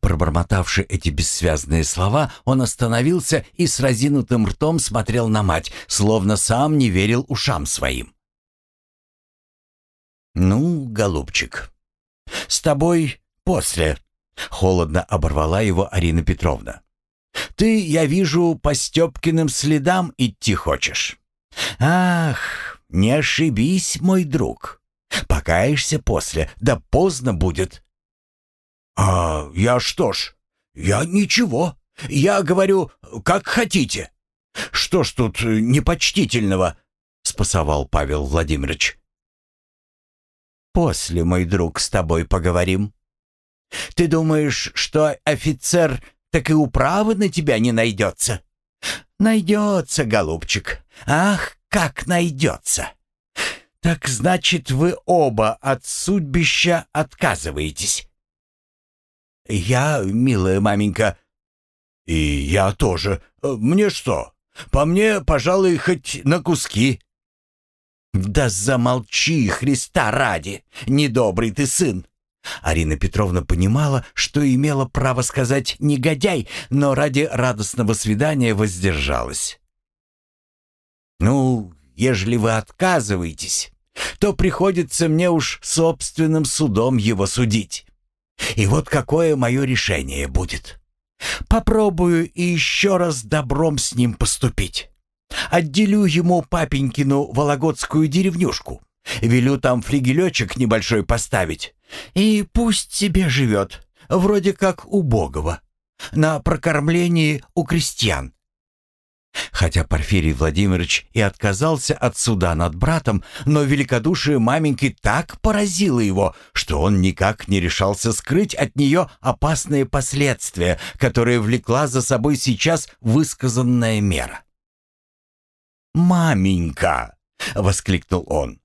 Пробормотавши эти бессвязные слова, он остановился и с разинутым ртом смотрел на мать, словно сам не верил ушам своим. «Ну, голубчик, с тобой после», — холодно оборвала его Арина Петровна. «Ты, я вижу, по Степкиным следам идти хочешь. Ах, не ошибись, мой друг. Покаешься после, да поздно будет. «А я что ж? Я ничего. Я говорю, как хотите. Что ж тут непочтительного?» — спасовал Павел Владимирович. «После, мой друг, с тобой поговорим. Ты думаешь, что офицер так и управы на тебя не найдется?» «Найдется, голубчик. Ах, как найдется!» «Так значит, вы оба от судьбища отказываетесь?» «Я, милая маменька». «И я тоже. Мне что? По мне, пожалуй, хоть на куски». «Да замолчи, Христа ради, недобрый ты сын!» Арина Петровна понимала, что имела право сказать «негодяй», но ради радостного свидания воздержалась. «Ну, ежели вы отказываетесь, то приходится мне уж собственным судом его судить. И вот какое мое решение будет. Попробую и еще раз добром с ним поступить. Отделю ему папенькину вологодскую деревнюшку. Велю там флигелечек небольшой поставить. И пусть себе живет, вроде как убогого, на прокормлении у крестьян. Хотя Порфирий Владимирович и отказался от суда над братом, но великодушие маменьки так поразило его, что он никак не решался скрыть от нее опасные последствия, которые влекла за собой сейчас высказанная мера. «Маменька!» — воскликнул он.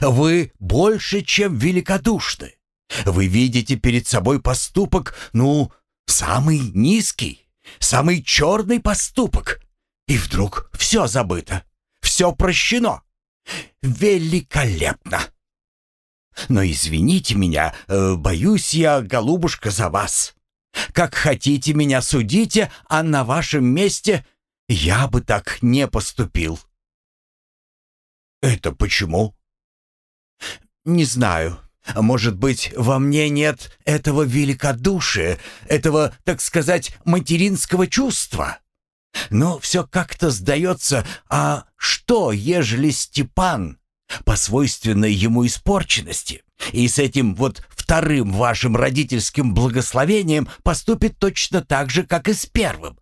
«Вы больше, чем великодушны. Вы видите перед собой поступок, ну, самый низкий, самый черный поступок». И вдруг все забыто, все прощено. Великолепно! Но извините меня, э, боюсь я, голубушка, за вас. Как хотите меня судите, а на вашем месте я бы так не поступил. Это почему? Не знаю. Может быть, во мне нет этого великодушия, этого, так сказать, материнского чувства? Но все как-то сдается, а что, ежели Степан, по свойственной ему испорченности, и с этим вот вторым вашим родительским благословением поступит точно так же, как и с первым?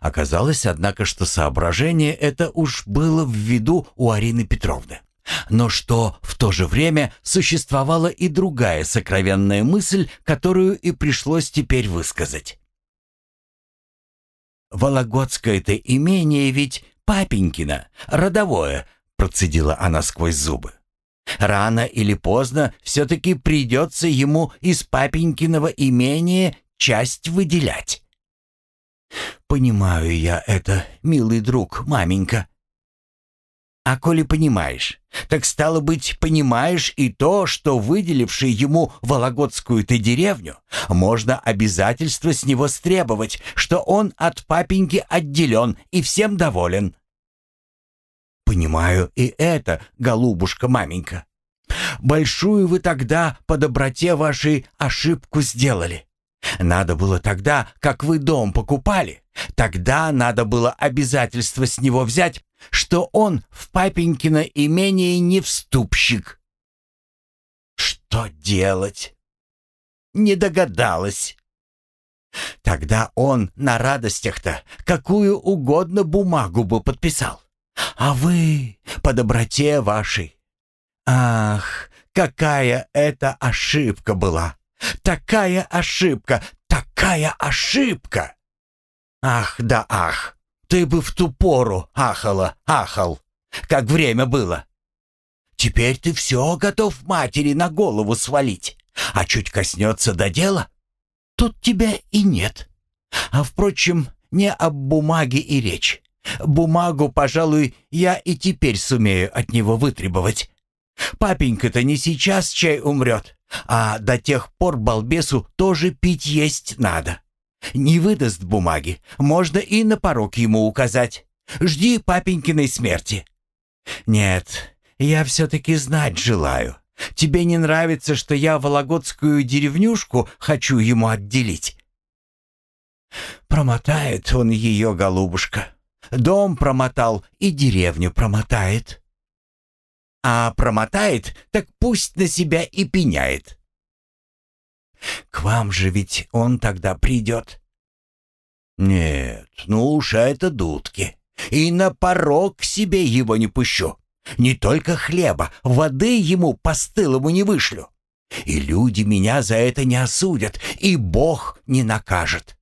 Оказалось, однако, что соображение это уж было в виду у Арины Петровны. Но что в то же время существовала и другая сокровенная мысль, которую и пришлось теперь высказать. Вологодское-то имение ведь папенькино, родовое», — процедила она сквозь зубы. «Рано или поздно все-таки придется ему из папенькиного имения часть выделять». «Понимаю я это, милый друг, маменька», а коли понимаешь, так стало быть, понимаешь и то, что выделивший ему Вологодскую-то деревню, можно обязательство с него стребовать, что он от папеньки отделен и всем доволен. Понимаю и это, голубушка-маменька. Большую вы тогда по доброте вашей ошибку сделали. Надо было тогда, как вы дом покупали, тогда надо было обязательство с него взять, что он в папенькино имение не вступщик. Что делать? Не догадалась. Тогда он на радостях-то какую угодно бумагу бы подписал. А вы по доброте вашей. Ах, какая это ошибка была! Такая ошибка! Такая ошибка!» «Ах да ах! Ты бы в ту пору ахала, ахал, как время было. Теперь ты все готов матери на голову свалить, а чуть коснется до дела, тут тебя и нет. А впрочем, не об бумаге и речь. Бумагу, пожалуй, я и теперь сумею от него вытребовать. Папенька-то не сейчас чай умрет, а до тех пор балбесу тоже пить есть надо. Не выдаст бумаги, можно и на порог ему указать. Жди папенькиной смерти. Нет, я все-таки знать желаю. Тебе не нравится, что я вологодскую деревнюшку хочу ему отделить? Промотает он ее, голубушка. Дом промотал и деревню промотает. А промотает, так пусть на себя и пеняет. К вам же ведь он тогда придет. Нет, ну уж это дудки. И на порог себе его не пущу. Не только хлеба, воды ему постылому не вышлю. И люди меня за это не осудят, и Бог не накажет.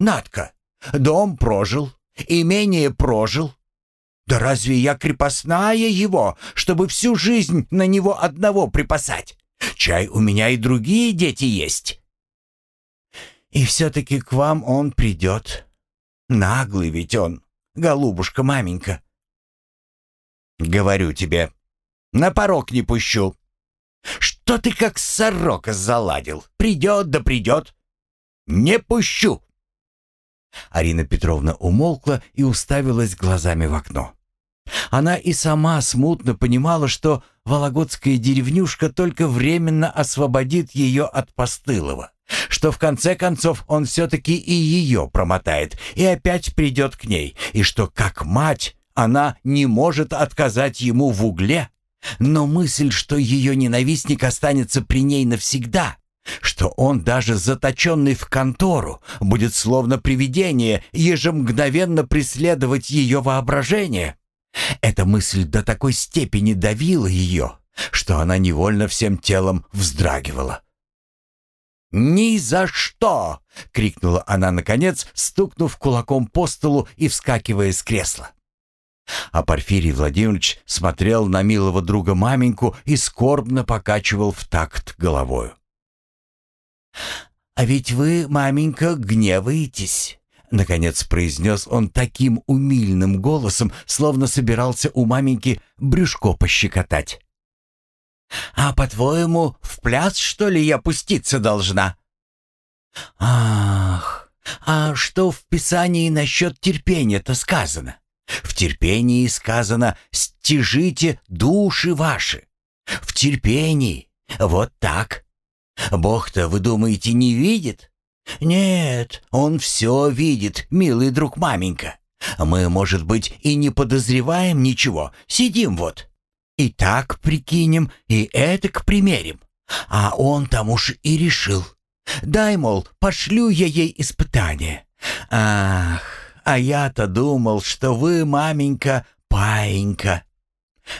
Надка, дом прожил, имение прожил. Да разве я крепостная его, чтобы всю жизнь на него одного припасать? Чай у меня и другие дети есть. И все-таки к вам он придет. Наглый ведь он, голубушка-маменька. Говорю тебе, на порог не пущу. Что ты как сорока заладил? Придет да придет. Не пущу. Арина Петровна умолкла и уставилась глазами в окно. Она и сама смутно понимала, что вологодская деревнюшка только временно освободит ее от постылого, что в конце концов он все-таки и ее промотает и опять придет к ней, и что, как мать, она не может отказать ему в угле. Но мысль, что ее ненавистник останется при ней навсегда, что он даже заточенный в контору будет словно привидение ежемгновенно преследовать ее воображение. Эта мысль до такой степени давила ее, что она невольно всем телом вздрагивала. «Ни за что!» — крикнула она, наконец, стукнув кулаком по столу и вскакивая с кресла. А Порфирий Владимирович смотрел на милого друга маменьку и скорбно покачивал в такт головою. «А ведь вы, маменька, гневаетесь!» Наконец произнес он таким умильным голосом, словно собирался у маменьки брюшко пощекотать. «А по-твоему, в пляс, что ли, я пуститься должна?» «Ах, а что в Писании насчет терпения-то сказано? В терпении сказано «стяжите души ваши». В терпении. Вот так. Бог-то, вы думаете, не видит? Нет, он все видит, милый друг маменька. Мы, может быть, и не подозреваем ничего, сидим вот. И так прикинем, и это к примерим. А он там уж и решил. Дай, мол, пошлю я ей испытание. Ах, а я-то думал, что вы, маменька, паинька.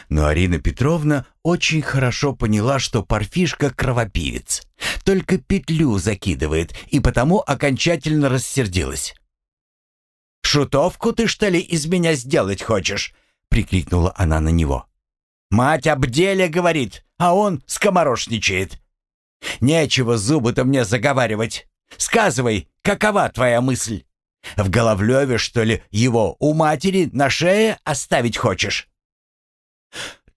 Но Арина Петровна очень хорошо поняла, что парфишка кровопивец. Только петлю закидывает, и потому окончательно рассердилась. «Шутовку ты, что ли, из меня сделать хочешь?» — прикрикнула она на него. «Мать об деле говорит, а он скоморошничает. Нечего зубы-то мне заговаривать. Сказывай, какова твоя мысль? В Головлеве, что ли, его у матери на шее оставить хочешь?»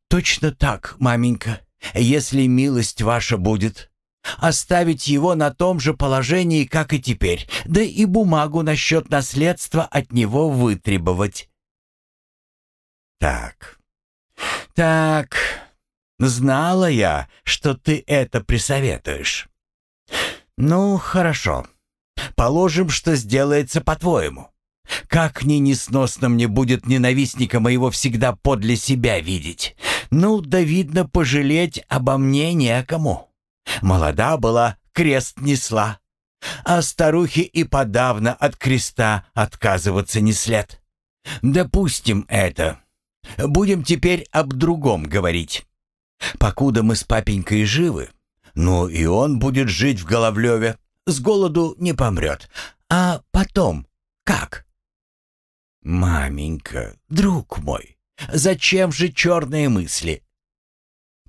«Точно так, маменька, если милость ваша будет. Оставить его на том же положении, как и теперь, да и бумагу насчет наследства от него вытребовать». «Так, так, знала я, что ты это присоветуешь. Ну, хорошо. Положим, что сделается по-твоему. Как ни несносно мне будет ненавистника моего всегда подле себя видеть. Ну, да видно, пожалеть обо мне некому. Молода была, крест несла. А старухи и подавно от креста отказываться не след. Допустим это. Будем теперь об другом говорить. Покуда мы с папенькой живы, Ну и он будет жить в Головлеве, с голоду не помрет. А потом как? Маменька, друг мой, зачем же черные мысли?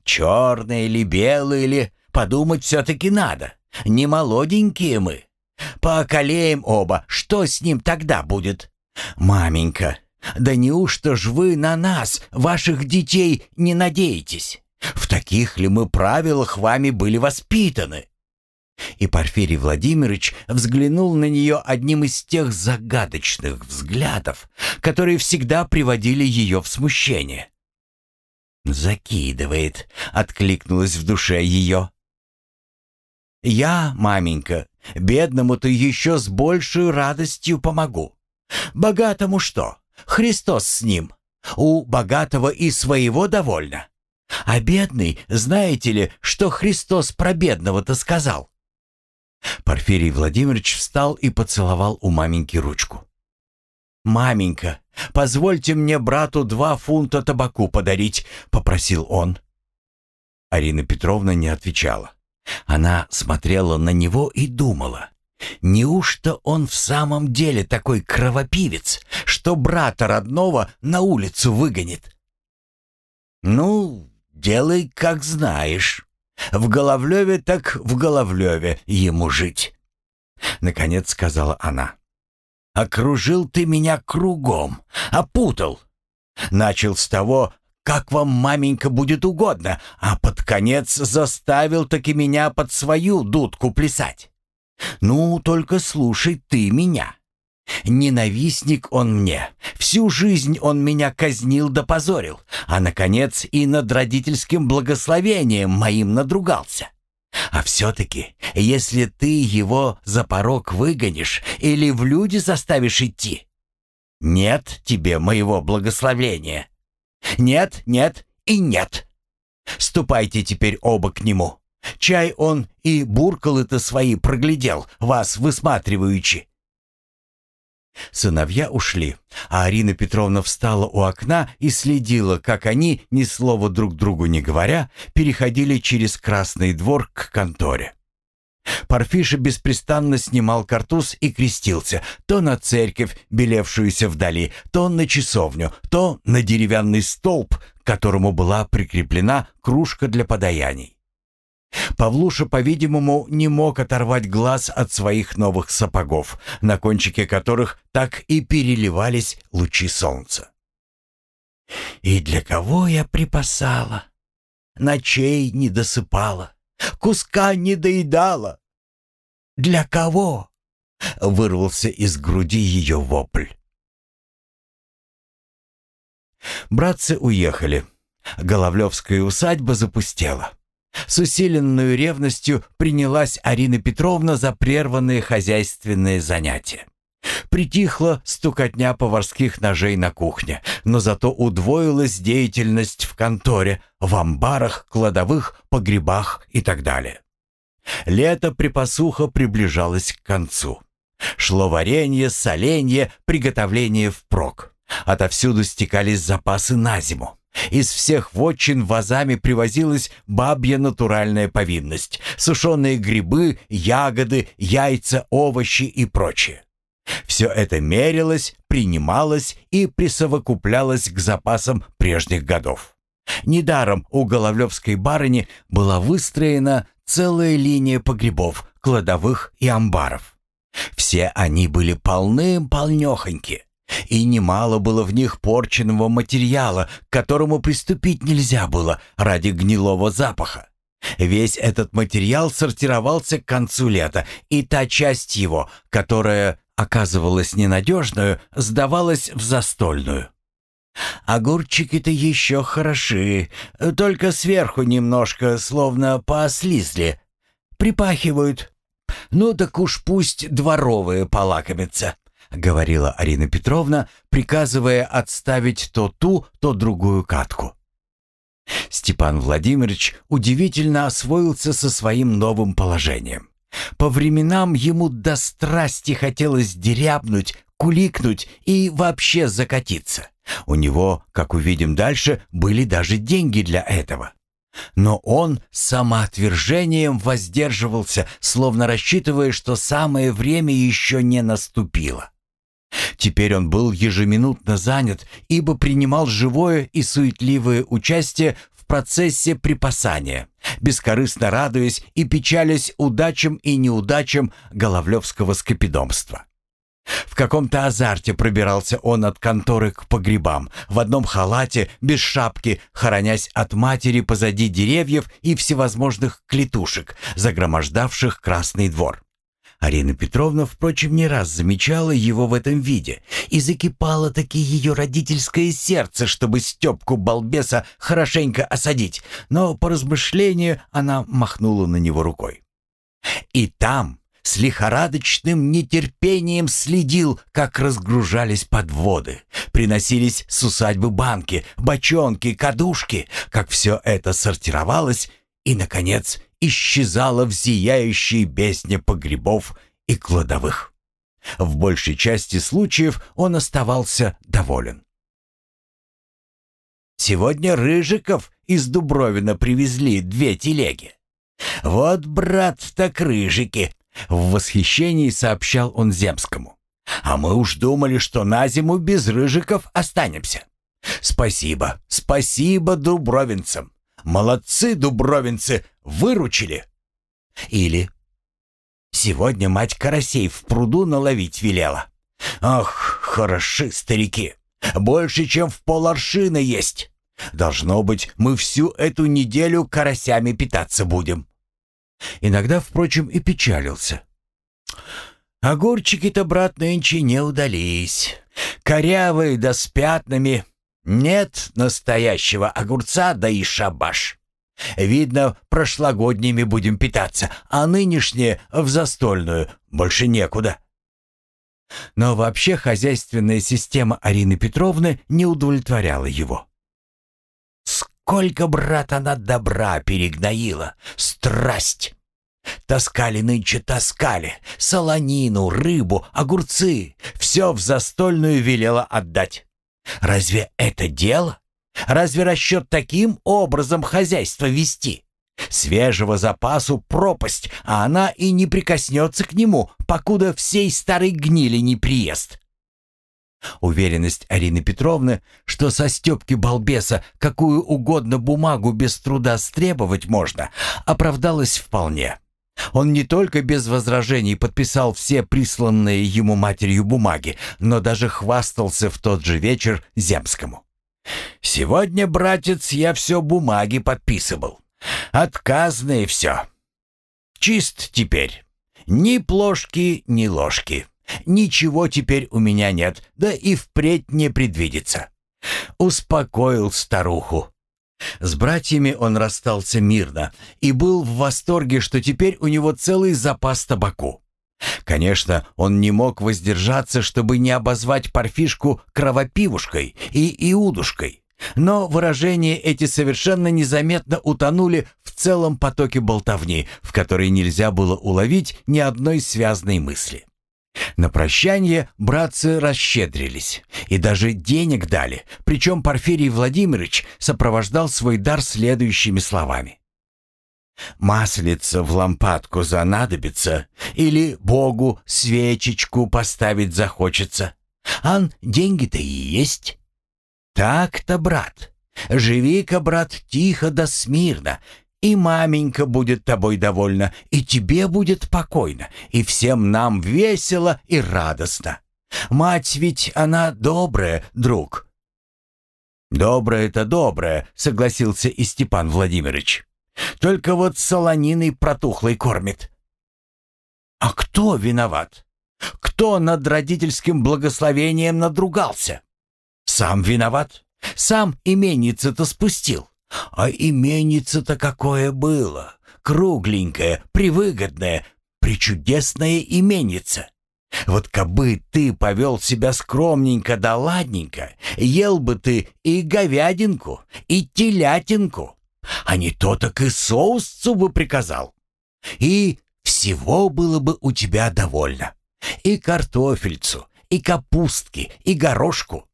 Черные или белые или подумать все-таки надо. Не молоденькие мы. Пооколеем оба, что с ним тогда будет? Маменька, да неужто ж вы на нас, ваших детей, не надеетесь? В таких ли мы правилах вами были воспитаны? И Порфирий Владимирович взглянул на нее одним из тех загадочных взглядов, которые всегда приводили ее в смущение. «Закидывает», — откликнулась в душе ее. «Я, маменька, бедному-то еще с большей радостью помогу. Богатому что? Христос с ним. У богатого и своего довольно. А бедный, знаете ли, что Христос про бедного-то сказал? Порфирий Владимирович встал и поцеловал у маменьки ручку. «Маменька, позвольте мне брату два фунта табаку подарить», — попросил он. Арина Петровна не отвечала. Она смотрела на него и думала. Неужто он в самом деле такой кровопивец, что брата родного на улицу выгонит? «Ну, делай, как знаешь», в Головлеве так в Головлеве ему жить. Наконец сказала она. Окружил ты меня кругом, опутал. Начал с того, как вам, маменька, будет угодно, а под конец заставил таки меня под свою дудку плясать. Ну, только слушай ты меня. Ненавистник он мне. Всю жизнь он меня казнил да позорил, а, наконец, и над родительским благословением моим надругался. А все-таки, если ты его за порог выгонишь или в люди заставишь идти, нет тебе моего благословения. Нет, нет и нет. Ступайте теперь оба к нему. Чай он и буркалы-то свои проглядел, вас высматриваючи. Сыновья ушли, а Арина Петровна встала у окна и следила, как они, ни слова друг другу не говоря, переходили через Красный двор к конторе. Парфиша беспрестанно снимал картуз и крестился то на церковь, белевшуюся вдали, то на часовню, то на деревянный столб, к которому была прикреплена кружка для подаяний. Павлуша, по-видимому, не мог оторвать глаз от своих новых сапогов, на кончике которых так и переливались лучи солнца. «И для кого я припасала? Ночей не досыпала, куска не доедала. Для кого?» — вырвался из груди ее вопль. Братцы уехали. Головлевская усадьба запустела. С усиленной ревностью принялась Арина Петровна за прерванные хозяйственные занятия. Притихла стукотня поварских ножей на кухне, но зато удвоилась деятельность в конторе, в амбарах, кладовых, погребах и так далее. Лето припасуха приближалось к концу. Шло варенье, соленье, приготовление впрок. Отовсюду стекались запасы на зиму. Из всех вотчин вазами привозилась бабья натуральная повинность, сушеные грибы, ягоды, яйца, овощи и прочее. Все это мерилось, принималось и присовокуплялось к запасам прежних годов. Недаром у Головлевской барыни была выстроена целая линия погребов, кладовых и амбаров. Все они были полны-полнехоньки. И немало было в них порченного материала, к которому приступить нельзя было ради гнилого запаха. Весь этот материал сортировался к концу лета, и та часть его, которая оказывалась ненадежную, сдавалась в застольную. Огурчики-то еще хороши, только сверху немножко, словно поослизли. Припахивают. Ну так уж пусть дворовые полакомятся. — говорила Арина Петровна, приказывая отставить то ту, то другую катку. Степан Владимирович удивительно освоился со своим новым положением. По временам ему до страсти хотелось дерябнуть, куликнуть и вообще закатиться. У него, как увидим дальше, были даже деньги для этого. Но он самоотвержением воздерживался, словно рассчитывая, что самое время еще не наступило. Теперь он был ежеминутно занят, ибо принимал живое и суетливое участие в процессе припасания, бескорыстно радуясь и печалясь удачам и неудачам Головлевского скопидомства. В каком-то азарте пробирался он от конторы к погребам, в одном халате, без шапки, хоронясь от матери позади деревьев и всевозможных клетушек, загромождавших Красный двор. Арина Петровна, впрочем, не раз замечала его в этом виде, и закипало таки ее родительское сердце, чтобы Степку балбеса хорошенько осадить, но по размышлению она махнула на него рукой. И там с лихорадочным нетерпением следил, как разгружались подводы, приносились с усадьбы банки, бочонки, кадушки, как все это сортировалось и, наконец, исчезала в зияющей бездне погребов и кладовых. В большей части случаев он оставался доволен. «Сегодня Рыжиков из Дубровина привезли две телеги. Вот, брат, так Рыжики!» В восхищении сообщал он Земскому. «А мы уж думали, что на зиму без Рыжиков останемся. Спасибо, спасибо дубровинцам. Молодцы, дубровинцы, выручили. Или сегодня мать карасей в пруду наловить велела. Ах, хороши старики. Больше, чем в поларшина есть. Должно быть, мы всю эту неделю карасями питаться будем. Иногда, впрочем, и печалился. Огурчики-то, брат, нынче не удались. Корявые да с пятнами, нет настоящего огурца, да и шабаш. Видно, прошлогодними будем питаться, а нынешние в застольную больше некуда. Но вообще хозяйственная система Арины Петровны не удовлетворяла его. Сколько, брат, она добра перегноила! Страсть! Таскали нынче, таскали. Солонину, рыбу, огурцы. Все в застольную велела отдать. Разве это дело? Разве расчет таким образом хозяйство вести? Свежего запасу пропасть, а она и не прикоснется к нему, покуда всей старой гнили не приест. Уверенность Арины Петровны, что со Степки балбеса какую угодно бумагу без труда стребовать можно, оправдалась вполне. Он не только без возражений подписал все присланные ему матерью бумаги, но даже хвастался в тот же вечер Земскому. «Сегодня, братец, я все бумаги подписывал. Отказные все. Чист теперь. Ни плошки, ни ложки. Ничего теперь у меня нет, да и впредь не предвидится». Успокоил старуху. С братьями он расстался мирно и был в восторге, что теперь у него целый запас табаку. Конечно, он не мог воздержаться, чтобы не обозвать парфишку кровопивушкой и иудушкой. Но выражения эти совершенно незаметно утонули в целом потоке болтовни, в которой нельзя было уловить ни одной связной мысли. На прощание братцы расщедрились и даже денег дали, причем Порфирий Владимирович сопровождал свой дар следующими словами. «Маслица в лампадку занадобится или Богу свечечку поставить захочется. Ан, деньги-то и есть. Так-то, брат, живи-ка, брат, тихо да смирно, и маменька будет тобой довольна, и тебе будет покойно, и всем нам весело и радостно. Мать ведь она добрая, друг». «Доброе-то доброе», — согласился и Степан Владимирович. «Только вот солониной протухлой кормит». «А кто виноват? Кто над родительским благословением надругался? Сам виноват. Сам именится-то спустил. А именица-то какое было! Кругленькое, привыгодное, причудесное именица. Вот кабы ты повел себя скромненько да ладненько, ел бы ты и говядинку, и телятинку, а не то так и соусцу бы приказал. И всего было бы у тебя довольно. И картофельцу, и капустки, и горошку.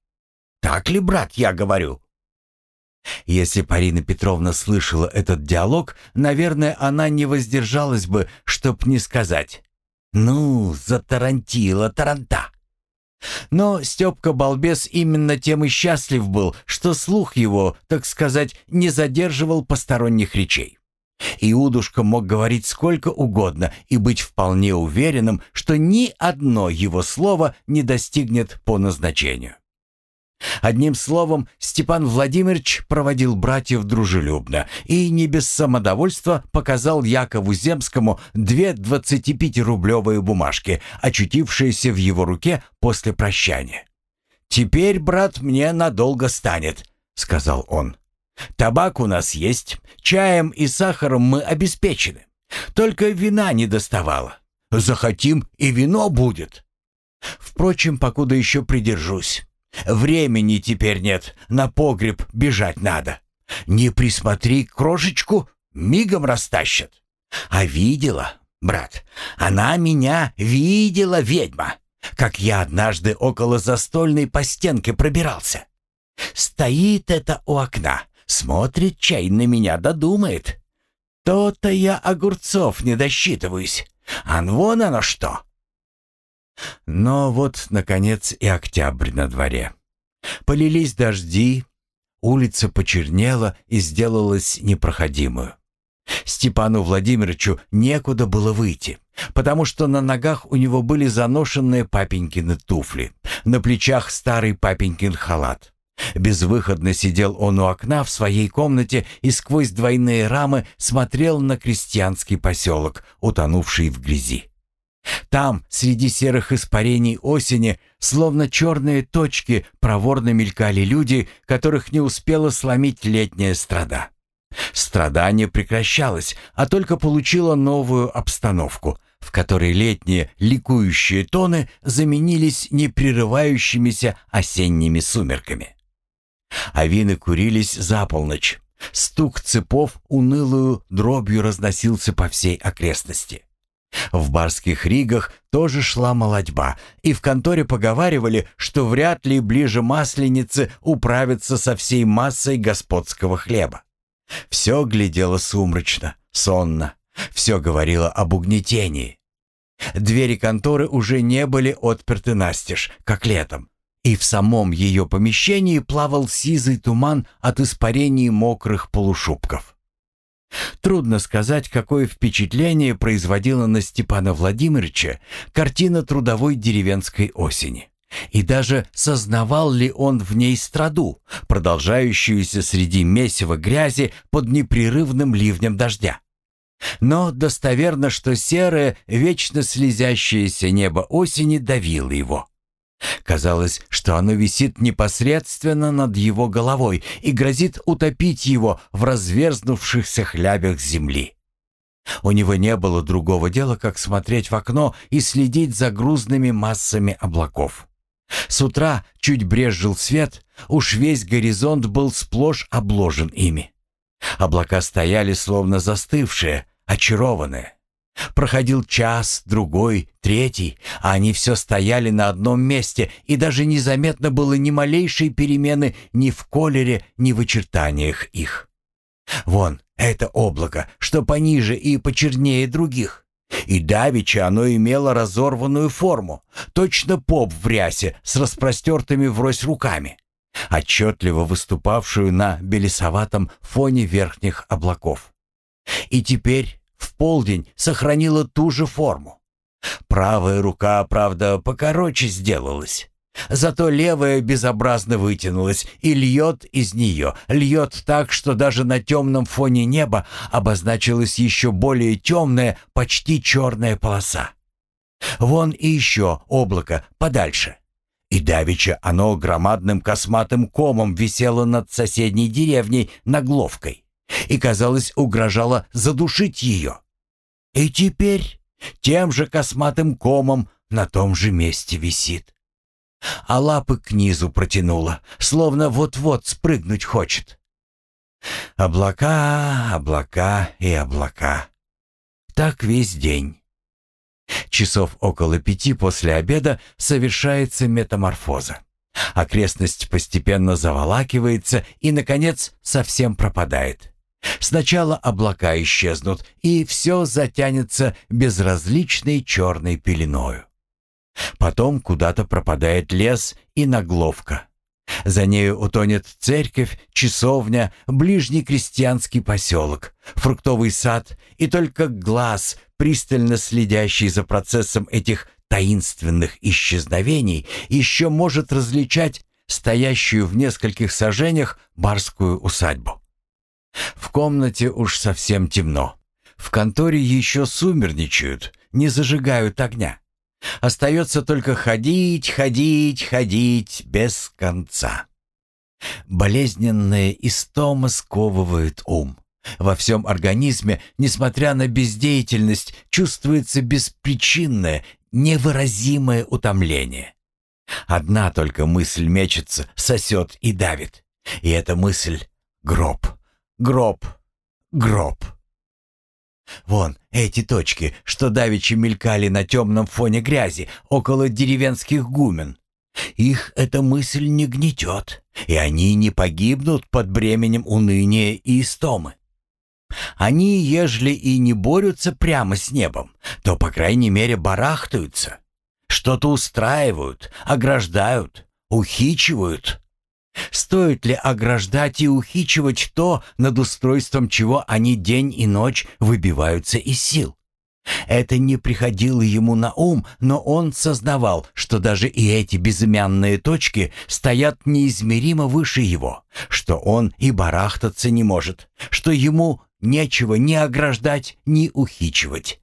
Так ли, брат, я говорю?» Если Парина Петровна слышала этот диалог, наверное, она не воздержалась бы, чтоб не сказать «Ну, затарантила таранта». Но Степка Балбес именно тем и счастлив был, что слух его, так сказать, не задерживал посторонних речей. Иудушка мог говорить сколько угодно и быть вполне уверенным, что ни одно его слово не достигнет по назначению. Одним словом, Степан Владимирович проводил братьев дружелюбно и не без самодовольства показал Якову Земскому две 25-рублевые бумажки, очутившиеся в его руке после прощания. «Теперь, брат, мне надолго станет», — сказал он. «Табак у нас есть, чаем и сахаром мы обеспечены. Только вина не доставало. Захотим, и вино будет. Впрочем, покуда еще придержусь. Времени теперь нет, на погреб бежать надо. Не присмотри крошечку, мигом растащат. А видела, брат, она меня видела, ведьма, как я однажды около застольной по стенке пробирался. Стоит это у окна, смотрит чай на меня, додумает. То-то я огурцов не досчитываюсь. А вон оно что. Но вот, наконец, и октябрь на дворе. Полились дожди, улица почернела и сделалась непроходимую. Степану Владимировичу некуда было выйти, потому что на ногах у него были заношенные папенькины туфли, на плечах старый папенькин халат. Безвыходно сидел он у окна в своей комнате и сквозь двойные рамы смотрел на крестьянский поселок, утонувший в грязи. Там, среди серых испарений осени, словно черные точки, проворно мелькали люди, которых не успела сломить летняя страда. Страда не прекращалась, а только получила новую обстановку, в которой летние ликующие тоны заменились непрерывающимися осенними сумерками. Авины курились за полночь. Стук цепов унылую дробью разносился по всей окрестности. В барских ригах тоже шла молодьба, и в конторе поговаривали, что вряд ли ближе масленицы управятся со всей массой господского хлеба. Все глядело сумрачно, сонно, все говорило об угнетении. Двери конторы уже не были отперты настежь, как летом, и в самом ее помещении плавал сизый туман от испарений мокрых полушубков. Трудно сказать, какое впечатление производила на Степана Владимировича картина трудовой деревенской осени. И даже сознавал ли он в ней страду, продолжающуюся среди месива грязи под непрерывным ливнем дождя. Но достоверно, что серое, вечно слезящееся небо осени давило его. Казалось, что оно висит непосредственно над его головой и грозит утопить его в разверзнувшихся хлябях земли. У него не было другого дела, как смотреть в окно и следить за грузными массами облаков. С утра чуть брезжил свет, уж весь горизонт был сплошь обложен ими. Облака стояли словно застывшие, очарованные. Проходил час, другой, третий, а они все стояли на одном месте, и даже незаметно было ни малейшей перемены ни в колере, ни в очертаниях их. Вон, это облако, что пониже и почернее других. И давеча оно имело разорванную форму, точно поп в рясе с распростертыми врозь руками, отчетливо выступавшую на белесоватом фоне верхних облаков. И теперь в полдень сохранила ту же форму. Правая рука, правда, покороче сделалась. Зато левая безобразно вытянулась и льет из нее, льет так, что даже на темном фоне неба обозначилась еще более темная, почти черная полоса. Вон и еще облако подальше. И давеча оно громадным косматым комом висело над соседней деревней Нагловкой и, казалось, угрожала задушить ее. И теперь тем же косматым комом на том же месте висит. А лапы к низу протянула, словно вот-вот спрыгнуть хочет. Облака, облака и облака. Так весь день. Часов около пяти после обеда совершается метаморфоза. Окрестность постепенно заволакивается и, наконец, совсем пропадает. Сначала облака исчезнут, и все затянется безразличной черной пеленою. Потом куда-то пропадает лес и нагловка. За нею утонет церковь, часовня, ближний крестьянский поселок, фруктовый сад и только глаз, пристально следящий за процессом этих таинственных исчезновений, еще может различать стоящую в нескольких сажениях барскую усадьбу. В комнате уж совсем темно. В конторе еще сумерничают, не зажигают огня. Остается только ходить, ходить, ходить без конца. Болезненная истома сковывает ум. Во всем организме, несмотря на бездеятельность, чувствуется беспричинное, невыразимое утомление. Одна только мысль мечется, сосет и давит. И эта мысль — гроб, гроб, гроб. Вон, эти точки, что давеча мелькали на темном фоне грязи около деревенских гумен. Их эта мысль не гнетет, и они не погибнут под бременем уныния и истомы. Они, ежели и не борются прямо с небом, то, по крайней мере, барахтаются. Что-то устраивают, ограждают, ухичивают. Стоит ли ограждать и ухичивать то, над устройством чего они день и ночь выбиваются из сил? Это не приходило ему на ум, но он сознавал, что даже и эти безымянные точки стоят неизмеримо выше его, что он и барахтаться не может, что ему нечего ни ограждать, ни ухичивать.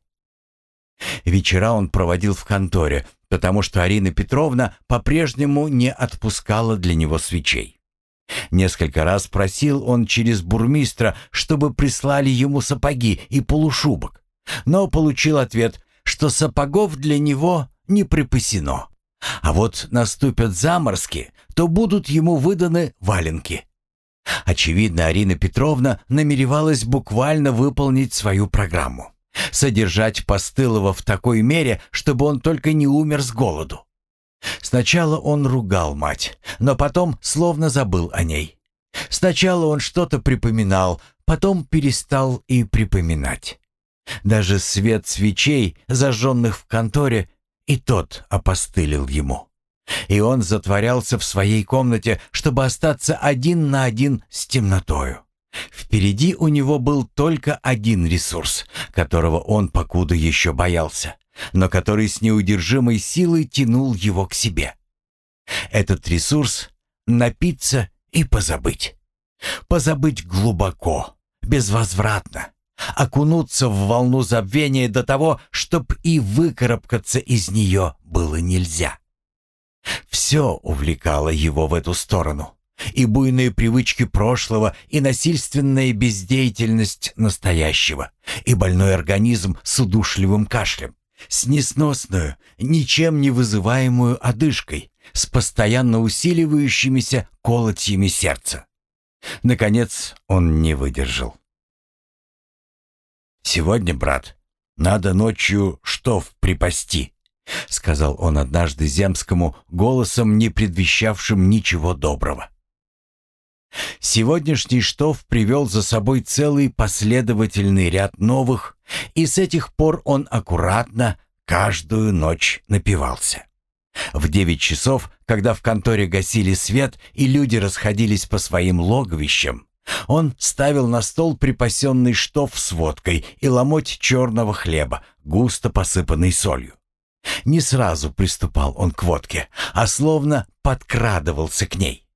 Вечера он проводил в конторе, потому что Арина Петровна по-прежнему не отпускала для него свечей. Несколько раз просил он через бурмистра, чтобы прислали ему сапоги и полушубок, но получил ответ, что сапогов для него не припасено. А вот наступят заморски, то будут ему выданы валенки. Очевидно, Арина Петровна намеревалась буквально выполнить свою программу. Содержать Постылова в такой мере, чтобы он только не умер с голоду. Сначала он ругал мать, но потом словно забыл о ней. Сначала он что-то припоминал, потом перестал и припоминать. Даже свет свечей, зажженных в конторе, и тот опостылил ему. И он затворялся в своей комнате, чтобы остаться один на один с темнотою. Впереди у него был только один ресурс, которого он покуда еще боялся, но который с неудержимой силой тянул его к себе. Этот ресурс — напиться и позабыть. Позабыть глубоко, безвозвратно, окунуться в волну забвения до того, чтоб и выкарабкаться из нее было нельзя. Все увлекало его в эту сторону. И буйные привычки прошлого, и насильственная бездеятельность настоящего, и больной организм с удушливым кашлем, с несносную, ничем не вызываемую одышкой, с постоянно усиливающимися колотьями сердца. Наконец он не выдержал. «Сегодня, брат, надо ночью штоф припасти», — сказал он однажды Земскому голосом, не предвещавшим ничего доброго. Сегодняшний штоф привел за собой целый последовательный ряд новых, и с этих пор он аккуратно каждую ночь напивался. В девять часов, когда в конторе гасили свет и люди расходились по своим логовищам, он ставил на стол припасенный штоф с водкой и ломоть черного хлеба, густо посыпанный солью. Не сразу приступал он к водке, а словно подкрадывался к ней.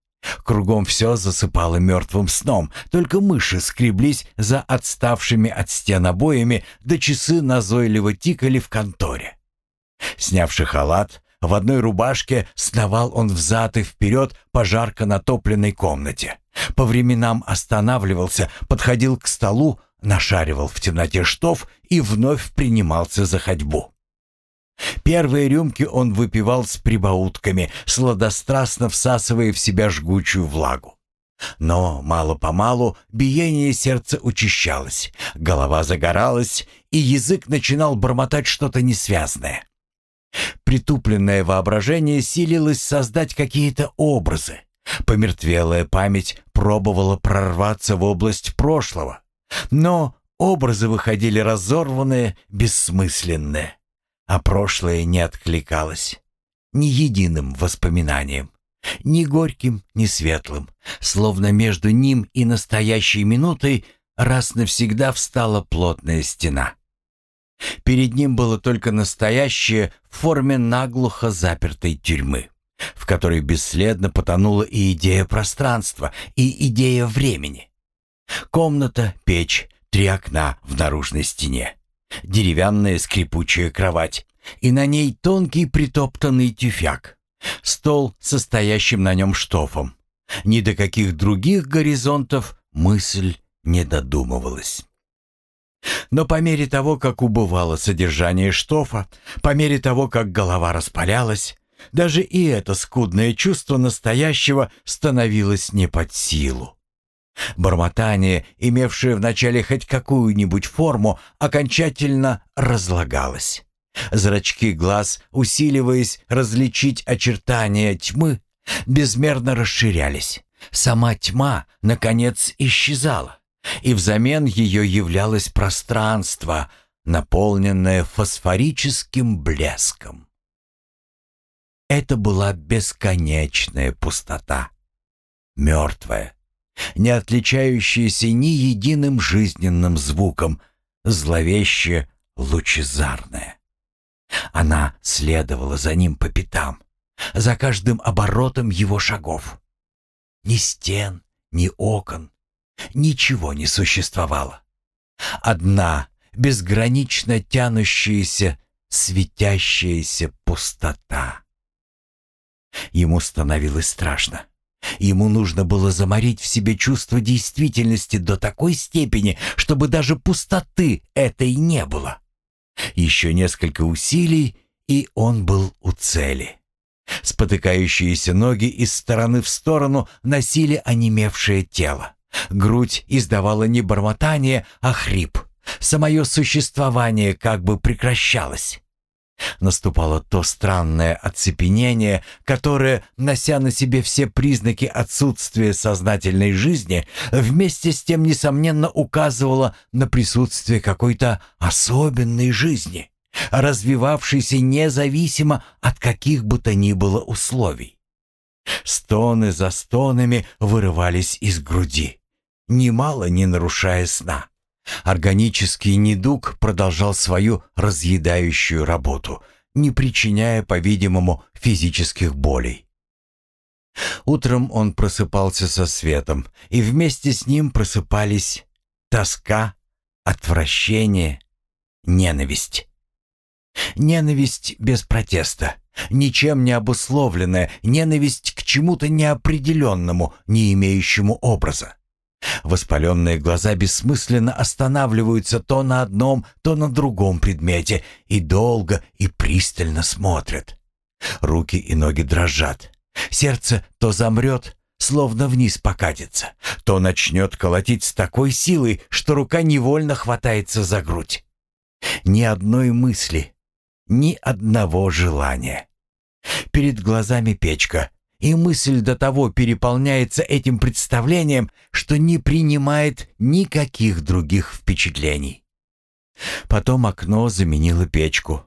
Кругом все засыпало мертвым сном, только мыши скреблись за отставшими от стен обоями, да часы назойливо тикали в конторе. Снявши халат, в одной рубашке сновал он взад и вперед по жарко натопленной комнате. По временам останавливался, подходил к столу, нашаривал в темноте штоф и вновь принимался за ходьбу. Первые рюмки он выпивал с прибаутками, сладострастно всасывая в себя жгучую влагу. Но мало-помалу биение сердца учащалось, голова загоралась, и язык начинал бормотать что-то несвязное. Притупленное воображение силилось создать какие-то образы. Помертвелая память пробовала прорваться в область прошлого. Но образы выходили разорванные, бессмысленные. А прошлое не откликалось ни единым воспоминанием. Ни горьким, ни светлым, словно между ним и настоящей минутой раз навсегда встала плотная стена. Перед ним было только настоящее в форме наглухо запертой тюрьмы, в которой бесследно потонула и идея пространства, и идея времени. Комната, печь, три окна в наружной стене, деревянная скрипучая кровать, и на ней тонкий притоптанный тюфяк, стол, состоящим на нем штофом. Ни до каких других горизонтов мысль не додумывалась. Но по мере того, как убывало содержание штофа, по мере того, как голова распалялась, даже и это скудное чувство настоящего становилось не под силу. Бормотание, имевшее вначале хоть какую-нибудь форму, окончательно разлагалось. Зрачки глаз, усиливаясь различить очертания тьмы, безмерно расширялись. Сама тьма, наконец, исчезала и взамен ее являлось пространство, наполненное фосфорическим блеском. Это была бесконечная пустота, мертвая, не отличающаяся ни единым жизненным звуком, зловеще лучезарная. Она следовала за ним по пятам, за каждым оборотом его шагов. Ни стен, ни окон, ничего не существовало. Одна безгранично тянущаяся, светящаяся пустота. Ему становилось страшно. Ему нужно было заморить в себе чувство действительности до такой степени, чтобы даже пустоты этой не было. Еще несколько усилий, и он был у цели. Спотыкающиеся ноги из стороны в сторону носили онемевшее тело. Грудь издавала не бормотание, а хрип. Самое существование как бы прекращалось. Наступало то странное оцепенение, которое, нося на себе все признаки отсутствия сознательной жизни, вместе с тем, несомненно, указывало на присутствие какой-то особенной жизни, развивавшейся независимо от каких бы то ни было условий. Стоны за стонами вырывались из груди немало не нарушая сна. Органический недуг продолжал свою разъедающую работу, не причиняя, по-видимому, физических болей. Утром он просыпался со светом, и вместе с ним просыпались тоска, отвращение, ненависть. Ненависть без протеста, ничем не обусловленная, ненависть к чему-то неопределенному, не имеющему образа. Воспаленные глаза бессмысленно останавливаются то на одном, то на другом предмете и долго и пристально смотрят. Руки и ноги дрожат. Сердце то замрет, словно вниз покатится, то начнет колотить с такой силой, что рука невольно хватается за грудь. Ни одной мысли, ни одного желания. Перед глазами печка, и мысль до того переполняется этим представлением, что не принимает никаких других впечатлений. Потом окно заменило печку.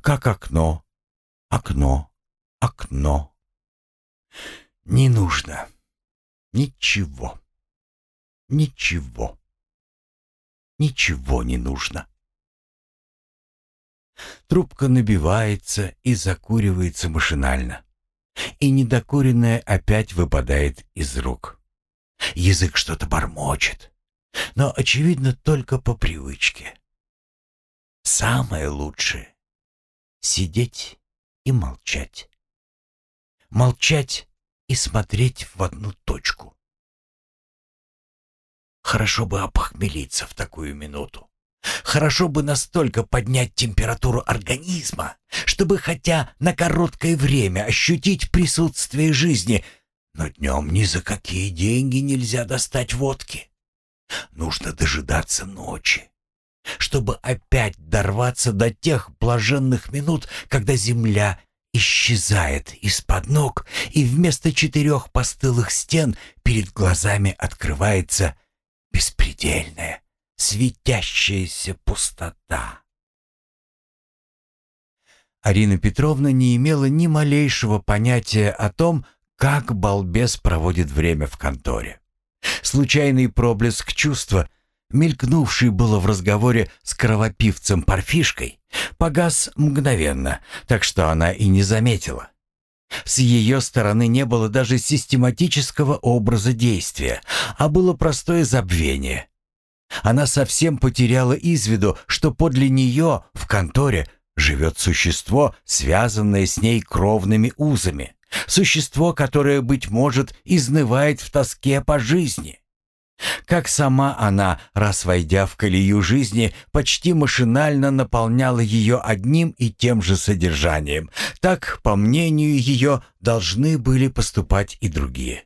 Как окно, окно, окно. Не нужно. Ничего. Ничего. Ничего не нужно. Трубка набивается и закуривается машинально и недокуренное опять выпадает из рук. Язык что-то бормочет, но, очевидно, только по привычке. Самое лучшее — сидеть и молчать. Молчать и смотреть в одну точку. Хорошо бы опохмелиться в такую минуту. Хорошо бы настолько поднять температуру организма, чтобы хотя на короткое время ощутить присутствие жизни, но днем ни за какие деньги нельзя достать водки. Нужно дожидаться ночи. чтобы опять дорваться до тех блаженных минут, когда земля исчезает из-под ног, и вместо четырех постылых стен перед глазами открывается беспредельная, светящаяся пустота. Арина Петровна не имела ни малейшего понятия о том, как балбес проводит время в конторе. Случайный проблеск чувства, мелькнувший было в разговоре с кровопивцем Парфишкой, погас мгновенно, так что она и не заметила. С ее стороны не было даже систематического образа действия, а было простое забвение. Она совсем потеряла из виду, что подле нее в конторе живет существо, связанное с ней кровными узами. Существо, которое, быть может, изнывает в тоске по жизни. Как сама она, раз войдя в колею жизни, почти машинально наполняла ее одним и тем же содержанием, так, по мнению ее, должны были поступать и другие.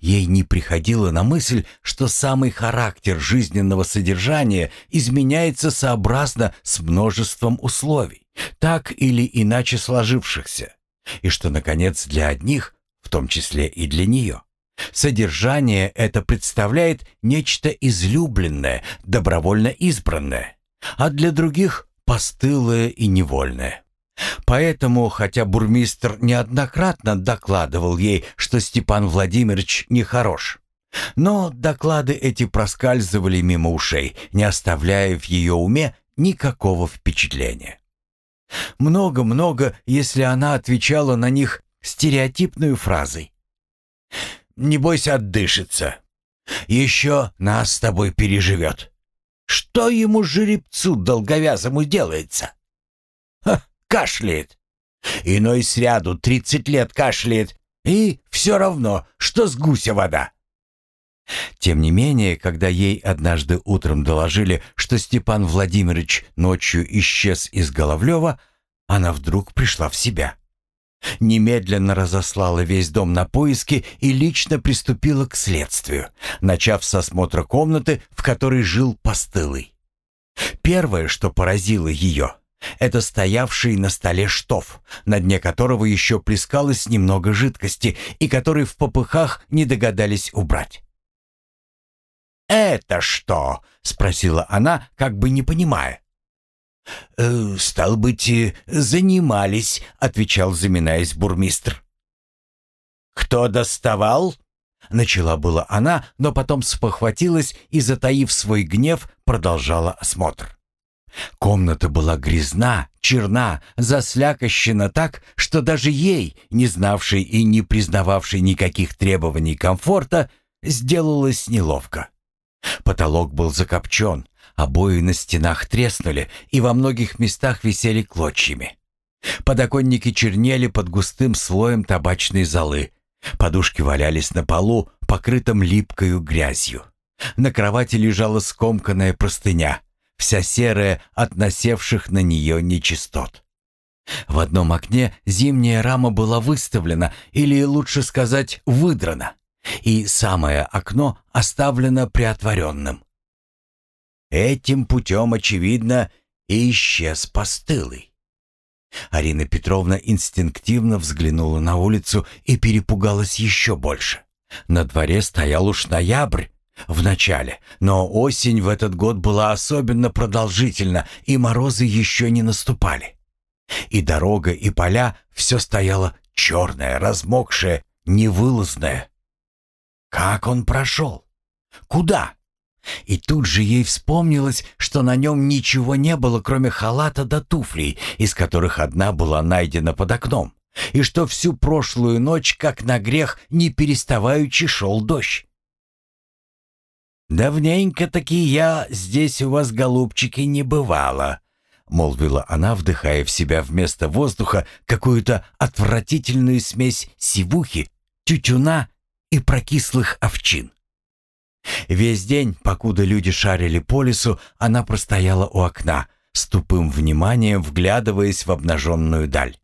Ей не приходило на мысль, что самый характер жизненного содержания изменяется сообразно с множеством условий, так или иначе сложившихся, и что, наконец, для одних, в том числе и для нее, содержание это представляет нечто излюбленное, добровольно избранное, а для других – постылое и невольное. Поэтому, хотя бурмистр неоднократно докладывал ей, что Степан Владимирович нехорош, но доклады эти проскальзывали мимо ушей, не оставляя в ее уме никакого впечатления. Много-много, если она отвечала на них стереотипную фразой. «Не бойся отдышится. Еще нас с тобой переживет. Что ему жеребцу долговязому делается?» Ха, кашляет. Иной сряду тридцать лет кашляет, и все равно, что с гуся вода. Тем не менее, когда ей однажды утром доложили, что Степан Владимирович ночью исчез из Головлева, она вдруг пришла в себя. Немедленно разослала весь дом на поиски и лично приступила к следствию, начав с осмотра комнаты, в которой жил постылый. Первое, что поразило ее, это стоявший на столе штоф, на дне которого еще плескалось немного жидкости и который в попыхах не догадались убрать. «Это что?» — спросила она, как бы не понимая. «Э, «Стал быть, э, занимались», — отвечал, заминаясь бурмистр. «Кто доставал?» Начала была она, но потом спохватилась и, затаив свой гнев, продолжала осмотр. Комната была грязна, черна, заслякощена так, что даже ей, не знавшей и не признававшей никаких требований комфорта, сделалось неловко. Потолок был закопчен, обои на стенах треснули и во многих местах висели клочьями. Подоконники чернели под густым слоем табачной золы. Подушки валялись на полу, покрытом липкою грязью. На кровати лежала скомканная простыня, вся серая от насевших на нее нечистот. В одном окне зимняя рама была выставлена, или лучше сказать, выдрана и самое окно оставлено приотворенным. Этим путем, очевидно, и исчез постылый. Арина Петровна инстинктивно взглянула на улицу и перепугалась еще больше. На дворе стоял уж ноябрь, в начале, но осень в этот год была особенно продолжительна, и морозы еще не наступали. И дорога, и поля — все стояло черное, размокшее, невылазное. Как он прошел? Куда? И тут же ей вспомнилось, что на нем ничего не было, кроме халата да туфлей, из которых одна была найдена под окном, и что всю прошлую ночь, как на грех, не переставаючи шел дождь. «Давненько-таки я здесь у вас, голубчики, не бывала», — молвила она, вдыхая в себя вместо воздуха какую-то отвратительную смесь сивухи, тютюна и прокислых овчин. Весь день, покуда люди шарили по лесу, она простояла у окна, с тупым вниманием вглядываясь в обнаженную даль.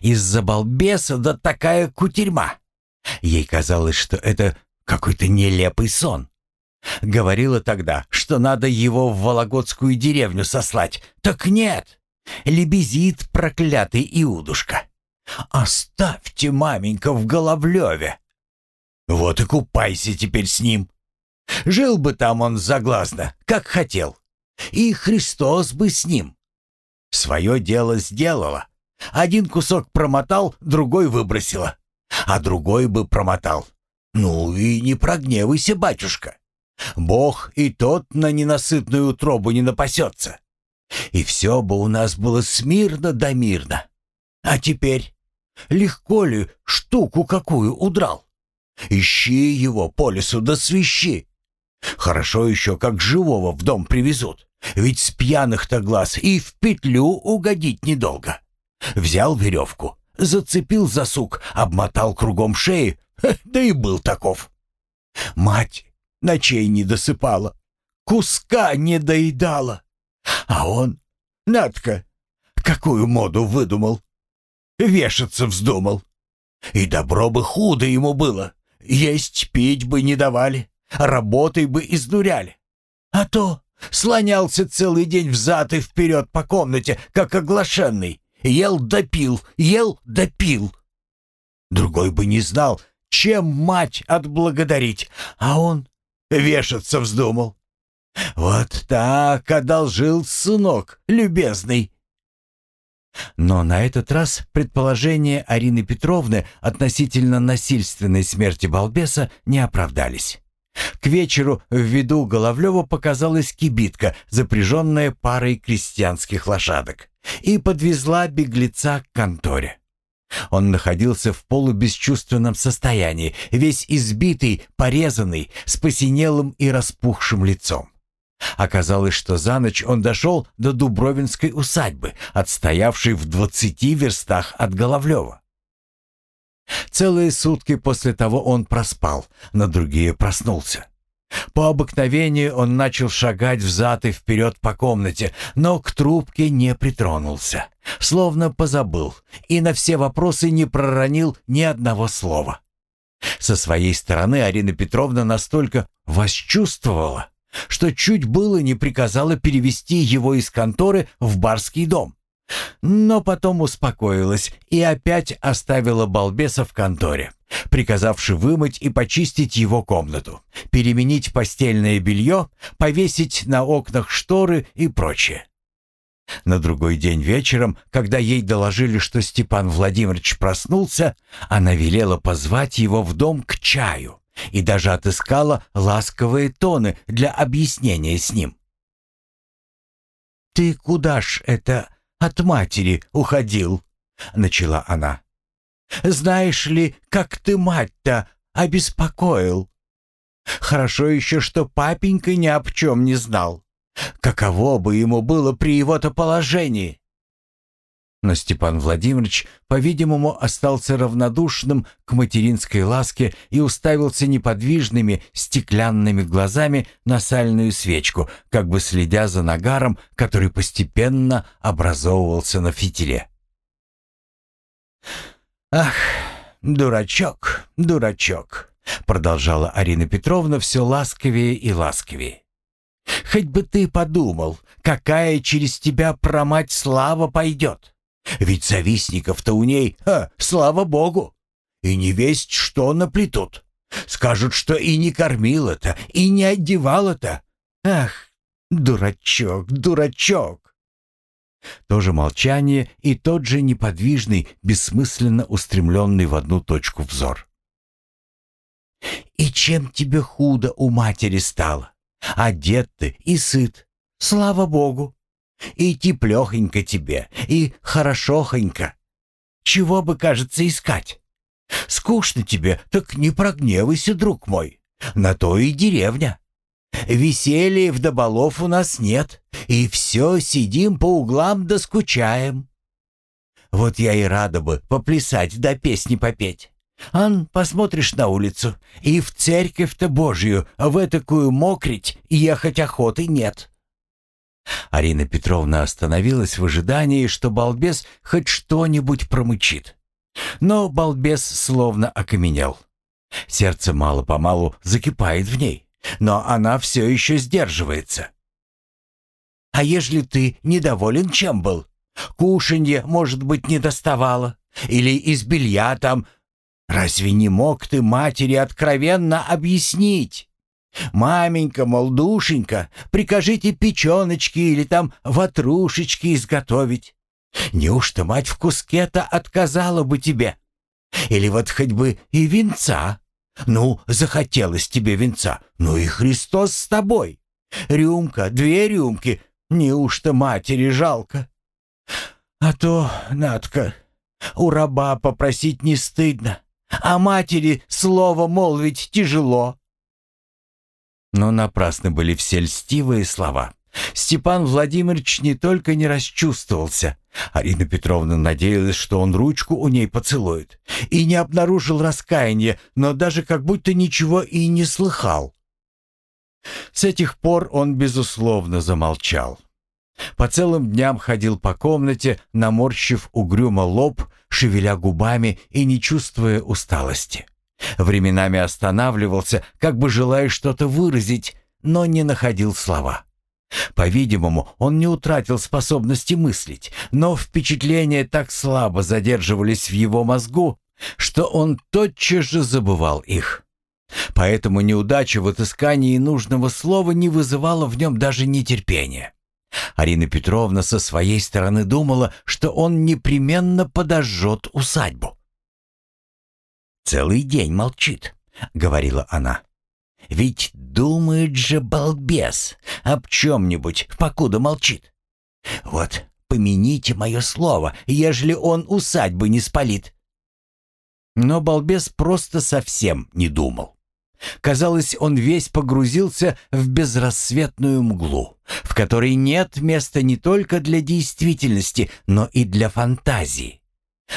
Из-за балбеса да такая кутерьма. Ей казалось, что это какой-то нелепый сон. Говорила тогда, что надо его в Вологодскую деревню сослать. Так нет, лебезит проклятый Иудушка. Оставьте маменька в Головлеве. Вот и купайся теперь с ним. Жил бы там он заглазно, как хотел. И Христос бы с ним. Свое дело сделала. Один кусок промотал, другой выбросила. А другой бы промотал. Ну и не прогневайся, батюшка. Бог и тот на ненасытную утробу не напасется. И все бы у нас было смирно да мирно. А теперь легко ли штуку какую удрал? Ищи его по лесу да свищи. Хорошо еще, как живого в дом привезут. Ведь с пьяных-то глаз и в петлю угодить недолго. Взял веревку, зацепил за сук, обмотал кругом шеи, да и был таков. Мать ночей не досыпала, куска не доедала. А он, Надка, какую моду выдумал? Вешаться вздумал. И добро бы худо ему было. Есть пить бы не давали, работой бы изнуряли. А то слонялся целый день взад и вперед по комнате, как оглашенный. Ел допил, ел допил. Другой бы не знал, чем мать отблагодарить, а он вешаться вздумал. Вот так одолжил сынок, любезный. Но на этот раз предположения Арины Петровны относительно насильственной смерти балбеса не оправдались. К вечеру в виду Головлева показалась кибитка, запряженная парой крестьянских лошадок, и подвезла беглеца к конторе. Он находился в полубесчувственном состоянии, весь избитый, порезанный, с посинелым и распухшим лицом. Оказалось, что за ночь он дошел до Дубровинской усадьбы, отстоявшей в двадцати верстах от Головлева. Целые сутки после того он проспал, на другие проснулся. По обыкновению он начал шагать взад и вперед по комнате, но к трубке не притронулся, словно позабыл, и на все вопросы не проронил ни одного слова. Со своей стороны Арина Петровна настолько восчувствовала, что чуть было не приказала перевести его из конторы в барский дом. Но потом успокоилась и опять оставила балбеса в конторе, приказавши вымыть и почистить его комнату, переменить постельное белье, повесить на окнах шторы и прочее. На другой день вечером, когда ей доложили, что Степан Владимирович проснулся, она велела позвать его в дом к чаю и даже отыскала ласковые тоны для объяснения с ним. «Ты куда ж это от матери уходил?» — начала она. «Знаешь ли, как ты мать-то обеспокоил? Хорошо еще, что папенька ни об чем не знал. Каково бы ему было при его-то положении? Но Степан Владимирович, по-видимому, остался равнодушным к материнской ласке и уставился неподвижными стеклянными глазами на сальную свечку, как бы следя за нагаром, который постепенно образовывался на фитиле. «Ах, дурачок, дурачок!» — продолжала Арина Петровна все ласковее и ласковее. «Хоть бы ты подумал, какая через тебя промать слава пойдет!» Ведь завистников-то у ней, ха, слава богу, и не весть что наплетут. Скажут, что и не кормила-то, и не одевала-то. Ах, дурачок, дурачок. То же молчание и тот же неподвижный, бессмысленно устремленный в одну точку взор. «И чем тебе худо у матери стало? Одет ты и сыт, слава богу. И теплехонько тебе, и хорошохонько. Чего бы, кажется, искать? Скучно тебе, так не прогневайся, друг мой. На то и деревня. Веселья в доболов у нас нет, и все сидим по углам да скучаем. Вот я и рада бы поплясать да песни попеть. Ан, посмотришь на улицу, и в церковь-то Божью в этакую мокрить ехать охоты нет. Арина Петровна остановилась в ожидании, что балбес хоть что-нибудь промычит. Но балбес словно окаменел. Сердце мало-помалу закипает в ней. но она все еще сдерживается. А ежели ты недоволен чем был? Кушанье, может быть, не доставало? Или из белья там? Разве не мог ты матери откровенно объяснить? «Маменька, мол, душенька, прикажите печеночки или там ватрушечки изготовить. Неужто мать в куске-то отказала бы тебе? Или вот хоть бы и венца? Ну, захотелось тебе венца, ну и Христос с тобой. Рюмка, две рюмки, неужто матери жалко? А то, Надка, у раба попросить не стыдно, а матери слово молвить тяжело. Но напрасны были все льстивые слова. Степан Владимирович не только не расчувствовался, Арина Петровна надеялась, что он ручку у ней поцелует, и не обнаружил раскаяния, но даже как будто ничего и не слыхал. С этих пор он, безусловно, замолчал. По целым дням ходил по комнате, наморщив угрюмо лоб, шевеля губами и не чувствуя усталости. Временами останавливался, как бы желая что-то выразить, но не находил слова. По-видимому, он не утратил способности мыслить, но впечатления так слабо задерживались в его мозгу, что он тотчас же забывал их. Поэтому неудача в отыскании нужного слова не вызывала в нем даже нетерпения. Арина Петровна со своей стороны думала, что он непременно подожжет усадьбу. «Целый день молчит», — говорила она. «Ведь думает же балбес об чем-нибудь, покуда молчит. Вот, помяните мое слово, ежели он усадьбы не спалит». Но балбес просто совсем не думал. Казалось, он весь погрузился в безрассветную мглу, в которой нет места не только для действительности, но и для фантазии.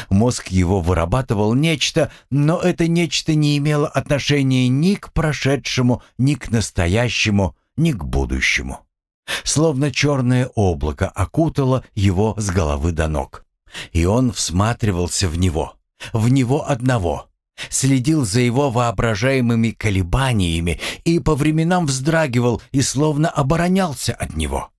Мозг его вырабатывал нечто, но это нечто не имело отношения ни к прошедшему, ни к настоящему, ни к будущему. Словно черное облако окутало его с головы до ног. И он всматривался в него, в него одного, следил за его воображаемыми колебаниями и по временам вздрагивал и словно оборонялся от него.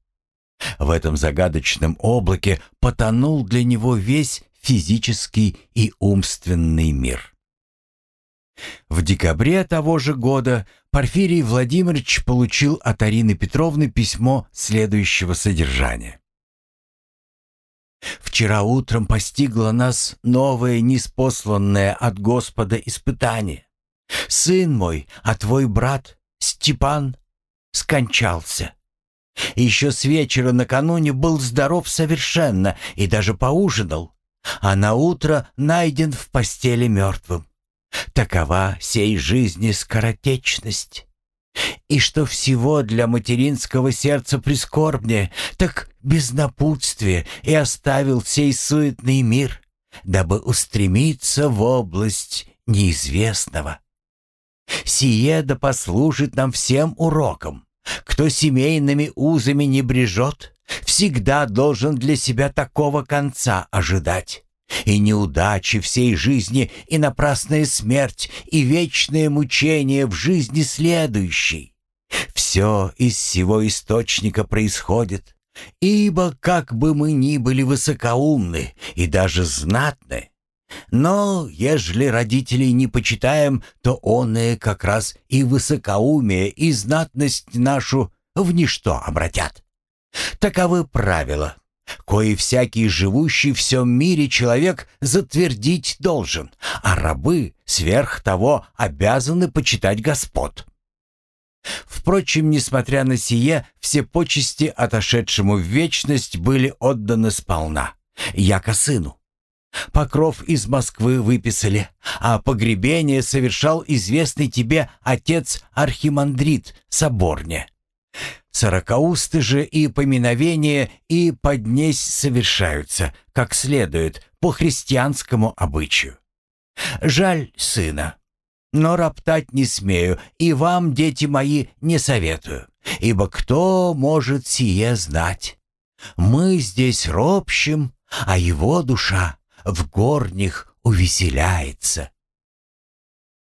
В этом загадочном облаке потонул для него весь физический и умственный мир. В декабре того же года Порфирий Владимирович получил от Арины Петровны письмо следующего содержания. «Вчера утром постигло нас новое, неспосланное от Господа испытание. Сын мой, а твой брат Степан скончался. Еще с вечера накануне был здоров совершенно и даже поужинал, а на утро найден в постели мертвым. Такова сей жизни скоротечность. И что всего для материнского сердца прискорбнее, так без напутствия и оставил сей суетный мир, дабы устремиться в область неизвестного. Сие да послужит нам всем уроком. Кто семейными узами не брежет, всегда должен для себя такого конца ожидать. И неудачи всей жизни, и напрасная смерть, и вечное мучение в жизни следующей. Все из всего источника происходит, ибо как бы мы ни были высокоумны и даже знатны, но ежели родителей не почитаем, то оные как раз и высокоумие, и знатность нашу в ничто обратят. Таковы правила, кои всякий живущий в всем мире человек затвердить должен, а рабы сверх того обязаны почитать господ. Впрочем, несмотря на сие, все почести отошедшему в вечность были отданы сполна, яко сыну. Покров из Москвы выписали, а погребение совершал известный тебе отец Архимандрит Соборне. Сорокаусты же и поминовения и поднесь совершаются, как следует, по христианскому обычаю. Жаль сына, но роптать не смею, и вам, дети мои, не советую, ибо кто может сие знать? Мы здесь ропщим, а его душа в горних увеселяется.